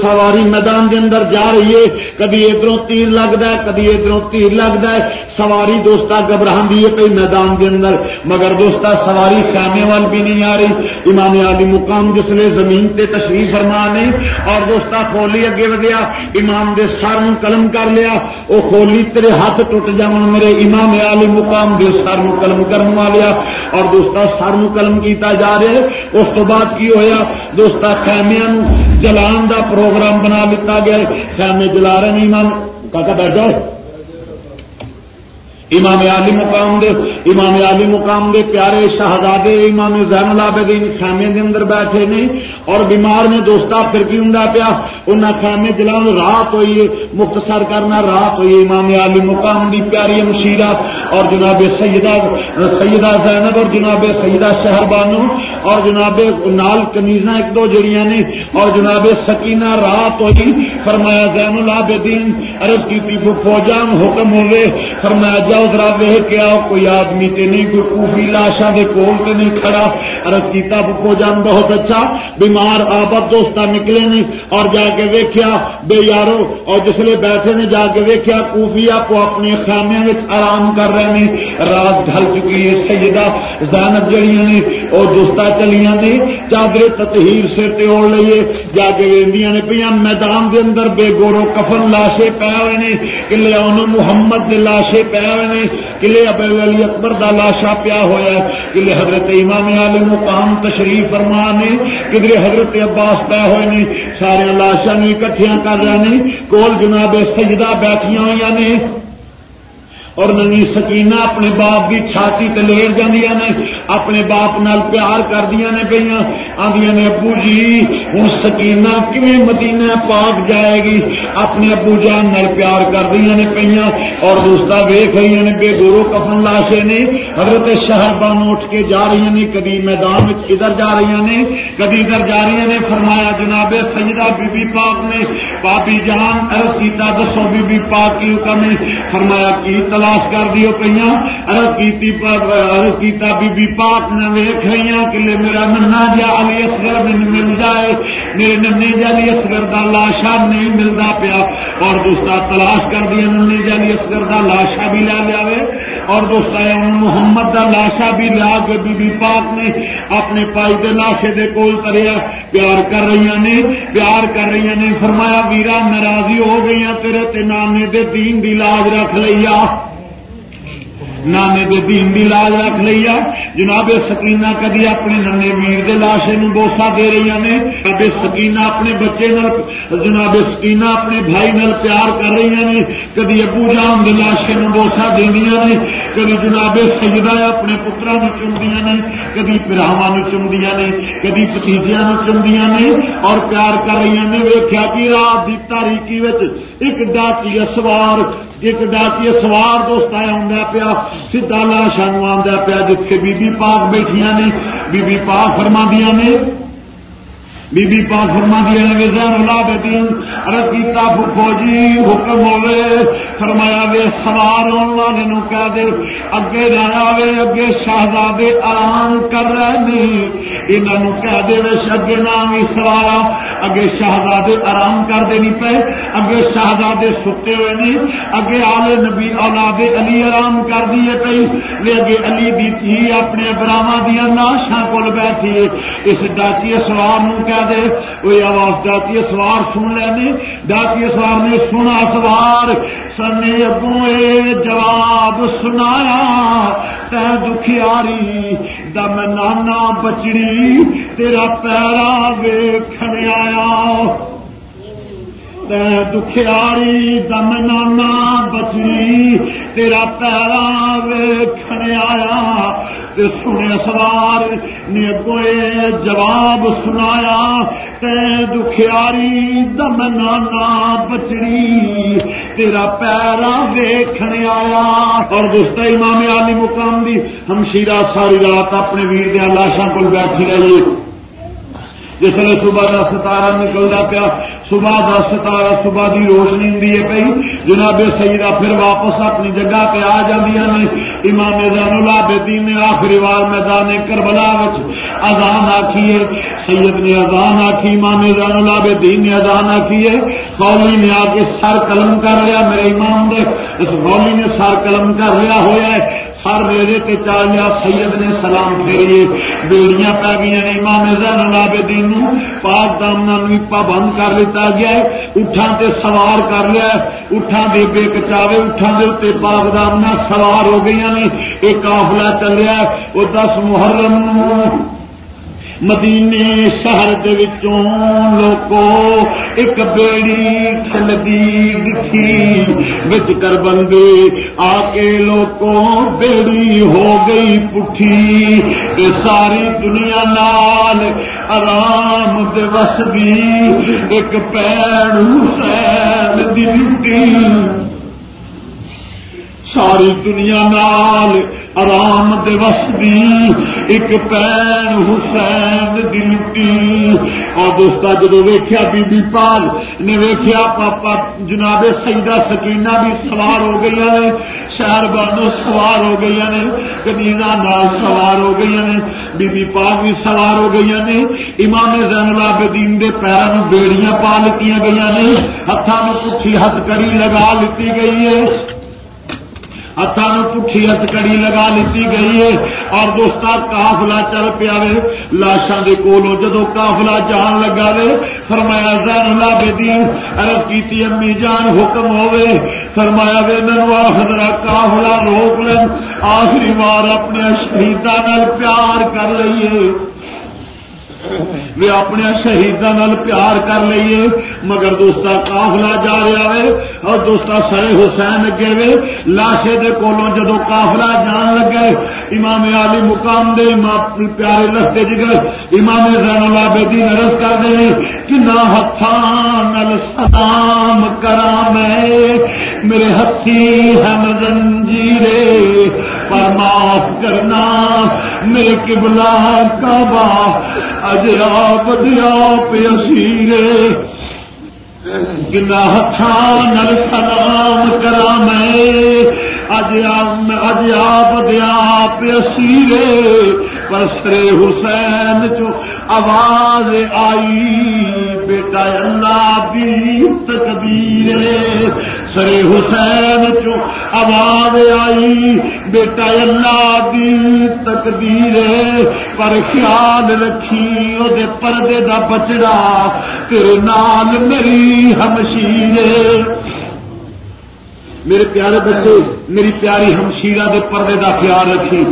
سواری میدان دے اندر جا رہی ہے کدی ادھر تیر لگتا ہے کدی ادھر تیر لگتا ہے، سواری دوست گبراہ ہے پی میدان دے اندر، مگر دوست سواری خیمے وال بھی نہیں آ رہی۔ امام علی مقام جس نے زمین تے تشریف فرما نے، اور دوست کھولی اگے ودیا، امام دے سر قلم کر لیا وہ کھولی تیرے ہاتھ ٹوٹ جان میرے امام علی مقام دے سر قلم کروا لیا اور دوستا سر قلم کیتا جا رہا ہے۔ اس تو بعد کی ہویا؟ دوستا خیمیا جلان دا پروگرام بنا لیتا گیا خیمے جلا رہے نہیں مان کا بیٹھ جاؤ۔ امام علی مقام دے، امام علی مقام دے پیارے شہزادے، امام زین العابدین خیمے دے اندر بیٹھے نے، اور بیمار نے دوستا پھر کی ہوں پیا؟ انہیں خیمے جلان رات ہوئی مختصر کرنا رات ہوئی امام علی مقام دی پیاری مشیرہ اور جناب سیدہ سیدہ زینب اور جناب سیدہ شہر اور جناب نال کنیزاں ایک دو جڑیاں نے، اور جناب سکینہ رات ہوئی، فرمایا زین العابدین عرض کی تھی فوجان حکم ہوئے، فرمایا جاؤ ذرا وے کیا کوئی آدمی تے نہیں، کوئی کوفی لاشا دے کول تے نہیں کھڑا۔ ارد کیتا بکو جان بہت اچھا بیمار آبد دوست نکلے نے، اور جا کے ویکیا بے یارو، اور جسے بیٹھے نے، جا کے ویکیا کوفی آپ اپنی خامیاں آرام کر رہے ہیں رات ڈھل چکی ہے سیدہ زینب جڑیاں نے، اور دوستا چلیاں نے چادر تطہیر سر تے اوڑ لئیے۔ جا کے ویندیاں نے پہ میدان دے اندر بے گورو کفن لاشے پے ہوئے نے۔ کلے ان محمد دے لاشے پے ہوئے نے۔ کلے ابے علی اکبر دا لاشا پیا ہویا ہے۔ کلے حضرت امام عالم مقام تشریف فرما نے۔ کدھر حضرت عباس پہ ہوئے نے۔ سارے لاشاں اکٹھیاں کر رہے ہیں کول جناب سجدہ بیٹھیاں ہوئی نے۔ اور ننی سکینہ اپنے باپ کی چھاتی تلیر جاندیاں نے، اپنے باپ نال پیار کر دیا نے پہ آدیا نے، ابو جی ہوں سکینہ کیون مدینہ پاک جائے گی؟ اپنے ابو جان نال پیار کر دیا نے پہ اور دوستا ویخ رہی نے، بے گورو کفن لاشے نے۔ حضرت شہر بان اٹھ کے جا رہی نے، کدی میدان ادھر جا رہی نے، کدی ادھر جا رہی نے۔ فرمایا، جناب سجدہ بی بی پاک نے پاپی جان ارد کیتا، دسو بی بی پاک کی حکم نے فرمایا، کی تلاش کر دیو پہ ارد کی ارد کیتا، بی بی پاک نے ویخ رہی کہ میرا ننا جا علی اصغر من مل جائے۔ میرے ننے جالی اصغر دا لاشا نہیں ملتا پیا۔ اور دوسرا تلاش کر دیا ننے جالی اصغر دا لاشا بھی لیا لیا اور دوسرا محمد دا لاشا بھی لیا کے بی بی پاک نے اپنے پائی دے لاشے دے کول کریا پیار کر رہی نے، پیار کر رہی نے۔ فرمایا ویرا ناراضی ہو گئی تیرے تے نانے دے دین دی لاج رکھ لیا نانے دے دین دی لاج رکھ لئی ہے جناب سکینہ کدی اپنے ننے ویر دے لاشے نو بوسا دے رہی نے؟ جناب سکینہ اپنے بچے نال، جناب سکینہ اپنے بھائی نال پیار کر رہی نے؟ کدی ابو جان دے لاشے نو بوسا دینیا نے؟ کدی جناب سجدہ اپنے پترا نو چمدیا نے؟ کدی پراوا نو چمدیا نے؟ کدی پتیجیا نو چمدیا نے؟ اور پیار کر رہی نے؟ ویخیا کہ رات کی تاریخی ایک ڈاچی سوار ایک ڈاکیے سوار دوست آیا ہوں پیا سیدا لا شانو آدھا پیا جتنے بی بی پاک بیٹھیا نے۔ بی بی پاک فرما دیا نے۔ بی بی پاک فرما دیا نے زہر اللہ دین ارد کیتا پھو حکم ہوئے فرمایا وے سوار والے کہہ دے، اگے جایا وے، اگے شہزادے آرام کر رہے نہیں انہوں کہہ دے وے اگے نام ہی سوارا اگے شہزادے آرام کر دے نہیں پے۔ اگے شہزادے ستے ہوئے نہیں اگے آلے نبی اولاد علی آرام کر دیے پی وے اگے علی دی تھی اپنے براوا دیا ناشا کول بیٹھی اس ڈاچی سوار کہہ دے۔ وہ آواز ڈاچی سوار سن لے ڈاچی سوار نے سنا سوار۔ سن نے اگوں جواب سنایا تے دکھیاری دم نانا بچڑی تیرا پیرا ویخن آیا. دکھیاری دم نانا بچڑی تیرا پیرا ویخن آیا سنے سوار نے کوئی جواب سنایا تے دکھیاری دم نانا بچڑی تیرا پیرا ویخنے آیا اور دوست امام علی مقام دی ہم شیرا ساری رات اپنے ویر دیا لاشاں کو بیٹھی رہیے جس نے صبح کا ستارہ نکلتا پیا صبح کا ستارہ صبح کی روشنی ہوں پی جناب سیدہ پھر واپس اپنی جگہ پہ آ جی امام زین العابدین نے آخری وار میدان کربلا اذان آخیے سید نے اذان آخی امام زین العابدین نے اذان آخیے فولی نے آ کے سر قلم کر لیا، میرے امام دے۔ اس فولی نے سر قلم کر لیا ہوا ہے۔ سر میرے تے چار لیا سید نے سلام پھیریے، بیڑیاں پی گئی نے، امام زین العابدین پاک دامنا بھی پابند کر لیتا گیا ہے اٹھان تے سوار کر لیا اٹھان دے بے کچاوے اٹھان دے تے پاک دامنا سوار ہو گئی نے۔ ایک کافلا چلیا وہ دس محرم مدینے شہر لوکو ایک بیڑی چلتی دکھی۔ بچ کر بندے آ کے لوکو بیڑی ہو گئی پٹھی۔ کہ ساری دنیا نال آرام دس ایک پیر حسین دی لٹی۔ ساری دنیا نال آرام دس دی ایک پین حسین دلٹی اور دوست جدو ویخیا بی بی پال نے ویخیا پاپا جناب سیدہ سکینہ بھی سوار ہو گئی نے، شہر بانو سوار ہو گئی نے کمینا نال سوار ہو گئی نے بی بی پاک بھی سوار ہو گئی نے۔ امام زین العابدین دے پیروں بیڑیاں پا لیتی گئی نے ہاتھوں پٹھی ہتھ کڑی لگا لیتی گئی ہے۔ ہاتھوں پٹھی ہتھ کڑی لگا لیتی گئی ہے۔ اور دوست کافلا چل پیا لاشاں دے کولو جدو کافلا جان لگا وے، فرمایا، زین اللہ بے عرض کیتی، امی جان، حکم ہوے فرمایا، وے ننوا حضرا کافلا روک لیں آخری بار اپنے شہیدان پیار کر لئیے۔ اپنے شہیدوں پیار کر لیے مگر دوست کافلا جا رہا ہے اور دوست سر حسین اگے وے۔ لاشے دے کولوں جدو کافلا جان لگے، امام علی مقام دے، امام پیارے لستے جگر امام زین اللہ بیدی نرس کر دے کہ نہ ہاتھ سلام کرا میں میرے ہاتھی ہم زنجیرے، پر معاف کرنا میرے قبلہ کعبہ۔ اجرا آپ دیا پیسیرے گنا ہاتھ نل سلام کرا میں اج اج آپ دیا پیسیرے پر سرے حسین چو آواز آئی، بیٹا اللہ بھی تقدیر سرے حسین چو آواز آئی، بیٹا اللہ دی تقدیر پر خیال رکھی وہ پردے دا بچڑا، تیرے نال میری ہمشیر میرے پیارے بچے، میری پیاری ہمشیرہ دے پردے دا خیال رکھی۔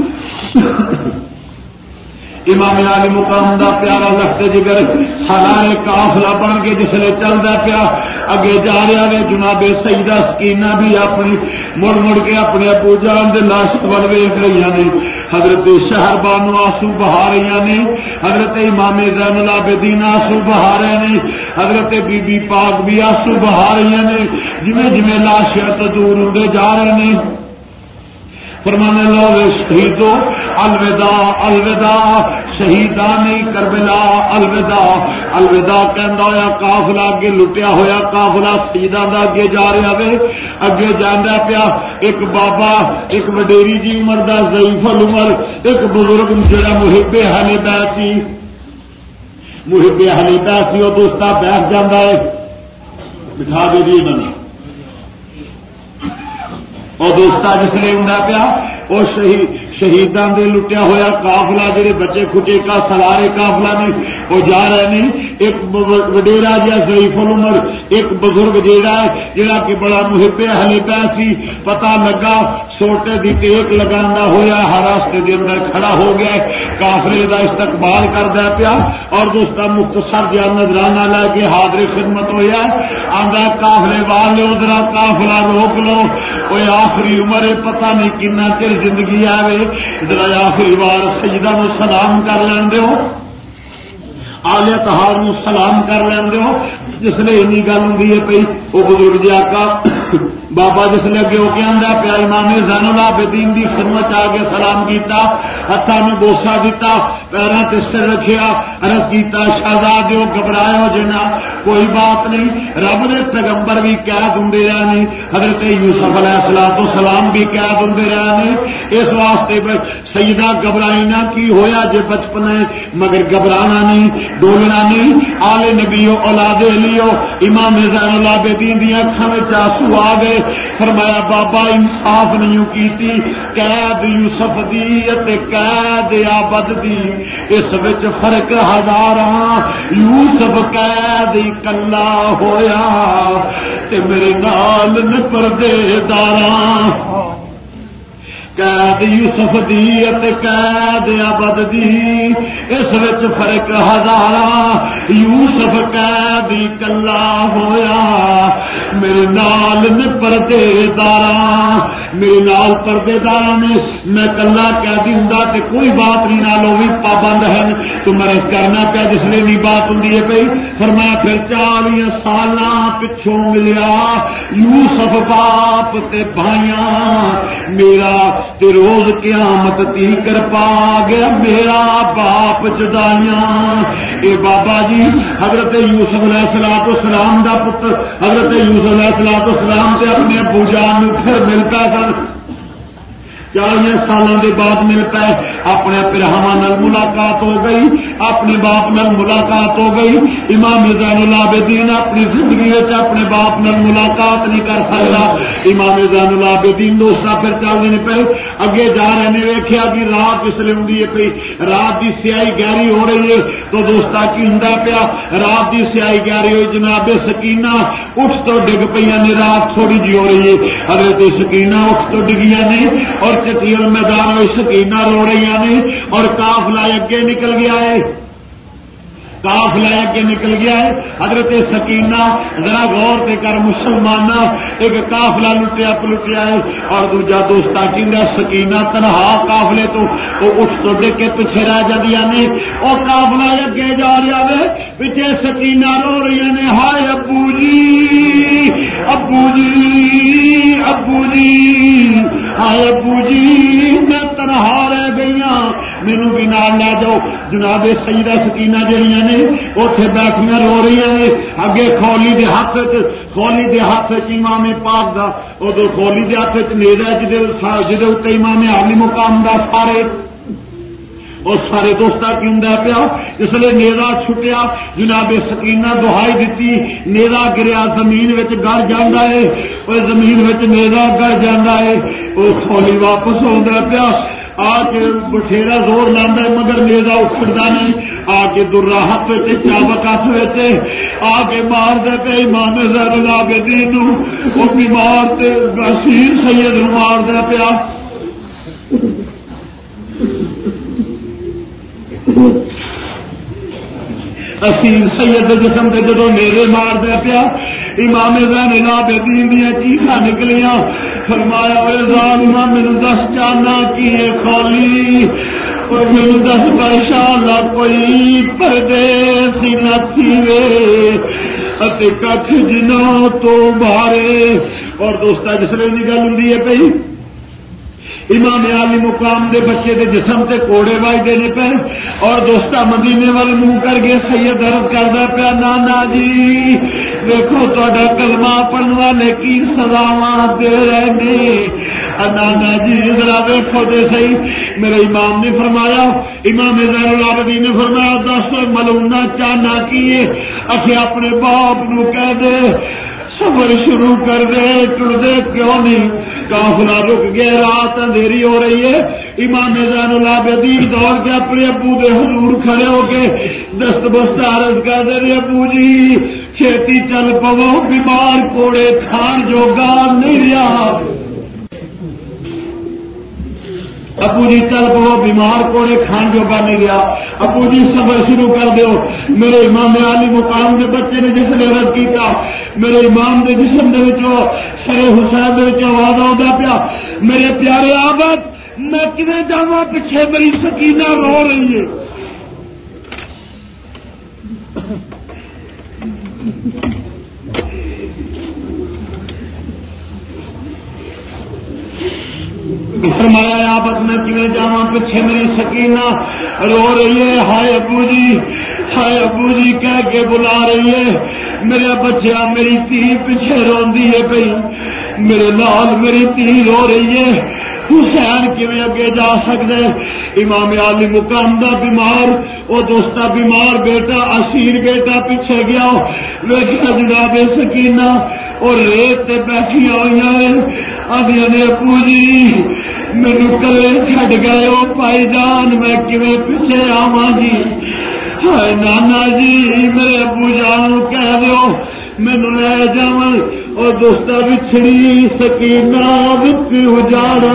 امام علی مقام دا پیارا لخت جگر سارا کافلا بن کے جسے چلتا پیا۔ اگے جا رہا ہے جناب سیدہ سکینہ بھی اپنی، مڑ مڑ کے اپنے ابو جان دے لاش بل ویک رہی نے حضرت شہر بانو آسو بہا رہی نے حضرت امام زین العابدین آسو بہا رہے ہیں۔ حضرت بی بی پاک بھی آسو بہا رہی نے جویں جویں لاشیاں تو دور ہوتے جا رہے ہیں۔ فرمانے لو شہیدو الوداع الوداع شہیدان کربلا، الوداع الوداع کہندا ہویا، قافلہ اگے لٹیا ہویا، قافلہ شہیداں دا اگے جا رہا وے، اگے جاندا پیا، ایک بابا، ایک وڈیری جی عمر دا، ضعیف العمر، ایک بزرگ جڑا محب حنیفہ سی۔ محب حنیفہ سی، او دوستا بیٹھ جاندا ہے، بٹھا دے دی انہوں نے اور دوستہ جس نے انڈا پیا وہ شہید شہیدان دے لٹیا ہوا کافلا جڑے بچے کھچے کا سلارے کافلا نے، وہ جا رہے ہیں ایک وڈیرا جا شریف العمر، ایک بزرگ جیڑا ہے جڑا کہ بڑا محب ہلے پہ سی۔ پتا لگا سوٹے دی ٹیک لگا ہوا ہر راستے کے اندر کھڑا ہو گیا کافلے کا استقبال کردہ پیا۔ اور دوست مختصر جا نظرانہ لے کے حاضر خدمت ہوا آدھا کافلے والے ادھر کافلا روک لو۔ کوئی آخری عمر پتہ نہیں کنا چر زندگی آئے ادھر آخری بار سجدہ نو سلام کر لین دو آلیا تہار سلام کر لین دو جس نے این گل ہوں پی وہ بزرگ جی آکا بابا جس نے اگے وہ کہہ پیا امام زین العابدین دی خدمت آ کے سلام کیتا ہاتھوں میں بوسا دیتا پیروں سے سر رکھیا، عرض کیتا، شہزاد گھبرایا جنا، کوئی بات نہیں، رب نے پیغمبر بھی قید ہوں رہے حضرت یوسف علیہ السلام تو سلام بھی قید ہوں رہے اس واسطے سیدہ گھبرائی نہ کی ہویا جے بچپن ہے، مگر گھبرانا نہیں ڈولنا نہیں، آلے نبیو اولاد لیو، امام زین العابدین دی اکھاں وچ آنسو آ گئے فرمایا، بابا، انصاف نہیں کیتی، قید یوسف دی قید آبد دی، اس وچ فرق ہزار یوسف قید کلا ہویا، تے میرے نال نپردے دار قید یوسف دی قید ابد دی۔ اس وچ فرق ہزار یوسف قید کلا ہویا۔ میرے نال پردے دار میرے نال پردے دار نے میں کلا قیدی ہوں تے کوئی بات نہیں، نال وہ بھی پابند ہے تو میں کرنا پیا جس نے بھی بات ہوں پی فرمایا پھر چالی سال پچھوں ملیا۔ یوسف باپ تے بھائیاں، میرا روز قیامت تی کر پا گیا میرا باپ جدائیاں۔ اے بابا جی حضرت یوسف علیہ السلام تو سلام کا پتر، حضرت یوسف علیہ السلام تو سلام سے اپنے پوجا جان پھر ملتا سن۔ چالیس سالوں کے بعد مل پے، اپنے پراہا ملاقات ہو گئی، اپنے باپ نال ملاقات ہو گئی۔ امام زین العابدین اپنی زندگی اپنے باپ نال ملاقات نہیں کر سکتا امام زین العابدین دوست پھر چل رہے پے۔ اگے جا رہے ہیں ویخیا کہ جی رات اس لیے ہوں پی۔ رات کی سیائی گہری ہو رہی ہے۔ تو دوست کی ہوں پیا۔ رات کی سیائی گہری ہوئی جناب، سکینہ اٹھ تو ڈگ پہ نے، رات تھوڑی جی ہو رہی ہے۔ حضرت سکینہ اٹھ تو ڈگیا نے اور چٹیل میدان میں سکینہ رو رہی نے اور کافلا اگے نکل گیا ہے۔ کاف لے کے نکل گیا ہے۔ حضرت سکینہ، ذرا غور سے کر مسلمان ایک کافلا لٹیا پلٹیا ہے اور دوجا دوست کی سکینہ تنہا کافلے تو وہ اٹھ تو ڈے کے پیچھے رہ جی نے اور کافلا اگے جا رہا ہے، پیچھے سکینہ رو رہی نے ہائے ابو جی ابو جی ابو جی ہائے ابو جی میں تنہا رہ گئی ہوں مینو بھی نال لے جاؤ جناب سیدہ سکینہ جہیا نے اتے بیٹھیا رو رہی ہیں اگے خولی دے ہاتھ خولی دے ہاتھ امام پاک دا ادو خولی دے ہاتھ چیرا جہد اتنے امام عالی مقام دا سارے اور سارے دوست کی ہوں پیا اس لیے نیرا چھٹیا جناب سکینہ دہائی دیتی نیرا گریا زمین گڑ جانا ہے اور زمین نیرا گڑ جانا ہے وہ خولی واپس آ پیا آ کے بٹھیرا زور لانا مگر نیزا اکھڑتا نہیں۔ آ کے دراہت چاوک ہاتھ آ کے مار دے پہ امام زید لا کے دین وہ بیمار سیر سید مار دیا پیا۔ اسیر سید جسم سے جدو میرے مار دیا پیا، امام زین لا دیا چیخا نکلیاں۔ فرمایا میرے دس جانا کی کھولی میرے دس پریشان کوئی پردیسی نہ تھی کھ جنوں تو بارے اور دوست جس لیے گل ہوں پی امام علی مقام دے بچے دے جسم سے کوڑے وائی دینے پہ اور دوستہ مدینے والے منہ کر گئے سید درد کرتا پیا، نانا جی دیکھو تا کلمہ پڑھنے والے کی سزاوا دے رہے نانا جی ذرا دیکھو دے سی میرے امام نے فرمایا، امام زین العابدین نے فرمایا، دس ملونا چاہنا کیے اکھے اپنے باپ نو کہہ دے سفر شروع کر دے، ٹر دے، کیوں نہیں؟ کافلا رک گیا، رات اندھیری ہو رہی ہے۔ امام زین العابدین دوڑ کے اپنے ابو دے حضور کھڑے ہو کے دست بست عرض کر دے رہے ابو جی چھتی چل پو بیمار کوڑے کھان جو گا نہیں رہا۔ ابو جی چل پو بیمار کوڑے کھان جو گا نہیں رہا۔ ابو جی سفر شروع کر دو میرے امام علی مقام کے بچے نے جس نے رد کیا میرے امام کے جسم کے سرے حسین کے آواز آتا پیا۔ میرے پیارے آبد میں کھے جا پیچھے میری سکینہ رو رہی ہے۔ فرمایا آبت میں کیوں جا پیچھے میری سکینہ؟ رو رہی ہے، ہائے ابو جی ہائے ابو جی کہہ کے بلا رہی ہے۔ میرے بچیا میری تھی پیچھے روی ہے پی میرے لال میری تھی رو رہی ہے۔ حسین کیون اگے جا سکتے امام علی مقام دا بیمار وہ دوستا بیمار بیٹا، اسیر بیٹا پیچھے گیا۔ ویکیا جناب سکینہ اور ریت تے بیٹھیا ہوئی آدیا نے پوجی مینو کلے چڈ گئے۔ وہ پائی جان، میں کیون پیچھے آوا جی؟ نانا جی میرے ابو جان کہہ دو مینو لے جا اور دوست بچھڑی سکینہ بچ اجاڑا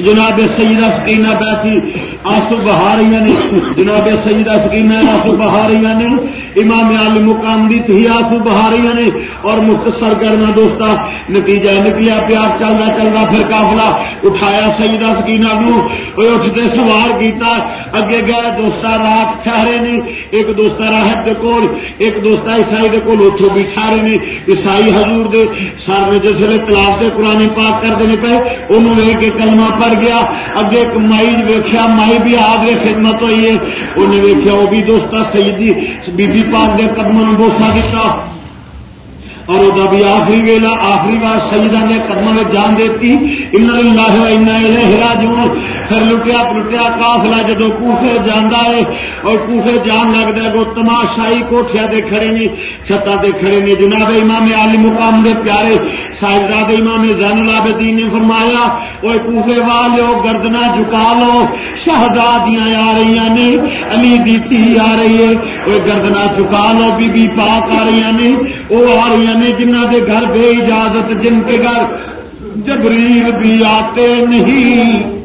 جناب سیدہ سکینہ بیٹھی آسو بہاریاں نے۔ جناب سیدہ سکینہ آسو بہاریاں نے۔ امام علی مقام دی تھی آسو بہاریاں نے۔ اور مختصر کرنا دوستا، نتیجہ نکلیا، پیار چلتا چلتا پھر کافلا اٹھایا سیدہ سکینہ نو۔ اٹھتے سوار کیتا۔ اگے گئے دوستا رات ٹھہرے نے۔ ایک دوستا راہب دے کول، ایک دوستا عیسائی دے کول۔ اتو بھی ٹھہرے نے۔ عیسائی حضور دے سارے جس ویلے کلاس دے قرآن پاک کر دینے پے انہوں نے ایک کلمہ پڑ گیا، اگے ایک مائی ویخیا مائی بھی آ گئے خدمت ہوئی ہے۔ انہیں ویخیا وہ بھی دوست سیدی بی بی پاک کے قدم بوسا دیتا اور وہ بھی آخری ویلا، آخری بار سیدہ نے قدم میں جان دیتی ان راجون پھر لٹیا پلٹیا کافلا جدو کوفے جانا ہے، اور کوفے جان لگتا ہے وہ تماشائی کوٹیا دے کھڑے نہیں چھتا دے کھڑے نہیں جناب امام علی مقام دے پیارے صاحبزاد امام زین العابدین نے فرمایا وہ کوفے والے گردنا جھکا لو، شہزادیاں آ رہی نے، علی دیتی آ رہی ہے وہ گردنا چکا لو بی بی پاک آ رہی نے وہ آ رہی نے جنہ دے گھر بے اجازت، جن کے گھر جبریل بھی آتے نہیں۔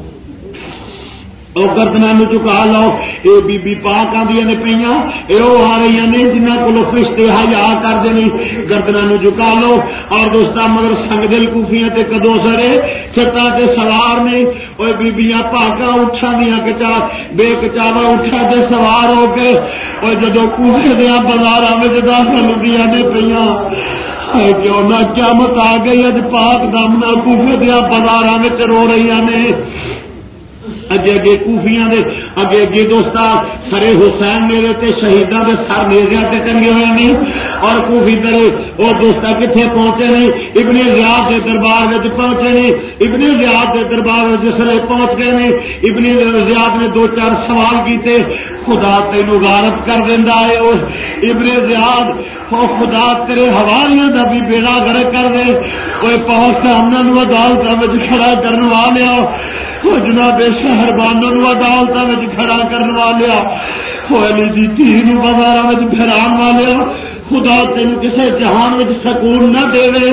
وہ گردنا چکا لو یہ بی بی پاک آدی نے پہ یہ آ رہی نے جنہ کو فشتے ہا کرتے ہیں گردنا چکا لو اور دوست مگر سنگ دل کوفیاں تے کدو سرے چٹا تے سوار نے۔ وہ بیبیاں پاکا اٹھا دیا کچا بے کچاوا اٹھا تے سوار ہو کے۔ اور جدو کوفے دیا بازار میں داخل ہوں نے پہ کیوں نہ قیامت آ گئی، اج پاک دم نہ کوفے دیا بازار میں رو رہی نے۔ اگے اگے کوفیاں دے، اگے اگے دوست سرے حسین میرے تے، شہیداں دے سر میرے تے ٹنگے ہوئے نہیں اور کوفی درے، وہ دوست کتنے پہنچے نہیں ابن زیاد کے دربار میں پہنچے نہیں ابن زیاد کے دربار میں جس نے۔ پہنچ گئے نہیں ابن زیاد نے دو چار سوال کیتے۔ خدا تین غارت کر دینا ہے ابر زیاد وہ خدا تیرے حوالیاں کا بھی بیڑا گر کر دے۔ کوئی پہنچ سامنے عدالت کھڑا کرنے والے آؤ جناب شہر بانوں عدالتوں کھڑا کرنے والے علی دی تھی بازار پھران والے خدا تین کسی جہان میں سکون نہ دے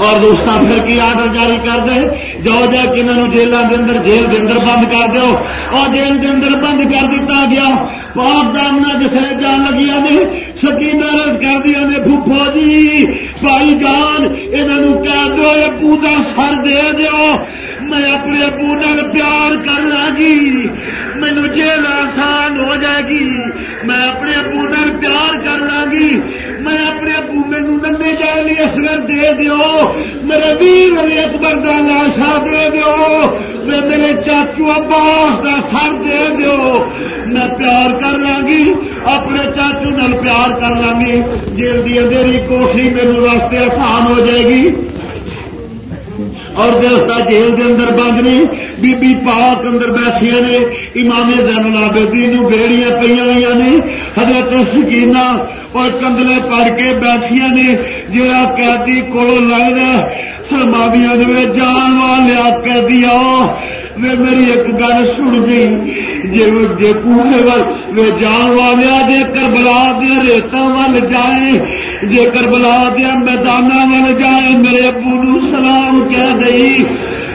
اور دوست پھر کی آرڈر جاری کر دے۔ جاؤ جا کے انہوں جیلوں کے اندر، جیل کے اندر بند کر دو اور جیل کے اندر بند کر دیتا گیا۔ پاپ دامنا جس جان لگیا نے سکین رس کر دیا نے پھوپھو جی۔ بھائی جان انہوں کہہ دو ابو سر دے دو میں اپنے ابو نال پیار کر گی مینو جیل آسان ہو جائے گی۔ میں اپنے ابو نال پیار کر گی میں اپنے ابو مینو ننے جائے لی اصغر دے دیو۔ میرے ویر علی اکبر کا لاشا دے دیو۔ میں میرے چاچو عباس کا سر دے دیو۔ میں پیار کر لگی اپنے چاچو نال پیار کر لگی جیل دی اندھیری کوٹھی میرے راستے آسان ہو جائے گی۔ اور دوستا جیل کے اندر بند نے بی بی پاک اندر بیٹھیا نے، امام زین العابدین نو بیڑیاں پہ ہوئی نے، حضرت سکینہ اور کندلے پڑ کے بیٹھیا نے جہاں قیدی کو لگنا سرماویاں جان والیا قیدی آؤ میں میری ایک گل سن گئی جی جی پوچھے وے جان والیا دے، کربلا دیا ریتوں وال جائیں جے کربلا دیا میدان وال جائے، میرے ابو نو سلام کہہ دئی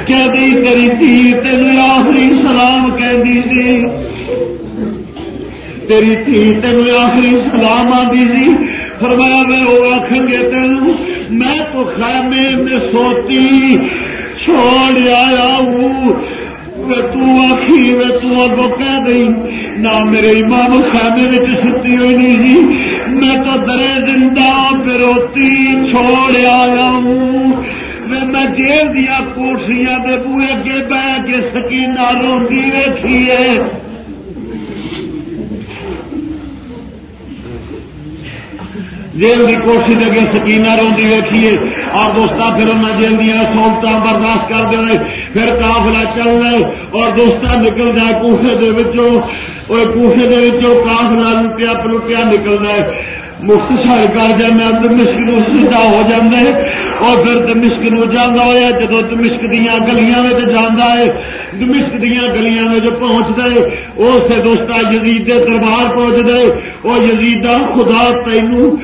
کہہ دئی تیری تھی تین آخری سلام کہہ دی سی۔ تیری تھی تین آخری سلام آدھی سی۔ فرمایا میں وہ آخ گے تین میں تو خیمے میں سوتی، چھوڑ آیا ہوں آخی میں تگو کہہ دئی، نہ میرے امام خانے میں ستی ہوئی نہیں جی۔ میں تو درے زندہ پروتی چھوڑ آیا ہوں۔ میں جیل دیا کوٹیاں دے بوئے اگے بہ کے سکینہ روندی ویکھی ہے جیل کی کوشش اگے سکینہ روندی ویکھیے۔ اور دوست پھر انہیں جیل دیا سہولت برداشت کر دے پھر کافلا چل رہے اور دوست نکل جائے کوفے دے کوفے کافلا لٹیا پلٹیا نکلنا ہے۔ مفت سر کر جانا دمشق نو سیدھا ہو جانا ہے۔ اور پھر دمشق نو جانا ہوا جدو دمشق دیا گلیاں میں جانا ہے دمشق دیا گلیاں میں جو پہنچ گئے اسے دوست یزید دربار پہنچ گئے وہ یزیدہ خدا تینوں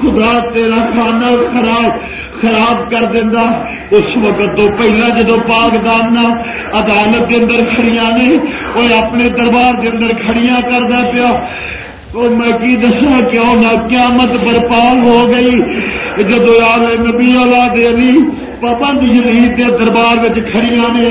خدا تیرا کھانا خراب خراب کر دینا اس وقت تو پہلا جدو پاک دامنا عدالت کے اندر کھڑیاں نے وہ اپنے دربار کے اندر کھڑیاں کرتا پیا۔ تو میں کی دسا کیوں نہ قیامت برپا ہو گئی؟ جدو آئے نبی اولاد علی پابند جدید کے دربار میں کھڑیاں نے۔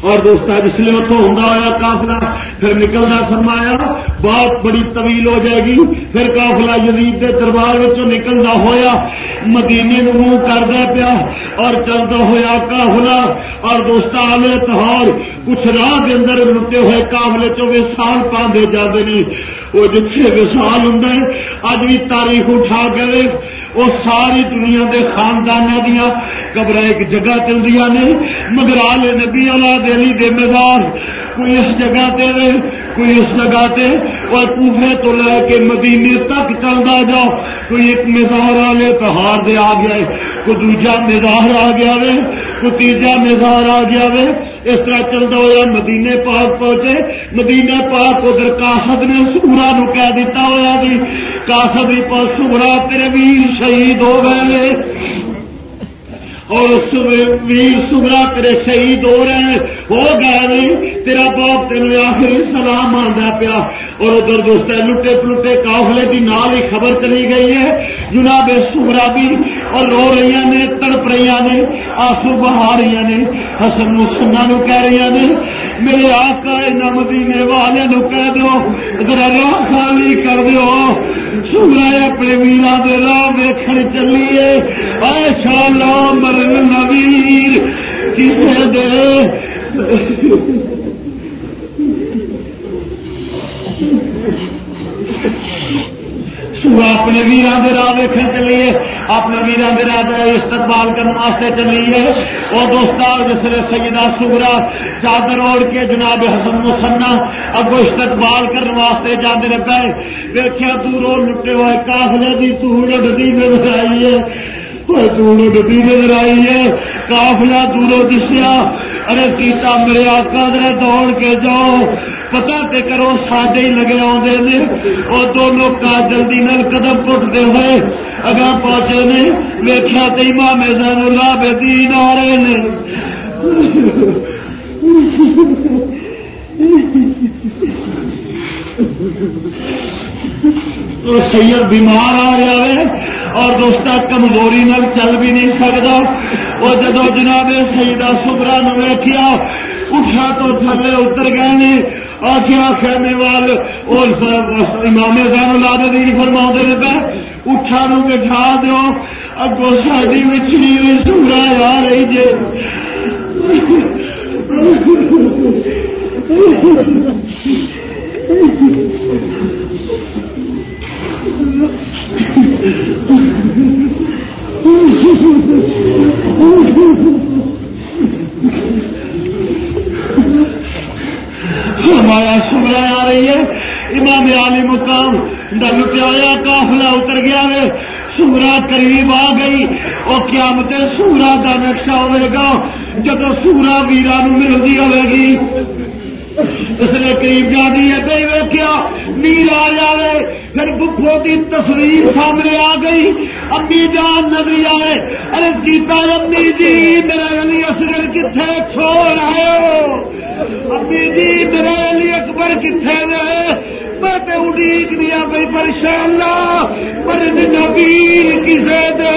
اور دوست جس لیے اتوں ہوں ہوا کافلا پھر نکلنا فرمایا، بات بڑی طویل ہو جائے گی۔ پھر کافلا یزید کے دربار نکلنا ہوا مدینے منہ کردا پیا اور چلتا ہوا کافلا اور دوست آلے تہار کچھ راہ کے اندر لٹے ہوئے کافلے چو وسال پاندے جاتے نہیں وہ جتنے وسال ہوں اج بھی تاریخ اٹھا کے وہ ساری دنیا کے خاندان دیا قبر ایک جگہ چل رہی نے مگر آلے نبی والا دلی دے مزار کوئی اس جگہ تے کوئی اس جگہ تے اور کوفے تو لے کے مدینے تک چلتا جاؤ۔ کوئی ایک مزار والے تہار دے آ گیا کوئی دوجا مزار آ گیا وے کوئی تیجا مزار آ گیا وے اس طرح چلتا ہوا مدینے پاک پہنچے۔ مدینے پاک ادھر کاسد نے سورا نو کہہ دیتا ہوا بھی۔ کاسد سورا تیرے ویر شہید ہو گئے۔ اور ویر سگرا تیرے شہید ہو رہے ہیں۔ ہو گئے نہیں، تیرا باپ تین آخری سلام آدھا پیا۔ اور ادھر دوست لٹے پلٹے کافلے کی نال ہی خبر چلی گئی ہے۔ جناب سگرا بھی اور رو رہی نے، تڑپ رہی نے آسو بہا رہی نے۔ حسن مسنا نو کہہ رہی نے، میرے آقا مدینے والے نو کہہ دو۔ ادھر راہ خالی کر دو سگرا اپنے ویرا دے راہ ویکن چلیے۔ ایشا لا مرن نویر کسے دے۔ سورا اپنے ویران کے راہ ویکن چلیے، اپنے ویران کے راہ استقبال کرنے واسطے چلیے۔ وہ دوست جسے سیدہ سورا چادر اوڑ کے جناب حسن مسنا اگو استقبال کرنے واسطے جانے پے۔ دیکھا دوروں لٹے ہوئے کافلے کی تور ڈی نظر آئی ہے۔ دوروں ڈی نظر آئی ہے کافلا دوروں دسیا، ارے کیتا میرے آقا دے دوڑ کے جاؤ۔ پتا تے کرو ساڈے ہی لگے آدھے نے۔ وہ دونوں کا جلدی نل قدم پٹتے ہوئے اگا پہنچے نے۔ ویخیا تو امام زین اللہ بے دین آ رہے نے۔ سید بیمار آ رہا ہے۔ اور دوست کمزوری نال چل بھی نہیں سکتا وہ جدو جناب سیدہ سبرا نو ویکیا اٹھا تو تھلے اتر گئے۔ نے آخیا، خیمے وال امام زین لاد دین فرما دے پہ، اٹھا نو بٹھا دو اگو ساری مچھلی بھی سورا آ رہی جی ہمارا سمرا آ رہی ہے۔ امام علی مقام ڈل پیا کافلا اتر گیا ہے۔ سورا قریب آ گئی اور قیامت سورا کا نقشہ ہوئے گا۔ جب سورا ویرا ملتی ہوے گی۔ اس نے قریب جا دی ہے بھائی ویکیا میر آ جائے پھر بکھو کی تصویر سامنے آ گئی امی جان نظری آئے، ارے گیتا امی جی میرا علی اصغر کتنے چھوڑ آئے ہو؟ امی جی میرا علی اکبر کتنے رہے؟ میں تو اڈیک دیا بھائی پر پریشان پر نبی کسے دے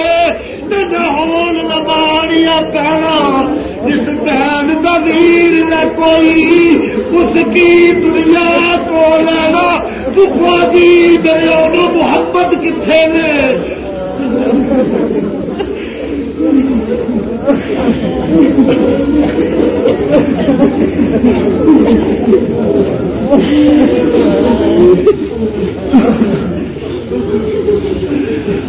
ہون لباڑیاں پہنا۔ جس بہن کا نہ کوئی، اس کی دنیا کو لینا دکھا جی دے محبت کتنے نے Thank you.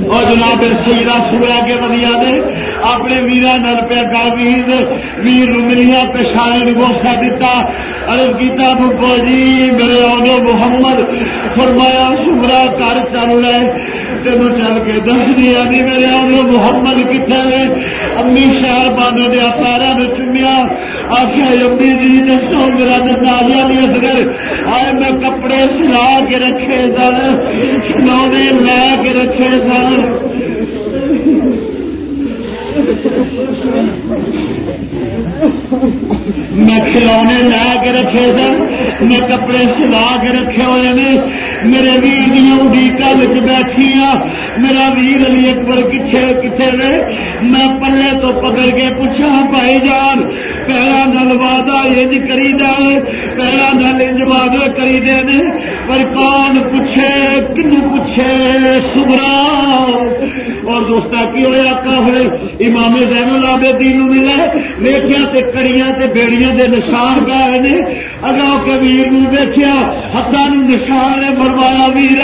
اور جناب سیدہ سورا کے بدیا نے اپنے ویرا نل پہ گل ویر ویر ملیا پچھانے گوسا دیتا ارد کیتا بکو جی میرے آگے محمد، فرمایا سورا کر چل رہے۔ تین چل کے دس دیا جی میرے آدھو محمد کتنے امی شہر بانے دیا پیروں نے چنیا۔ آخیا امی جی دسو میرا نالیا نہیں اصغر آئے میں کپڑے سلا کے رکھے سن کھلونے لے کے رکھے سن۔ میں کھلونے لا کے رکھے سن، میں کپڑے سلا کے رکھے ہوئے نے۔ میرے ویر دیا اڈیکا بیٹھی ہاں میرا ویر علی اکبر کچھ کتنے نے؟ میں پلے تو پکڑ کے پوچھا بھائی جان پہلا نل وعدہ انج کری دے پہلا نل انج وعدہ کری دے نے۔ پر کون پوچھے کنو پوچھے؟ سبرا۔ اور دوستا کی ہوا کافر امام زین العابے دین ملے ویخیا تے کڑیاں تے بیڑیاں دے نشان گئے نے۔ اگاؤ کے ویر ویخیا ہاتھوں نشان نے مروایا ویر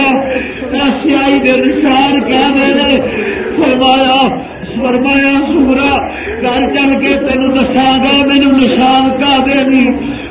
سیائی دے نشان کہہ دے فرمایا فرمایا، سورا گھر چل کے تین دسا گا، مینو نشان کا دے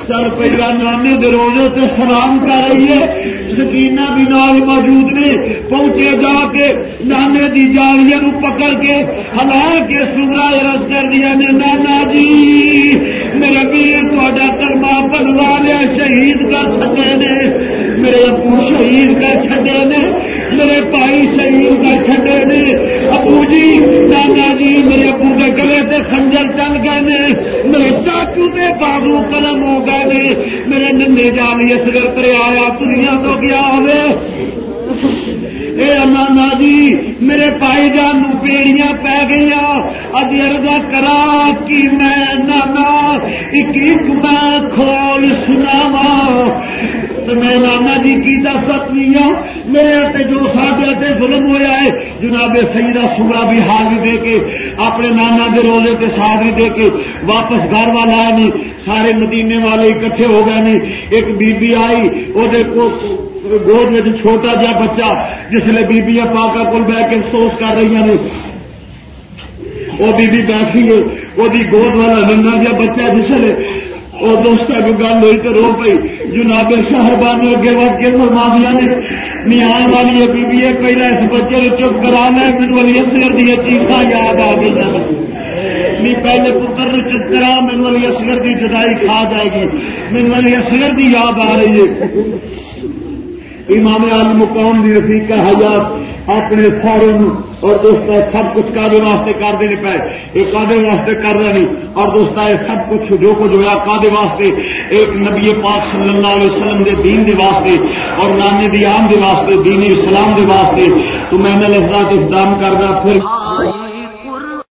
چل پہلا نانے دے روزے تے سلام کر رہی ہے۔ سکینہ بھی نال موجود نے۔ پہنچے جا کے نانے دی جالیاں نو پکڑ کے ہلا کے سورا رس کر دیا نے نانا جی میرے ویر تا کرما بنوا لیا، شہید کا چھٹے نے۔ میرے ابو شہید کا چھٹے نے۔ میرے بھائی شہید کا چھٹے نے۔ ابو جی نانا جی میرے ابو کے گلے سے خنجر چل گئے نے، میرے چاچو کے بابو قلم ہو گئے نے، میرے ننے جانی اس گھر آیا دنیا تو گیا ہوئے۔ اے نانا جی میرے پائی جان بیڑیاں پی گئی اج اردا کرا کی میں نانا ایک ایک میں کھول سناوا میں نانا جی کی دس سکتی ہوں میرے جو سارے ظلم ہوا ہے، جناب سیدہ سورا بھی حاضری دے کے، اپنے نانا کے روزے کے ساتھ دے کے واپس گھر والا نہیں سارے مدینے والے اکٹھے ہو گئے نہیں ایک بی بی آئی وہ گود میں چھوٹا جا بچہ جس نے بیبیاں پاکا کل بہ کے افسوس کر رہی ہیں، وہ بیبی بیٹھی ہے، وہ گود والا ننگا جا بچہ جس نے وہ دوست کو گل ہوئی تو رو پی جناب شہربانی اگے وقت کے فرمانیاں نے نیال والی بیبی ہے پہلے اس بچے کو چپ کرا لے، میرے والی اصغر دیا چیخا یاد آ گئی۔ نہیں، پہلے پتر نے چپ کرا، میرے والی اصغر کی جدائی کھا جائے گی۔ میرے والی اصغر کی یاد آ رہی ہے۔ امام عالم مقام دی رفیق حیات اپنے سارے اور دوست سب کچھ کادے واسطے کر دے پائے یہ کادے واسطے کر رہے نہیں، اور دوست سب کچھ جو کچھ ہوا کادے واسطے، ایک نبی پاک صلی اللہ علیہ وسلم دے دین دے واسطے اور نانی دی عام دے واسطے، دینی اسلام دے واسطے۔ تو میں نے لفظات اقدام کرنا پھر